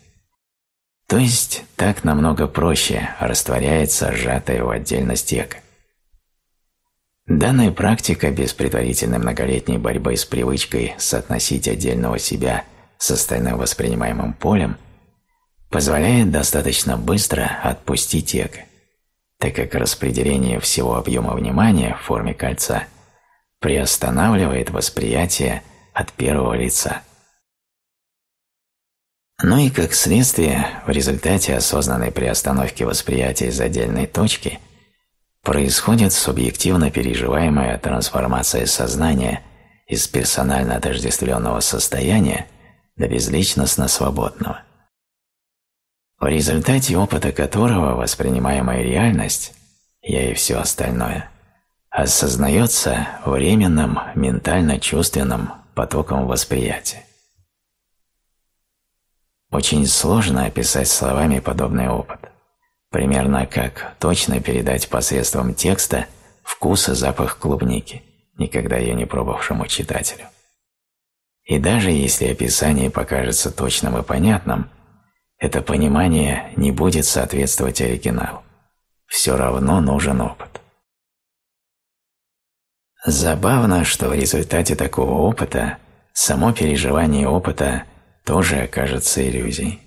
То есть так намного проще растворяется сжатое в отдельность эго. Данная практика без предварительной многолетней борьбы с привычкой соотносить отдельного себя с остальным воспринимаемым полем позволяет достаточно быстро отпустить эго так как распределение всего объема внимания в форме кольца приостанавливает восприятие от первого лица. Ну и как следствие, в результате осознанной приостановки восприятия из отдельной точки происходит субъективно переживаемая трансформация сознания из персонально отождествленного состояния до безличностно свободного в результате опыта которого воспринимаемая реальность, я и все остальное, осознается временным ментально-чувственным потоком восприятия. Очень сложно описать словами подобный опыт. Примерно как точно передать посредством текста вкус и запах клубники, никогда ее не пробовавшему читателю. И даже если описание покажется точным и понятным, это понимание не будет соответствовать оригиналу. Все равно нужен опыт. Забавно, что в результате такого опыта само переживание опыта тоже окажется иллюзией.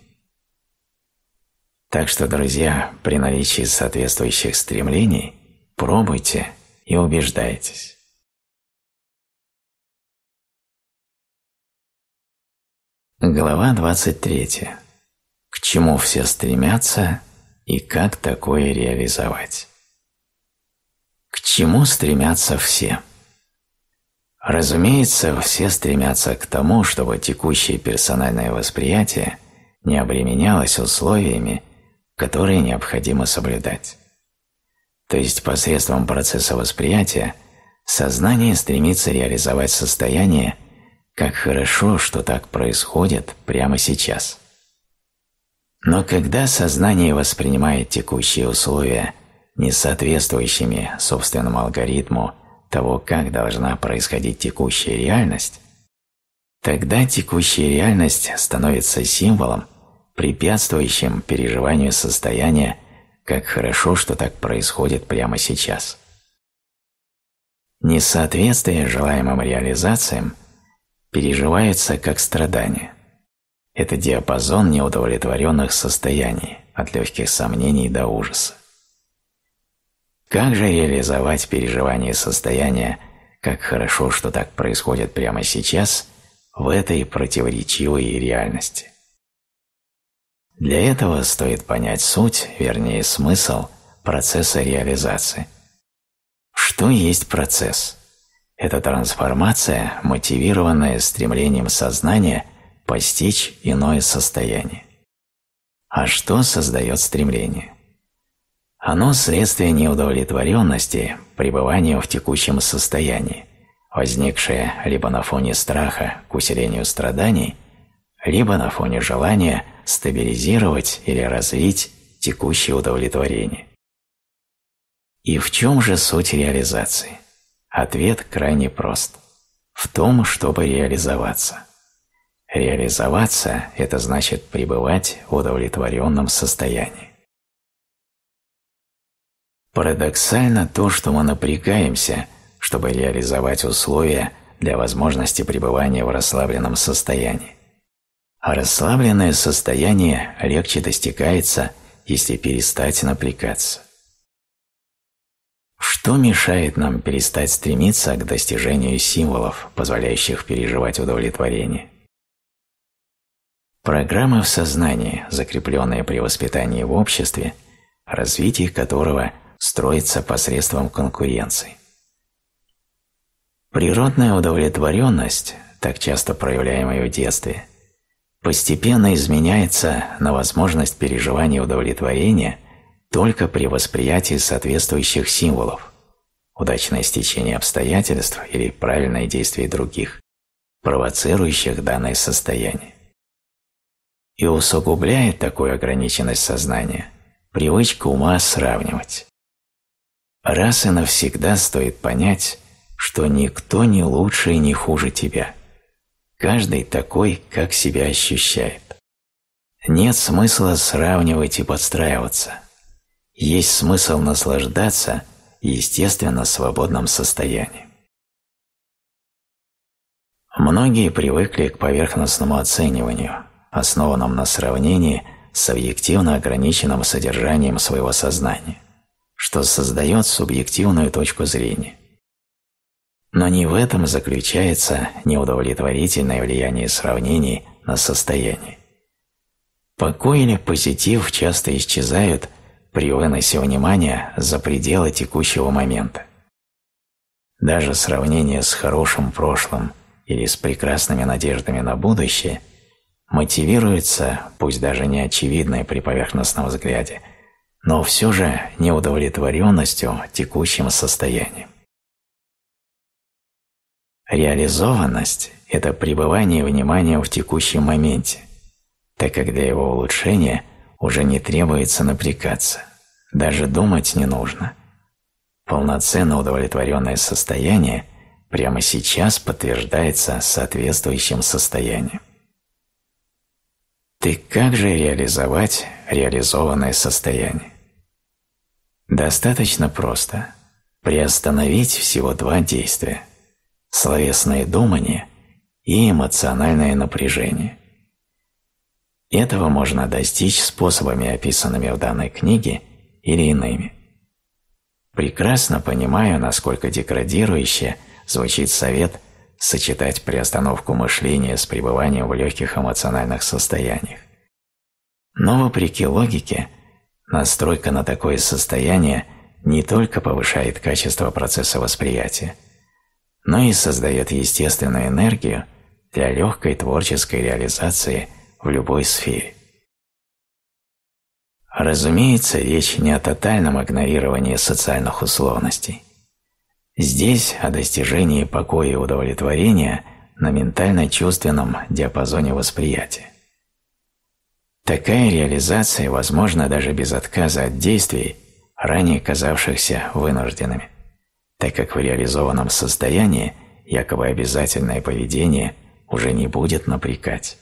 Так что, друзья, при наличии соответствующих стремлений пробуйте и убеждайтесь. Глава 23 к чему все стремятся и как такое реализовать. К чему стремятся все? Разумеется, все стремятся к тому, чтобы текущее персональное восприятие не обременялось условиями, которые необходимо соблюдать. То есть посредством процесса восприятия сознание стремится реализовать состояние, как хорошо, что так происходит прямо сейчас – но когда сознание воспринимает текущие условия несоответствующими собственному алгоритму того, как должна происходить текущая реальность, тогда текущая реальность становится символом, препятствующим переживанию состояния, как хорошо, что так происходит прямо сейчас. Несоответствие желаемым реализациям переживается как страдание. Это диапазон неудовлетворенных состояний, от легких сомнений до ужаса. Как же реализовать переживание состояния, как хорошо, что так происходит прямо сейчас, в этой противоречивой реальности? Для этого стоит понять суть, вернее смысл процесса реализации. Что есть процесс? Это трансформация, мотивированная стремлением сознания – постичь иное состояние. А что создает стремление? Оно следствие неудовлетворенности пребывания в текущем состоянии, возникшее либо на фоне страха к усилению страданий, либо на фоне желания стабилизировать или развить текущее удовлетворение. И в чем же суть реализации? Ответ крайне прост. В том, чтобы реализоваться. Реализоваться – это значит пребывать в удовлетворенном состоянии. Парадоксально то, что мы напрягаемся, чтобы реализовать условия для возможности пребывания в расслабленном состоянии. А расслабленное состояние легче достигается, если перестать напрягаться. Что мешает нам перестать стремиться к достижению символов, позволяющих переживать удовлетворение? Программы в сознании, закрепленные при воспитании в обществе, развитие которого строится посредством конкуренции. Природная удовлетворенность, так часто проявляемая в детстве, постепенно изменяется на возможность переживания удовлетворения только при восприятии соответствующих символов, удачное стечение обстоятельств или правильное действие других, провоцирующих данное состояние и усугубляет такую ограниченность сознания привычка ума сравнивать. Раз и навсегда стоит понять, что никто не лучше и не хуже тебя. Каждый такой, как себя ощущает. Нет смысла сравнивать и подстраиваться. Есть смысл наслаждаться естественно свободном состоянии. Многие привыкли к поверхностному оцениванию, основанному на сравнении с объективно ограниченным содержанием своего сознания, что создает субъективную точку зрения. Но не в этом заключается неудовлетворительное влияние сравнений на состояние. Покой или позитив часто исчезают при выносе внимания за пределы текущего момента. Даже сравнение с хорошим прошлым или с прекрасными надеждами на будущее мотивируется, пусть даже не очевидной при поверхностном взгляде, но все же неудовлетворенностью текущим состоянием. Реализованность – это пребывание внимания в текущем моменте, так как для его улучшения уже не требуется напрягаться, даже думать не нужно. Полноценно удовлетворенное состояние прямо сейчас подтверждается соответствующим состоянием. Ты как же реализовать реализованное состояние? Достаточно просто приостановить всего два действия – словесное думание и эмоциональное напряжение. Этого можно достичь способами, описанными в данной книге, или иными. Прекрасно понимаю, насколько деградирующе звучит совет сочетать приостановку мышления с пребыванием в легких эмоциональных состояниях. Но вопреки логике, настройка на такое состояние не только повышает качество процесса восприятия, но и создает естественную энергию для легкой творческой реализации в любой сфере. Разумеется, речь не о тотальном игнорировании социальных условностей. Здесь о достижении покоя и удовлетворения на ментально-чувственном диапазоне восприятия. Такая реализация возможна даже без отказа от действий, ранее казавшихся вынужденными, так как в реализованном состоянии якобы обязательное поведение уже не будет напрягать.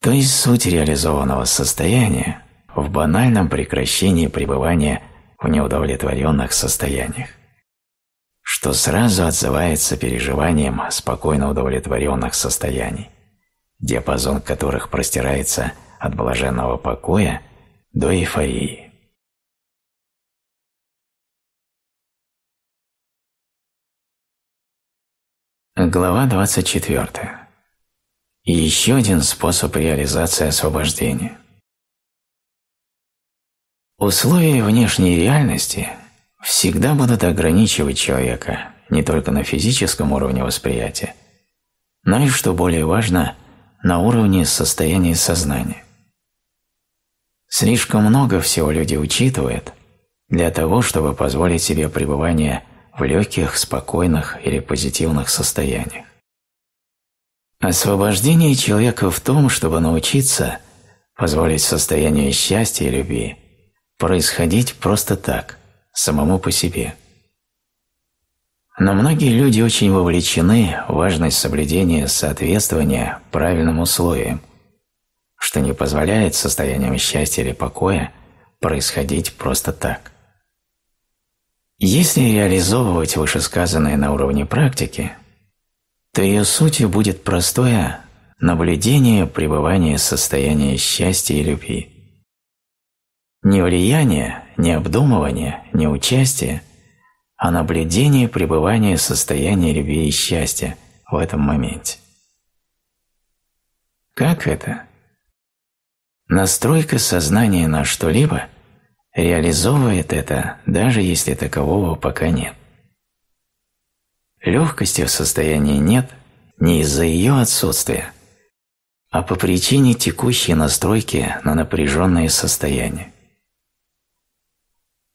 То есть суть реализованного состояния в банальном прекращении пребывания в неудовлетворенных состояниях, что сразу отзывается переживанием спокойно удовлетворенных состояний, диапазон которых простирается от блаженного покоя до эйфории. Глава 24. И еще один способ реализации освобождения. Условия внешней реальности всегда будут ограничивать человека не только на физическом уровне восприятия, но и, что более важно, на уровне состояния сознания. Слишком много всего люди учитывают для того, чтобы позволить себе пребывание в легких, спокойных или позитивных состояниях. Освобождение человека в том, чтобы научиться позволить состоянию счастья и любви происходить просто так, самому по себе. Но многие люди очень вовлечены в важность соблюдения соответствования правильным условиям, что не позволяет состояниям счастья или покоя происходить просто так. Если реализовывать вышесказанное на уровне практики – то ее сутью будет простое наблюдение пребывания состояния счастья и любви. Не влияние, не обдумывание, не участие, а наблюдение пребывания состояния любви и счастья в этом моменте. Как это? Настройка сознания на что-либо реализовывает это, даже если такового пока нет. Легкости в состоянии нет не из-за ее отсутствия, а по причине текущей настройки на напряженное состояние.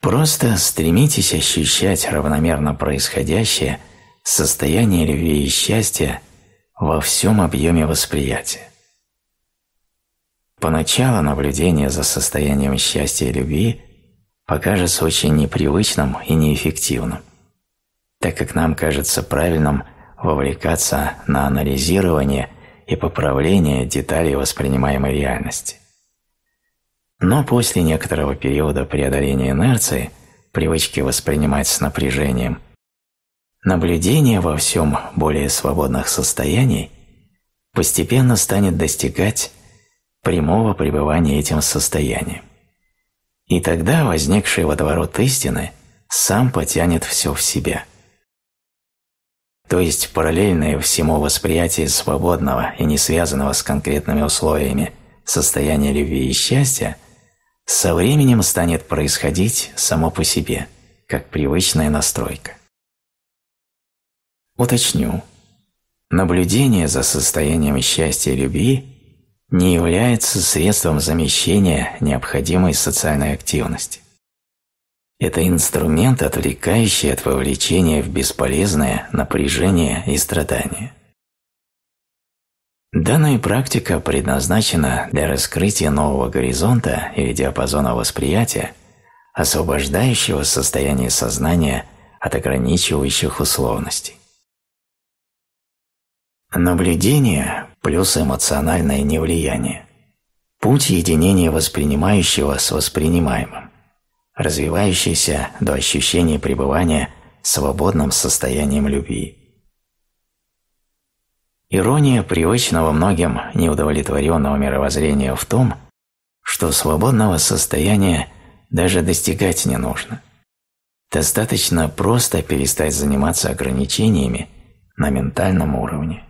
Просто стремитесь ощущать равномерно происходящее состояние любви и счастья во всем объеме восприятия. Поначалу наблюдение за состоянием счастья и любви покажется очень непривычным и неэффективным, так как нам кажется правильным вовлекаться на анализирование и поправление деталей воспринимаемой реальности. Но после некоторого периода преодоления инерции, привычки воспринимать с напряжением, наблюдение во всем более свободных состояний постепенно станет достигать прямого пребывания этим состоянием. И тогда возникший водоворот истины сам потянет все в себя. То есть параллельное всему восприятие свободного и не связанного с конкретными условиями состояния любви и счастья со временем станет происходить само по себе, как привычная настройка. Уточню. Наблюдение за состоянием счастья и любви не является средством замещения необходимой социальной активности. Это инструмент, отвлекающий от вовлечения в бесполезное напряжение и страдания. Данная практика предназначена для раскрытия нового горизонта или диапазона восприятия, освобождающего состояние сознания от ограничивающих условностей. Наблюдение плюс эмоциональное невлияние. Путь единения воспринимающего с воспринимаемым, развивающийся до ощущения пребывания свободным состоянием любви. Ирония привычного многим неудовлетворенного мировоззрения в том, что свободного состояния даже достигать не нужно. Достаточно просто перестать заниматься ограничениями на ментальном уровне.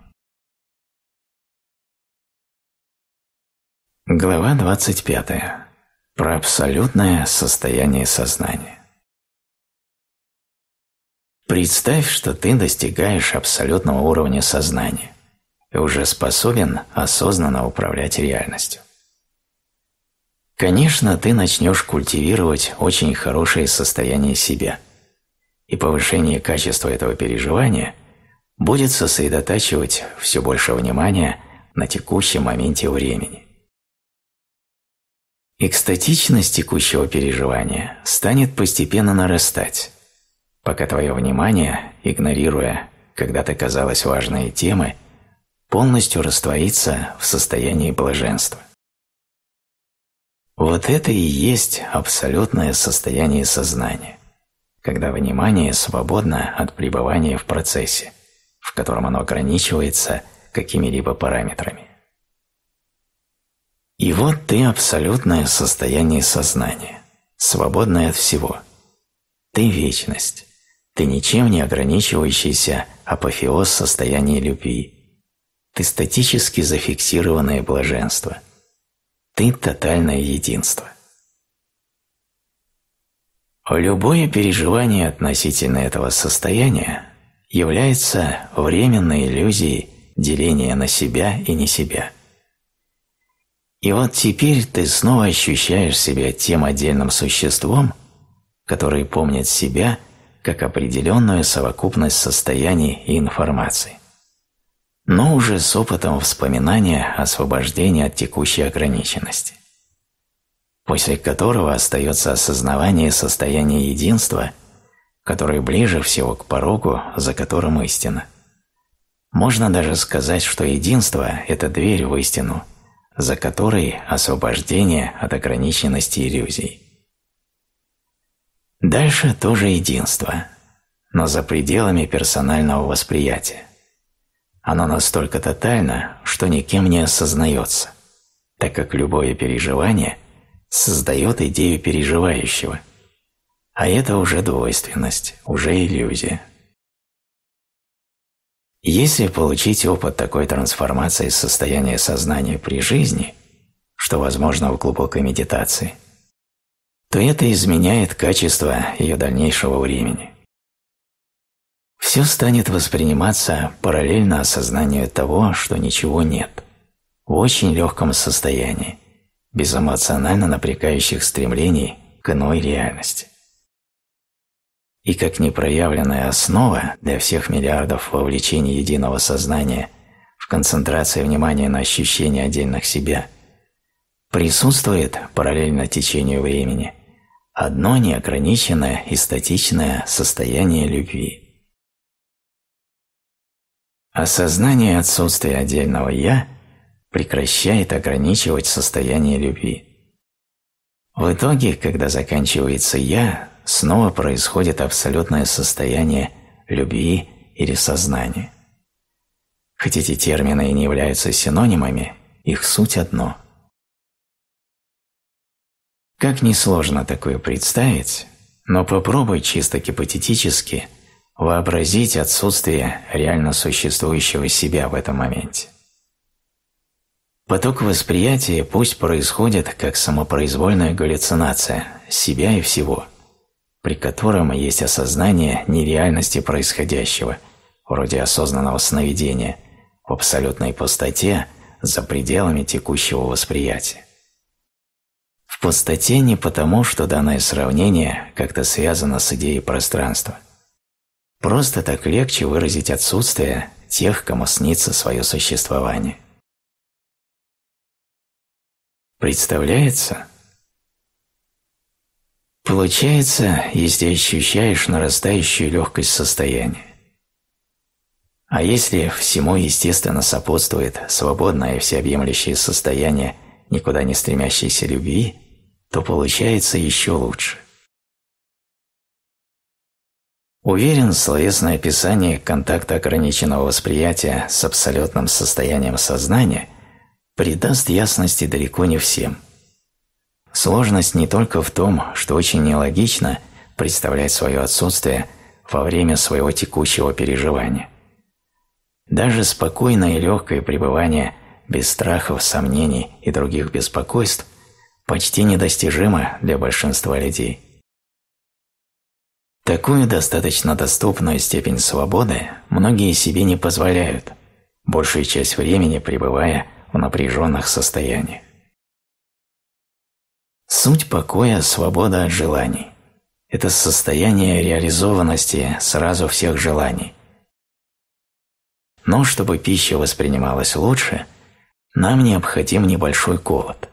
Глава 25. Про абсолютное состояние сознания. Представь, что ты достигаешь абсолютного уровня сознания и уже способен осознанно управлять реальностью. Конечно, ты начнешь культивировать очень хорошее состояние себя, и повышение качества этого переживания будет сосредотачивать все больше внимания на текущем моменте времени. Экстатичность текущего переживания станет постепенно нарастать, пока твое внимание, игнорируя когда-то казалось важные темы, полностью растворится в состоянии блаженства. Вот это и есть абсолютное состояние сознания, когда внимание свободно от пребывания в процессе, в котором оно ограничивается какими-либо параметрами. И вот ты абсолютное состояние сознания, свободное от всего. Ты вечность, ты ничем не ограничивающийся апофеоз состояния любви. Ты статически зафиксированное блаженство. Ты тотальное единство. Любое переживание относительно этого состояния является временной иллюзией деления на себя и не себя – и вот теперь ты снова ощущаешь себя тем отдельным существом, который помнит себя как определенную совокупность состояний и информации, но уже с опытом вспоминания освобождения от текущей ограниченности, после которого остается осознавание состояния единства, которое ближе всего к порогу, за которым истина. Можно даже сказать, что единство – это дверь в истину – за которой освобождение от ограниченности иллюзий. Дальше тоже единство, но за пределами персонального восприятия. Оно настолько тотально, что никем не осознается, так как любое переживание создает идею переживающего, а это уже двойственность, уже иллюзия. Если получить опыт такой трансформации состояния сознания при жизни, что возможно в глубокой медитации, то это изменяет качество ее дальнейшего времени. Все станет восприниматься параллельно осознанию того, что ничего нет, в очень легком состоянии, без эмоционально напрягающих стремлений к иной реальности и как непроявленная основа для всех миллиардов вовлечений единого сознания в концентрации внимания на ощущении отдельных себя, присутствует параллельно течению времени одно неограниченное и статичное состояние любви. Осознание отсутствия отдельного «я» прекращает ограничивать состояние любви. В итоге, когда заканчивается «я», снова происходит абсолютное состояние любви или сознания. Хоть эти термины и не являются синонимами, их суть одно. Как несложно такое представить, но попробуй чисто гипотетически вообразить отсутствие реально существующего себя в этом моменте. Поток восприятия пусть происходит как самопроизвольная галлюцинация себя и всего, при котором есть осознание нереальности происходящего, вроде осознанного сновидения, в абсолютной пустоте за пределами текущего восприятия. В пустоте не потому, что данное сравнение как-то связано с идеей пространства. Просто так легче выразить отсутствие тех, кому снится свое существование. Представляется? Получается, если ощущаешь нарастающую легкость состояния. А если всему естественно сопутствует свободное всеобъемлющее состояние никуда не стремящейся любви, то получается еще лучше. Уверен, словесное описание контакта ограниченного восприятия с абсолютным состоянием сознания – придаст ясности далеко не всем. Сложность не только в том, что очень нелогично представлять свое отсутствие во время своего текущего переживания. Даже спокойное и легкое пребывание без страхов, сомнений и других беспокойств почти недостижимо для большинства людей. Такую достаточно доступную степень свободы многие себе не позволяют, большую часть времени пребывая в напряженных состояниях. Суть покоя – свобода от желаний. Это состояние реализованности сразу всех желаний. Но чтобы пища воспринималась лучше, нам необходим небольшой голод.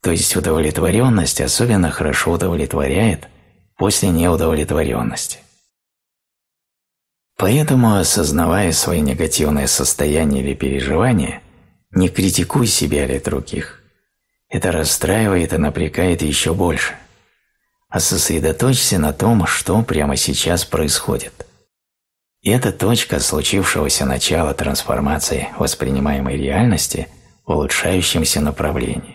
То есть удовлетворенность особенно хорошо удовлетворяет после неудовлетворенности. Поэтому, осознавая свои негативные состояния или переживания, не критикуй себя или других. Это расстраивает и напрягает еще больше. А сосредоточься на том, что прямо сейчас происходит. И это точка случившегося начала трансформации воспринимаемой реальности в улучшающемся направлении.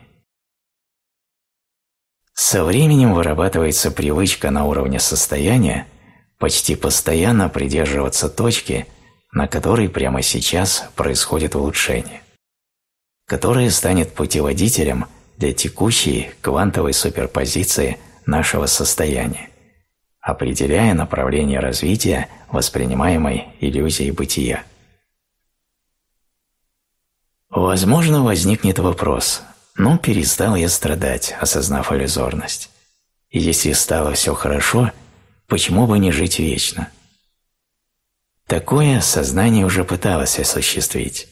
Со временем вырабатывается привычка на уровне состояния почти постоянно придерживаться точки, на которой прямо сейчас происходит улучшение которое станет путеводителем для текущей квантовой суперпозиции нашего состояния, определяя направление развития воспринимаемой иллюзии бытия. Возможно, возникнет вопрос, ну, перестал я страдать, осознав иллюзорность. И если стало все хорошо, почему бы не жить вечно? Такое сознание уже пыталось осуществить.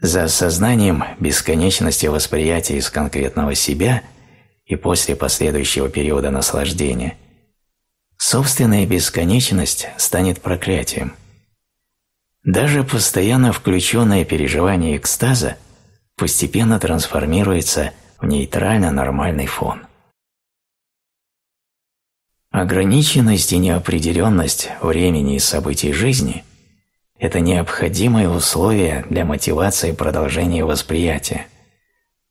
За осознанием бесконечности восприятия из конкретного себя и после последующего периода наслаждения собственная бесконечность станет проклятием. Даже постоянно включенное переживание экстаза постепенно трансформируется в нейтрально-нормальный фон. Ограниченность и неопределенность времени и событий жизни – это необходимые условия для мотивации продолжения восприятия,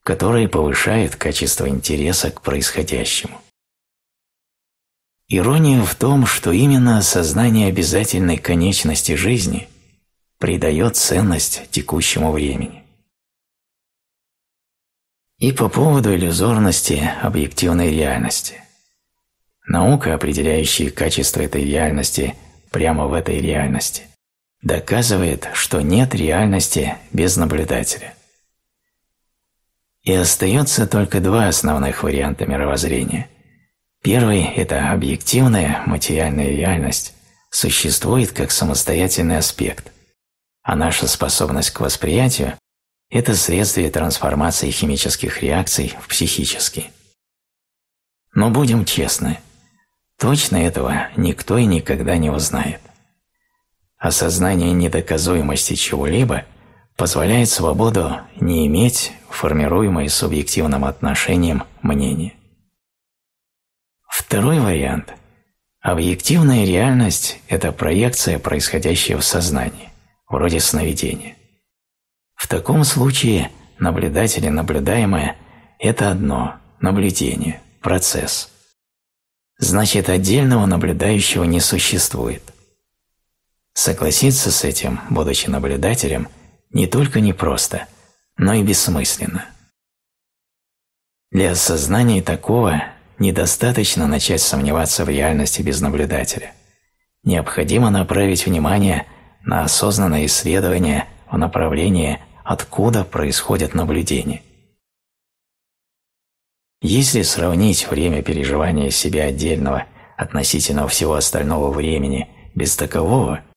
которые повышают качество интереса к происходящему. Ирония в том, что именно осознание обязательной конечности жизни придает ценность текущему времени. И по поводу иллюзорности объективной реальности. Наука, определяющая качество этой реальности прямо в этой реальности, доказывает, что нет реальности без наблюдателя. И остается только два основных варианта мировоззрения. Первый – это объективная материальная реальность, существует как самостоятельный аспект, а наша способность к восприятию – это следствие трансформации химических реакций в психические. Но будем честны, точно этого никто и никогда не узнает. Осознание недоказуемости чего-либо позволяет свободу не иметь формируемое субъективным отношением мнение. Второй вариант. Объективная реальность – это проекция, происходящая в сознании, вроде сновидения. В таком случае наблюдатель и наблюдаемое – это одно – наблюдение, процесс. Значит, отдельного наблюдающего не существует. Согласиться с этим, будучи наблюдателем, не только непросто, но и бессмысленно. Для осознания такого недостаточно начать сомневаться в реальности без наблюдателя. Необходимо направить внимание на осознанное исследование в направлении, откуда происходят наблюдения. Если сравнить время переживания себя отдельного относительно всего остального времени без такового –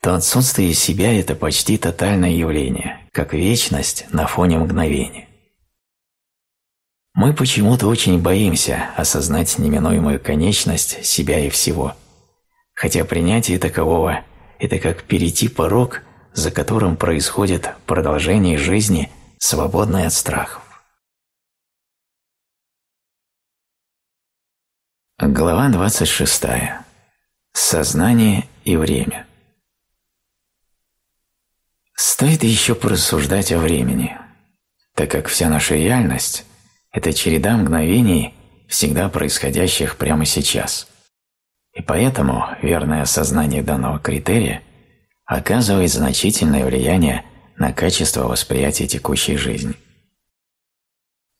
то отсутствие себя – это почти тотальное явление, как вечность на фоне мгновения. Мы почему-то очень боимся осознать неминуемую конечность себя и всего, хотя принятие такового – это как перейти порог, за которым происходит продолжение жизни, свободной от страхов. Глава 26. Сознание и время. Стоит еще порассуждать о времени, так как вся наша реальность – это череда мгновений, всегда происходящих прямо сейчас. И поэтому верное осознание данного критерия оказывает значительное влияние на качество восприятия текущей жизни.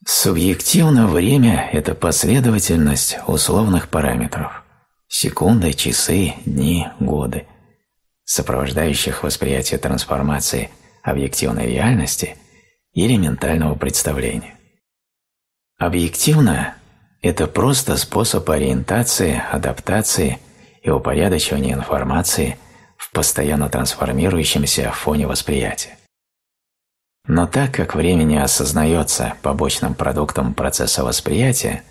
Субъективно время – это последовательность условных параметров – секунды, часы, дни, годы – сопровождающих восприятие трансформации объективной реальности или ментального представления. Объективно – это просто способ ориентации, адаптации и упорядочивания информации постоянно трансформирующемся фоне восприятия. Но так как время не осознается побочным продуктом процесса восприятия,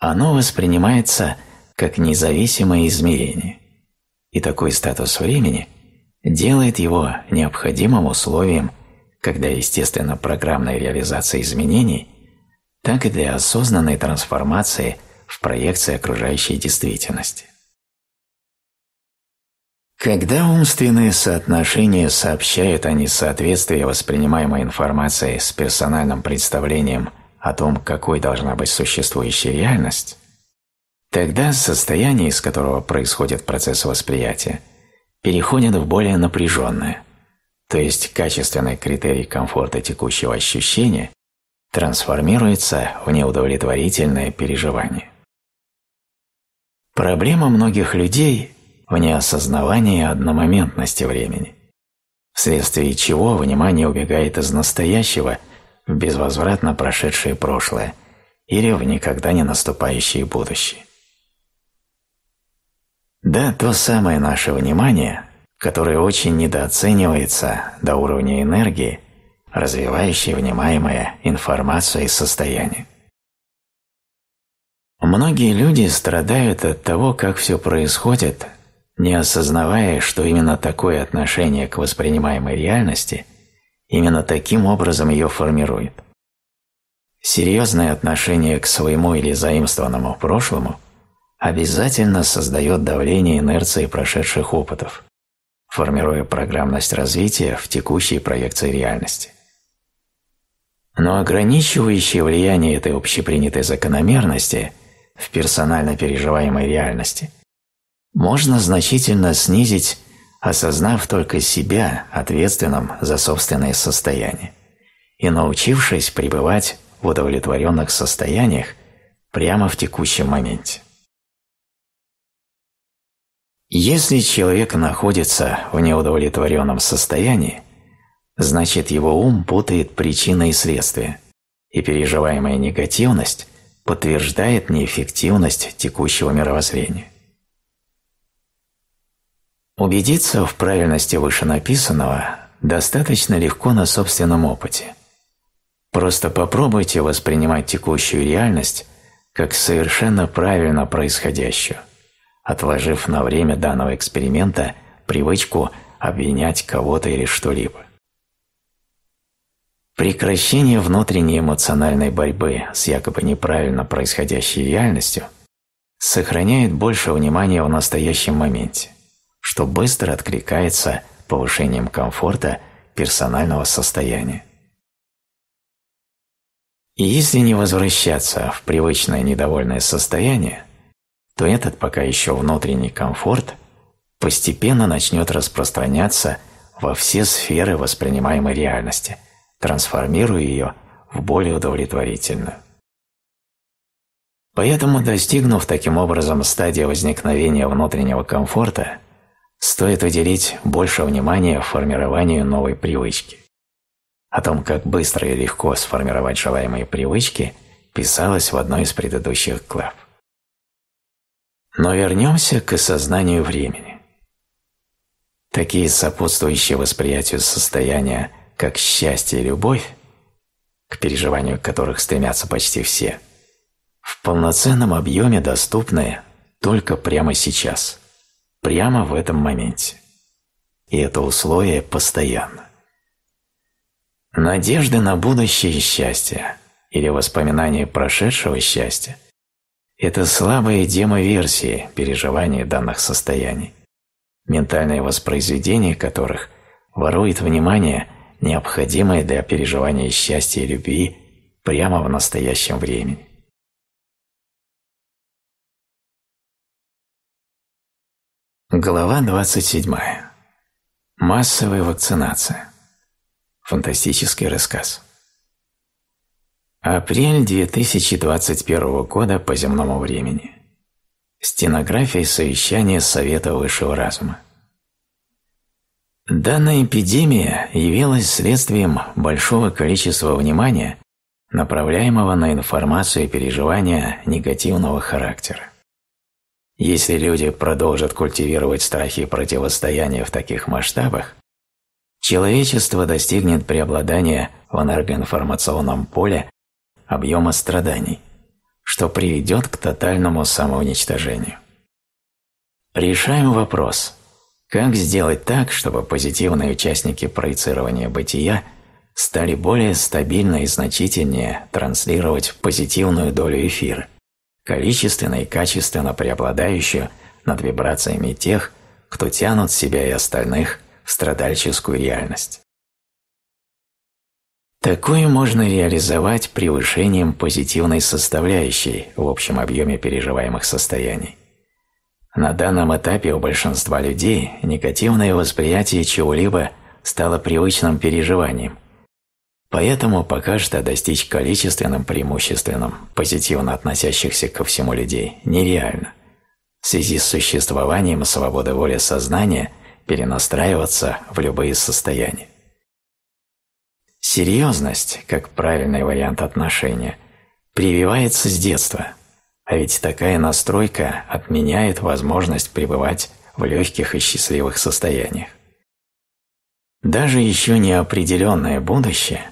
оно воспринимается как независимое измерение и такой статус времени делает его необходимым условием для естественно-программной реализации изменений, так и для осознанной трансформации в проекции окружающей действительности. Когда умственные соотношения сообщают о несоответствии воспринимаемой информации с персональным представлением о том, какой должна быть существующая реальность, Тогда состояние, из которого происходит процесс восприятия, переходит в более напряженное, то есть качественный критерий комфорта текущего ощущения трансформируется в неудовлетворительное переживание. Проблема многих людей в неосознавании одномоментности времени, вследствие чего внимание убегает из настоящего в безвозвратно прошедшее прошлое или в никогда не наступающее будущее. Да, то самое наше внимание, которое очень недооценивается до уровня энергии, развивающей внимаемое информацию и состояние. Многие люди страдают от того, как все происходит, не осознавая, что именно такое отношение к воспринимаемой реальности именно таким образом ее формирует. Серьезное отношение к своему или заимствованному прошлому – обязательно создает давление инерции прошедших опытов, формируя программность развития в текущей проекции реальности. Но ограничивающее влияние этой общепринятой закономерности в персонально переживаемой реальности можно значительно снизить, осознав только себя ответственным за собственное состояние и научившись пребывать в удовлетворенных состояниях прямо в текущем моменте. Если человек находится в неудовлетворенном состоянии, значит его ум путает причины и следствия, и переживаемая негативность подтверждает неэффективность текущего мировоззрения. Убедиться в правильности вышенаписанного достаточно легко на собственном опыте. Просто попробуйте воспринимать текущую реальность как совершенно правильно происходящую, отложив на время данного эксперимента привычку обвинять кого-то или что-либо. Прекращение внутренней эмоциональной борьбы с якобы неправильно происходящей реальностью сохраняет больше внимания в настоящем моменте, что быстро откликается повышением комфорта персонального состояния. И если не возвращаться в привычное недовольное состояние, то этот пока еще внутренний комфорт постепенно начнет распространяться во все сферы воспринимаемой реальности, трансформируя ее в более удовлетворительную. Поэтому, достигнув таким образом стадии возникновения внутреннего комфорта, стоит уделить больше внимания формированию новой привычки. О том, как быстро и легко сформировать желаемые привычки, писалось в одной из предыдущих глав. Но вернемся к осознанию времени. Такие сопутствующие восприятию состояния, как счастье и любовь, к переживанию которых стремятся почти все, в полноценном объеме доступны только прямо сейчас, прямо в этом моменте. И это условие постоянно. Надежда на будущее счастье или воспоминание прошедшего счастья – это слабые демоверсии переживания данных состояний, ментальное воспроизведение которых ворует внимание, необходимое для переживания счастья и любви прямо в настоящем времени. Глава 27. Массовая вакцинация. Фантастический рассказ. Апрель 2021 года по земному времени. Стенография совещания Совета Высшего Разума. Данная эпидемия явилась следствием большого количества внимания, направляемого на информацию и переживания негативного характера. Если люди продолжат культивировать страхи и противостояния в таких масштабах, человечество достигнет преобладания в энергоинформационном поле объема страданий, что приведет к тотальному самоуничтожению. Решаем вопрос, как сделать так, чтобы позитивные участники проецирования бытия стали более стабильно и значительнее транслировать позитивную долю эфира, количественно и качественно преобладающую над вибрациями тех, кто тянут себя и остальных – страдальческую реальность. Такое можно реализовать превышением позитивной составляющей в общем объеме переживаемых состояний. На данном этапе у большинства людей негативное восприятие чего-либо стало привычным переживанием, поэтому пока что достичь количественным преимущественным позитивно относящихся ко всему людей нереально в связи с существованием свободы воли сознания перенастраиваться в любые состояния. Серьезность, как правильный вариант отношения, прививается с детства, а ведь такая настройка отменяет возможность пребывать в легких и счастливых состояниях. Даже еще неопределенное будущее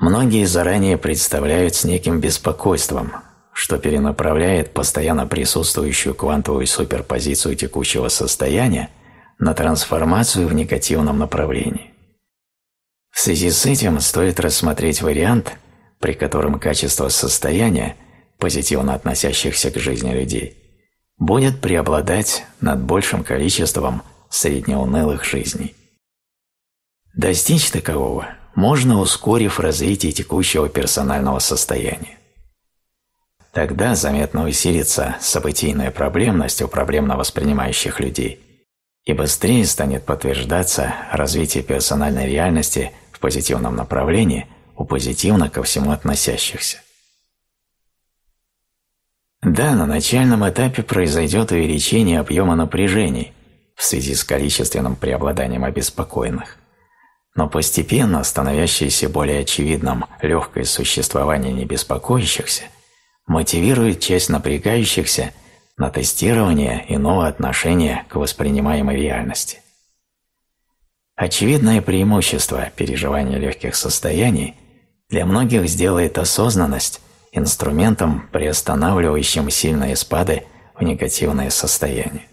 многие заранее представляют с неким беспокойством, что перенаправляет постоянно присутствующую квантовую суперпозицию текущего состояния на трансформацию в негативном направлении. В связи с этим стоит рассмотреть вариант, при котором качество состояния, позитивно относящихся к жизни людей, будет преобладать над большим количеством среднеунылых жизней. Достичь такового можно, ускорив развитие текущего персонального состояния. Тогда заметно усилится событийная проблемность у проблемно воспринимающих людей – и быстрее станет подтверждаться развитие персональной реальности в позитивном направлении у позитивно ко всему относящихся. Да, на начальном этапе произойдет увеличение объема напряжений в связи с количественным преобладанием обеспокоенных, но постепенно становящееся более очевидным легкое существование небеспокоящихся мотивирует часть напрягающихся на тестирование иного отношения к воспринимаемой реальности. Очевидное преимущество переживания легких состояний для многих сделает осознанность инструментом, приостанавливающим сильные спады в негативное состояние.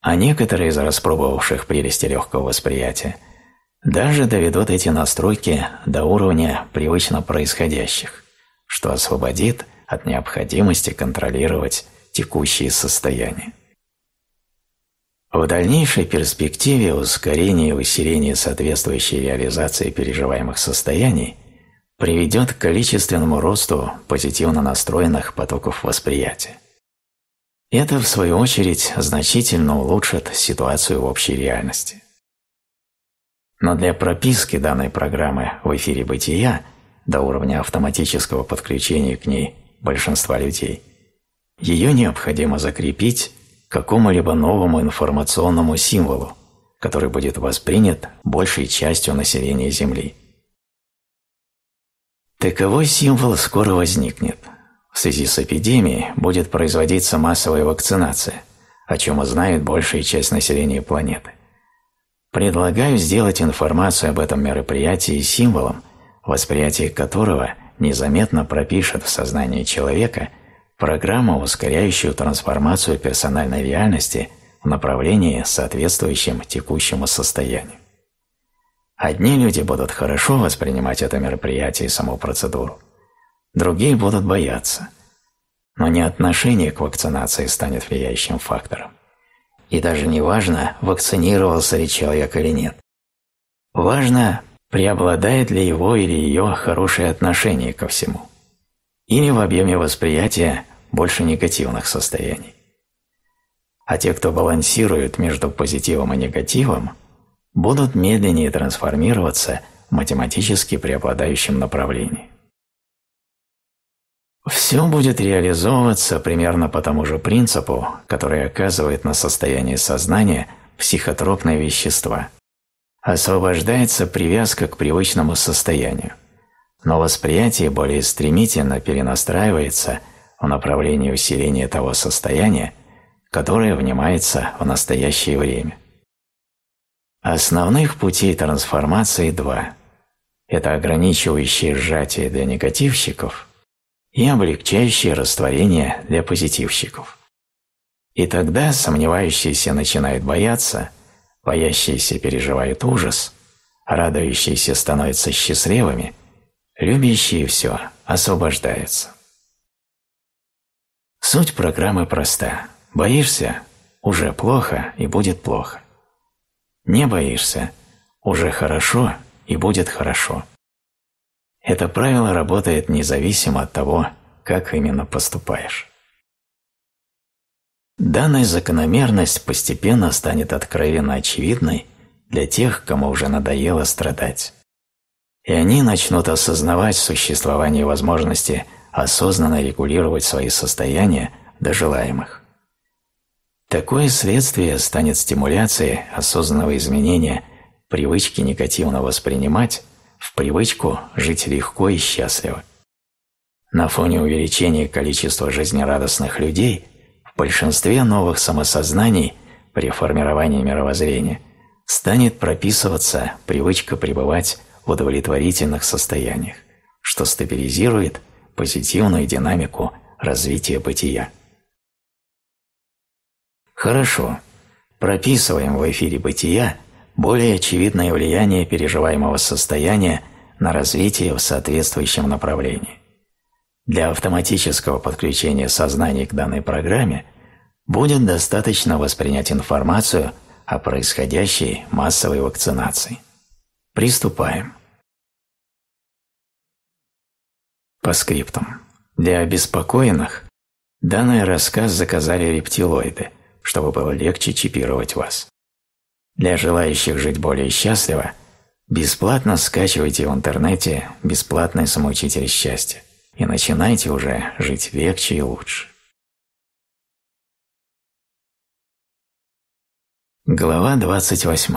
А некоторые из распробовавших прелести легкого восприятия даже доведут эти настройки до уровня привычно происходящих, что освободит от необходимости контролировать текущие состояния. В дальнейшей перспективе ускорение и усиление соответствующей реализации переживаемых состояний приведет к количественному росту позитивно настроенных потоков восприятия. Это, в свою очередь, значительно улучшит ситуацию в общей реальности. Но для прописки данной программы в эфире бытия до уровня автоматического подключения к ней большинства людей, ее необходимо закрепить какому-либо новому информационному символу, который будет воспринят большей частью населения Земли. Таковой символ скоро возникнет. В связи с эпидемией будет производиться массовая вакцинация, о чем узнает большая часть населения планеты. Предлагаю сделать информацию об этом мероприятии символом, восприятие которого незаметно пропишет в сознании человека – программу, ускоряющую трансформацию персональной реальности в направлении, соответствующем текущему состоянию. Одни люди будут хорошо воспринимать это мероприятие и саму процедуру, другие будут бояться. Но не отношение к вакцинации станет влияющим фактором. И даже не важно, вакцинировался ли человек или нет. Важно, преобладает ли его или ее хорошее отношение ко всему – или в объеме восприятия больше негативных состояний. А те, кто балансирует между позитивом и негативом, будут медленнее трансформироваться в математически преобладающем направлении. Все будет реализовываться примерно по тому же принципу, который оказывает на состояние сознания психотропные вещества. Освобождается привязка к привычному состоянию но восприятие более стремительно перенастраивается в направлении усиления того состояния, которое внимается в настоящее время. Основных путей трансформации два. Это ограничивающее сжатие для негативщиков и облегчающее растворение для позитивщиков. И тогда сомневающиеся начинают бояться, боящиеся переживают ужас, радующиеся становятся счастливыми – Любящие все освобождаются. Суть программы проста. Боишься – уже плохо и будет плохо. Не боишься – уже хорошо и будет хорошо. Это правило работает независимо от того, как именно поступаешь. Данная закономерность постепенно станет откровенно очевидной для тех, кому уже надоело страдать и они начнут осознавать существование возможности осознанно регулировать свои состояния до желаемых. Такое следствие станет стимуляцией осознанного изменения привычки негативно воспринимать в привычку жить легко и счастливо. На фоне увеличения количества жизнерадостных людей в большинстве новых самосознаний при формировании мировоззрения станет прописываться привычка пребывать в удовлетворительных состояниях, что стабилизирует позитивную динамику развития бытия. Хорошо, прописываем в эфире бытия более очевидное влияние переживаемого состояния на развитие в соответствующем направлении. Для автоматического подключения сознания к данной программе будет достаточно воспринять информацию о происходящей массовой вакцинации. Приступаем. По скриптам. Для обеспокоенных данный рассказ заказали рептилоиды, чтобы было легче чипировать вас. Для желающих жить более счастливо бесплатно скачивайте в интернете бесплатный самоучитель счастья и начинайте уже жить легче и лучше. Глава 28.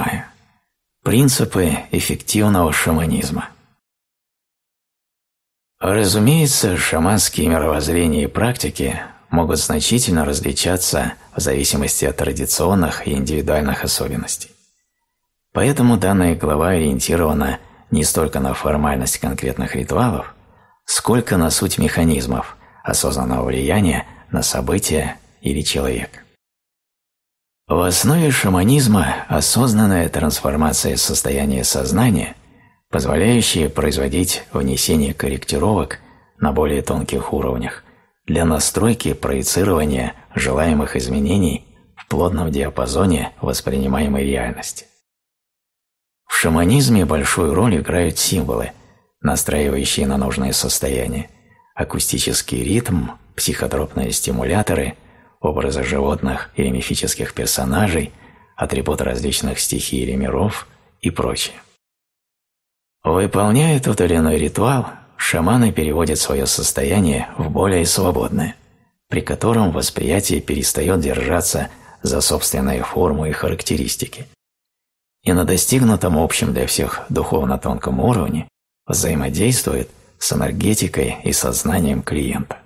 Принципы эффективного шаманизма. Разумеется, шаманские мировоззрения и практики могут значительно различаться в зависимости от традиционных и индивидуальных особенностей. Поэтому данная глава ориентирована не столько на формальность конкретных ритуалов, сколько на суть механизмов осознанного влияния на события или человека. В основе шаманизма осознанная трансформация состояния сознания, позволяющая производить внесение корректировок на более тонких уровнях для настройки проецирования желаемых изменений в плотном диапазоне воспринимаемой реальности. В шаманизме большую роль играют символы, настраивающие на нужное состояние, акустический ритм, психотропные стимуляторы, образы животных или мифических персонажей, атрибуты различных стихий или миров и прочее. Выполняя тот или иной ритуал, шаманы переводят свое состояние в более свободное, при котором восприятие перестает держаться за собственные формы и характеристики. И на достигнутом общем для всех духовно тонком уровне взаимодействует с энергетикой и сознанием клиента.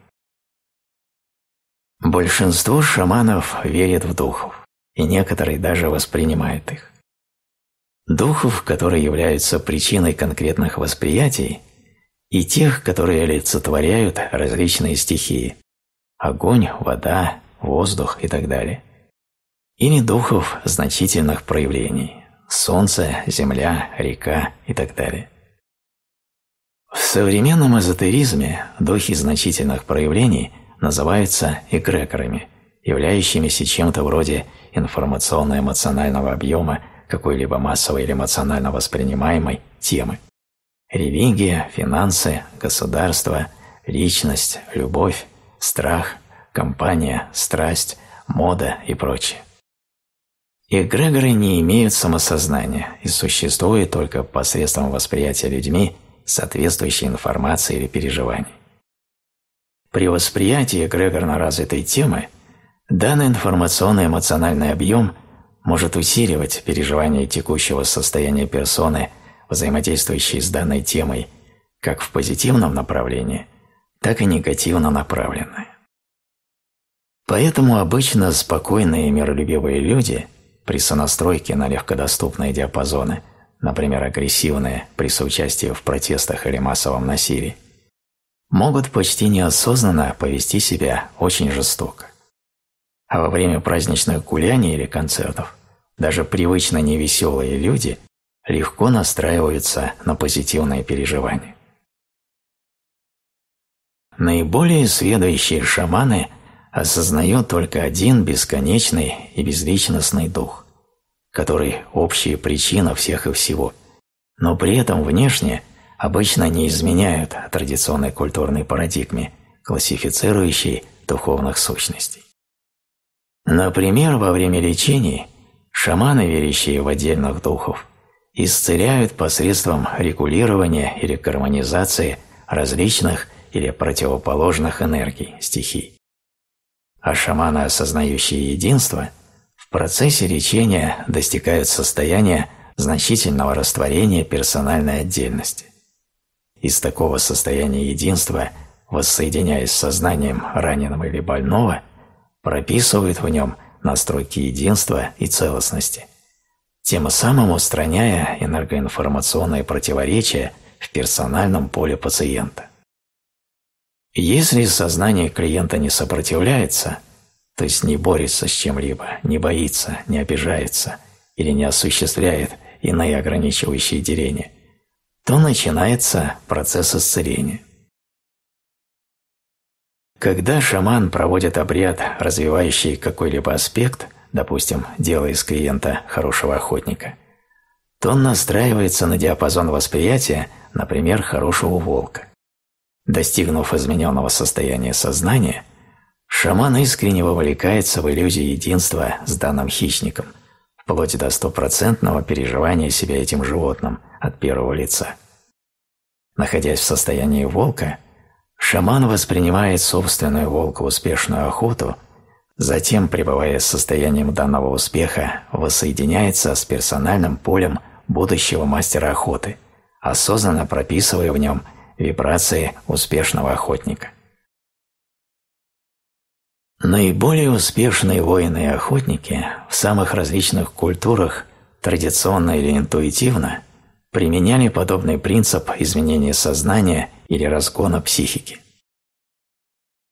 Большинство шаманов верят в духов, и некоторые даже воспринимают их. Духов, которые являются причиной конкретных восприятий, и тех, которые олицетворяют различные стихии – огонь, вода, воздух и так далее. Или духов значительных проявлений – солнце, земля, река и так далее. В современном эзотеризме духи значительных проявлений называются эгрегорами, являющимися чем-то вроде информационно-эмоционального объема какой-либо массовой или эмоционально воспринимаемой темы. Религия, финансы, государство, личность, любовь, страх, компания, страсть, мода и прочее. Эгрегоры не имеют самосознания и существуют только посредством восприятия людьми соответствующей информации или переживаний. При восприятии эгрегорно развитой темы данный информационно-эмоциональный объем может усиливать переживание текущего состояния персоны, взаимодействующей с данной темой, как в позитивном направлении, так и негативно направленное. Поэтому обычно спокойные и миролюбивые люди при сонастройке на легкодоступные диапазоны например, агрессивные при соучастии в протестах или массовом насилии, могут почти неосознанно повести себя очень жестоко. А во время праздничных гуляний или концертов даже привычно невеселые люди легко настраиваются на позитивные переживания. Наиболее сведущие шаманы осознают только один бесконечный и безличностный дух, который общая причина всех и всего, но при этом внешне обычно не изменяют традиционной культурной парадигме, классифицирующей духовных сущностей. Например, во время лечений шаманы, верящие в отдельных духов, исцеляют посредством регулирования или гармонизации различных или противоположных энергий, стихий. А шаманы, осознающие единство – процессе лечения достигают состояния значительного растворения персональной отдельности. Из такого состояния единства, воссоединяясь с сознанием раненого или больного, прописывают в нем настройки единства и целостности, тем самым устраняя энергоинформационные противоречия в персональном поле пациента. Если сознание клиента не сопротивляется – то есть не борется с чем-либо, не боится, не обижается или не осуществляет иные ограничивающие деления, то начинается процесс исцеления. Когда шаман проводит обряд, развивающий какой-либо аспект, допустим, делая из клиента хорошего охотника, то он настраивается на диапазон восприятия, например, хорошего волка. Достигнув измененного состояния сознания – Шаман искренне вовлекается в иллюзию единства с данным хищником, вплоть до стопроцентного переживания себя этим животным от первого лица. Находясь в состоянии волка, шаман воспринимает собственную волка-успешную охоту, затем, пребывая с состоянием данного успеха, воссоединяется с персональным полем будущего мастера охоты, осознанно прописывая в нем вибрации успешного охотника. Наиболее успешные воины и охотники в самых различных культурах, традиционно или интуитивно, применяли подобный принцип изменения сознания или разгона психики.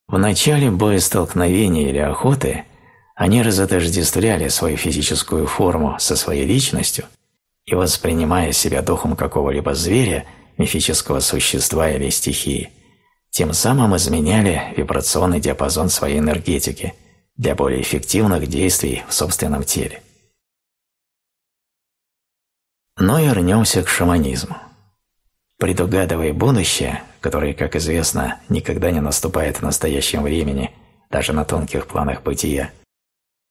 В начале боестолкновения или охоты они разотождествляли свою физическую форму со своей личностью и, воспринимая себя духом какого-либо зверя, мифического существа или стихии, тем самым изменяли вибрационный диапазон своей энергетики для более эффективных действий в собственном теле. Но вернемся к шаманизму. Предугадывая будущее, которое, как известно, никогда не наступает в настоящем времени, даже на тонких планах бытия,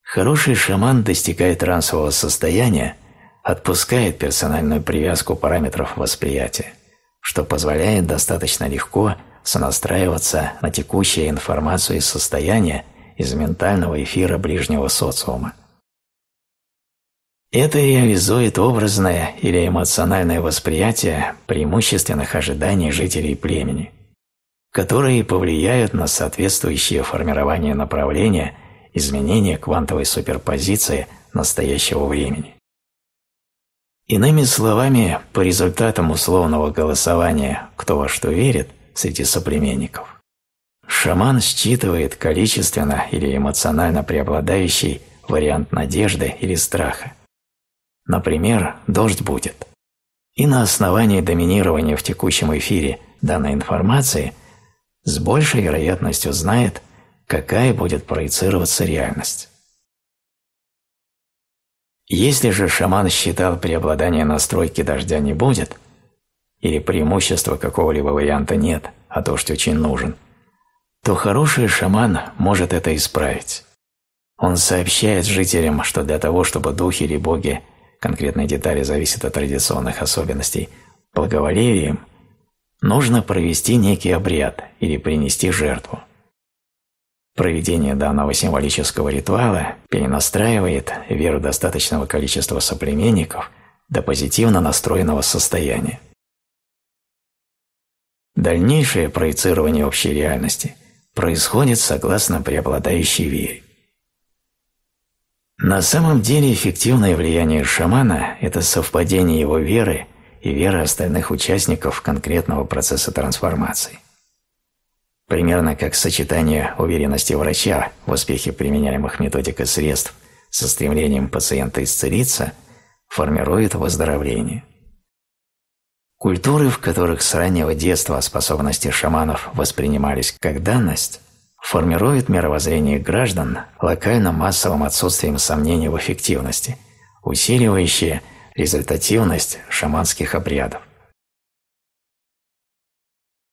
хороший шаман достигает трансового состояния, отпускает персональную привязку параметров восприятия, что позволяет достаточно легко сонастраиваться на текущую информацию и состояние из ментального эфира ближнего социума. Это реализует образное или эмоциональное восприятие преимущественных ожиданий жителей племени, которые повлияют на соответствующее формирование направления изменения квантовой суперпозиции настоящего времени. Иными словами, по результатам условного голосования «кто во что верит» среди соплеменников, шаман считывает количественно или эмоционально преобладающий вариант надежды или страха, Например, дождь будет. И на основании доминирования в текущем эфире данной информации с большей вероятностью знает, какая будет проецироваться реальность. Если же шаман считал преобладания настройки дождя не будет, или преимущества какого-либо варианта нет, а дождь очень нужен, то хороший шаман может это исправить. Он сообщает жителям, что для того, чтобы духи или боги конкретные детали зависят от традиционных особенностей, благоволением, нужно провести некий обряд или принести жертву. Проведение данного символического ритуала перенастраивает веру достаточного количества соплеменников до позитивно настроенного состояния. Дальнейшее проецирование общей реальности происходит согласно преобладающей вере. На самом деле эффективное влияние шамана – это совпадение его веры и веры остальных участников конкретного процесса трансформации. Примерно как сочетание уверенности врача в успехе применяемых методик и средств со стремлением пациента исцелиться формирует выздоровление. Культуры, в которых с раннего детства способности шаманов воспринимались как данность, формирует мировоззрение граждан локально-массовым отсутствием сомнений в эффективности, усиливающее результативность шаманских обрядов.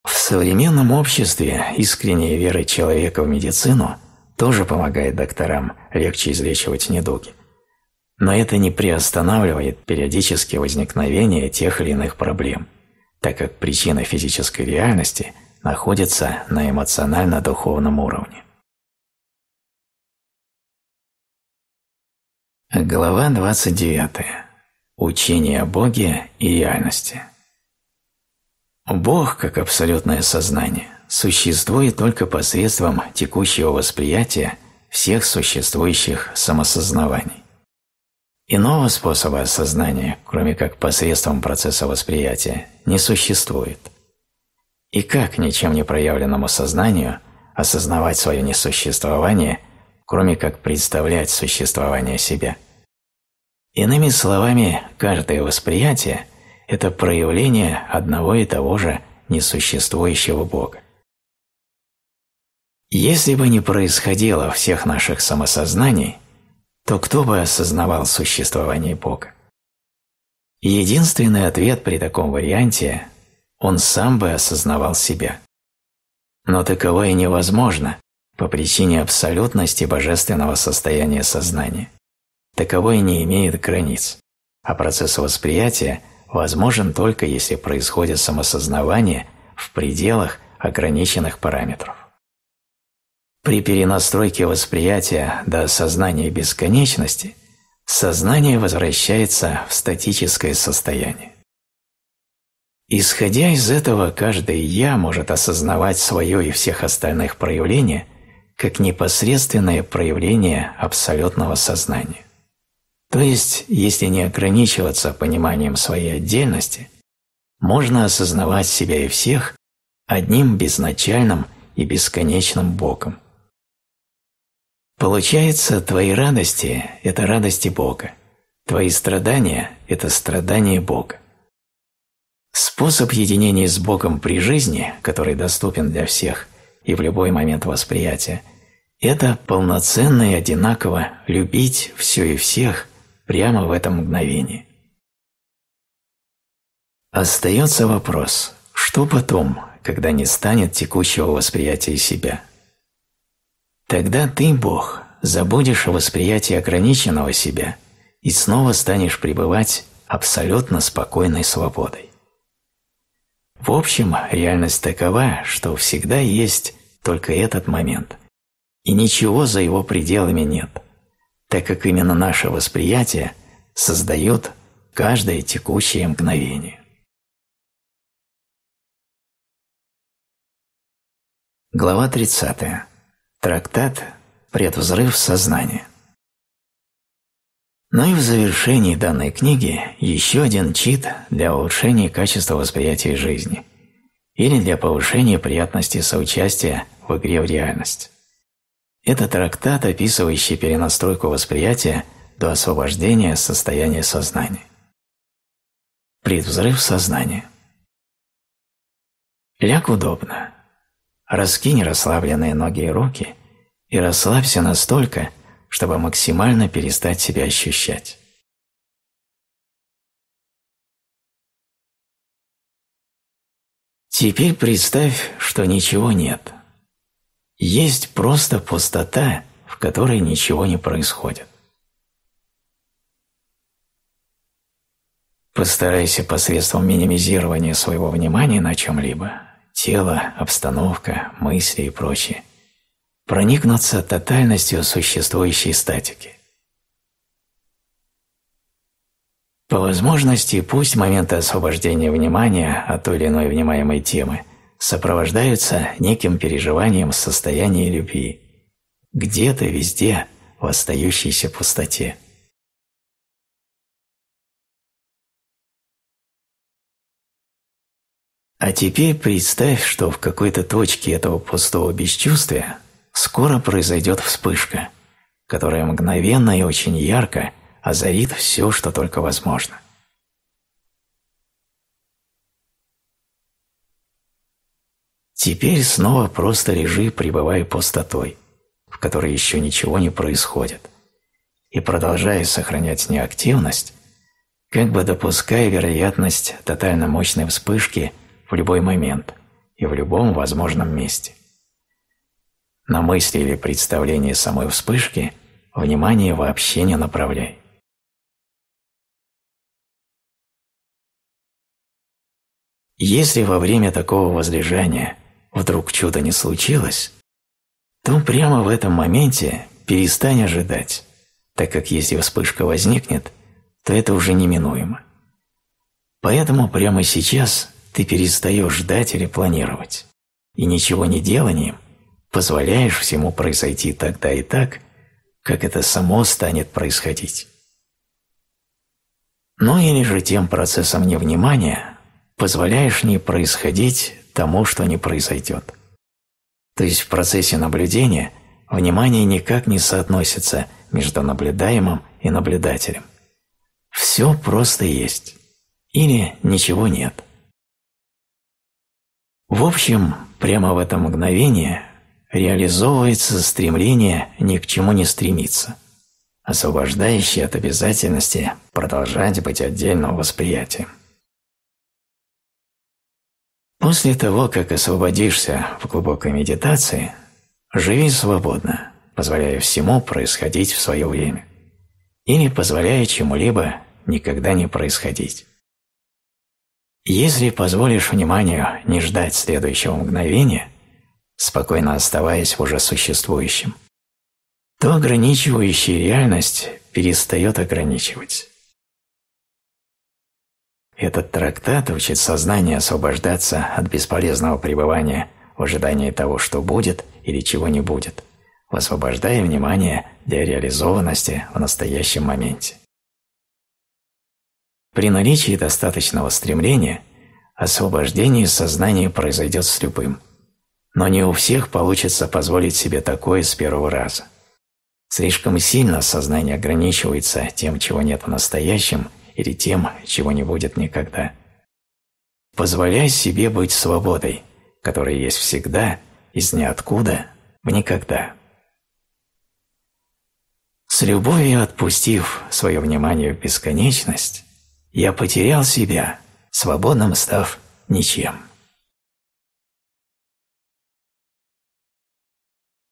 В современном обществе искренняя вера человека в медицину тоже помогает докторам легче излечивать недуги. Но это не приостанавливает периодически возникновение тех или иных проблем, так как причина физической реальности – находится на эмоционально-духовном уровне. Глава 29. Учение о Боге и реальности. Бог, как абсолютное сознание, существует только посредством текущего восприятия всех существующих самосознаваний. Иного способа осознания, кроме как посредством процесса восприятия, не существует – и как ничем не проявленному сознанию осознавать свое несуществование, кроме как представлять существование себя? Иными словами, каждое восприятие – это проявление одного и того же несуществующего Бога. Если бы не происходило всех наших самосознаний, то кто бы осознавал существование Бога? Единственный ответ при таком варианте он сам бы осознавал себя. Но таковое невозможно по причине абсолютности божественного состояния сознания. Таковое не имеет границ, а процесс восприятия возможен только если происходит самосознавание в пределах ограниченных параметров. При перенастройке восприятия до осознания бесконечности сознание возвращается в статическое состояние. Исходя из этого, каждое «я» может осознавать свое и всех остальных проявления как непосредственное проявление абсолютного сознания. То есть, если не ограничиваться пониманием своей отдельности, можно осознавать себя и всех одним безначальным и бесконечным Богом. Получается, твои радости – это радости Бога, твои страдания – это страдания Бога. Способ единения с Богом при жизни, который доступен для всех и в любой момент восприятия, это полноценно и одинаково любить все и всех прямо в этом мгновении. Остается вопрос, что потом, когда не станет текущего восприятия себя? Тогда ты, Бог, забудешь о восприятии ограниченного себя и снова станешь пребывать абсолютно спокойной свободой. В общем, реальность такова, что всегда есть только этот момент, и ничего за его пределами нет, так как именно наше восприятие создает каждое текущее мгновение. Глава 30. Трактат «Предвзрыв сознания». Ну и в завершении данной книги еще один чит для улучшения качества восприятия жизни или для повышения приятности соучастия в игре в реальность. Это трактат, описывающий перенастройку восприятия до освобождения состояния сознания. Предвзрыв сознания. Ляг удобно. Раскинь расслабленные ноги и руки и расслабься настолько, чтобы максимально перестать себя ощущать. Теперь представь, что ничего нет. Есть просто пустота, в которой ничего не происходит. Постарайся посредством минимизирования своего внимания на чем-либо – тело, обстановка, мысли и прочее – проникнуться тотальностью существующей статики. По возможности пусть моменты освобождения внимания от той или иной внимаемой темы сопровождаются неким переживанием состояния любви, где-то везде в остающейся пустоте. А теперь представь, что в какой-то точке этого пустого бесчувствия скоро произойдет вспышка, которая мгновенно и очень ярко озарит все, что только возможно. Теперь снова просто лежи, пребывая пустотой, в которой еще ничего не происходит, и продолжая сохранять неактивность, как бы допуская вероятность тотально мощной вспышки в любой момент и в любом возможном месте. На мысли или представление самой вспышки внимание вообще не направляй. Если во время такого возлежания вдруг чудо не случилось, то прямо в этом моменте перестань ожидать, так как если вспышка возникнет, то это уже неминуемо. Поэтому прямо сейчас ты перестаешь ждать или планировать, и ничего не деланием позволяешь всему произойти тогда и так, как это само станет происходить. Ну или же тем процессом невнимания позволяешь не происходить тому, что не произойдет. То есть в процессе наблюдения внимание никак не соотносится между наблюдаемым и наблюдателем. Все просто есть. Или ничего нет. В общем, прямо в это мгновение реализовывается стремление ни к чему не стремиться, освобождающее от обязательности продолжать быть отдельным восприятием. После того, как освободишься в глубокой медитации, живи свободно, позволяя всему происходить в свое время, или позволяя чему-либо никогда не происходить. Если позволишь вниманию не ждать следующего мгновения – спокойно оставаясь в уже существующем, то ограничивающая реальность перестает ограничивать. Этот трактат учит сознание освобождаться от бесполезного пребывания в ожидании того, что будет или чего не будет, высвобождая внимание для реализованности в настоящем моменте. При наличии достаточного стремления освобождение сознания произойдет с любым. Но не у всех получится позволить себе такое с первого раза. Слишком сильно сознание ограничивается тем, чего нет в настоящем, или тем, чего не будет никогда. Позволяй себе быть свободой, которая есть всегда, из ниоткуда в никогда. С любовью отпустив свое внимание в бесконечность, я потерял себя, свободным став ничем.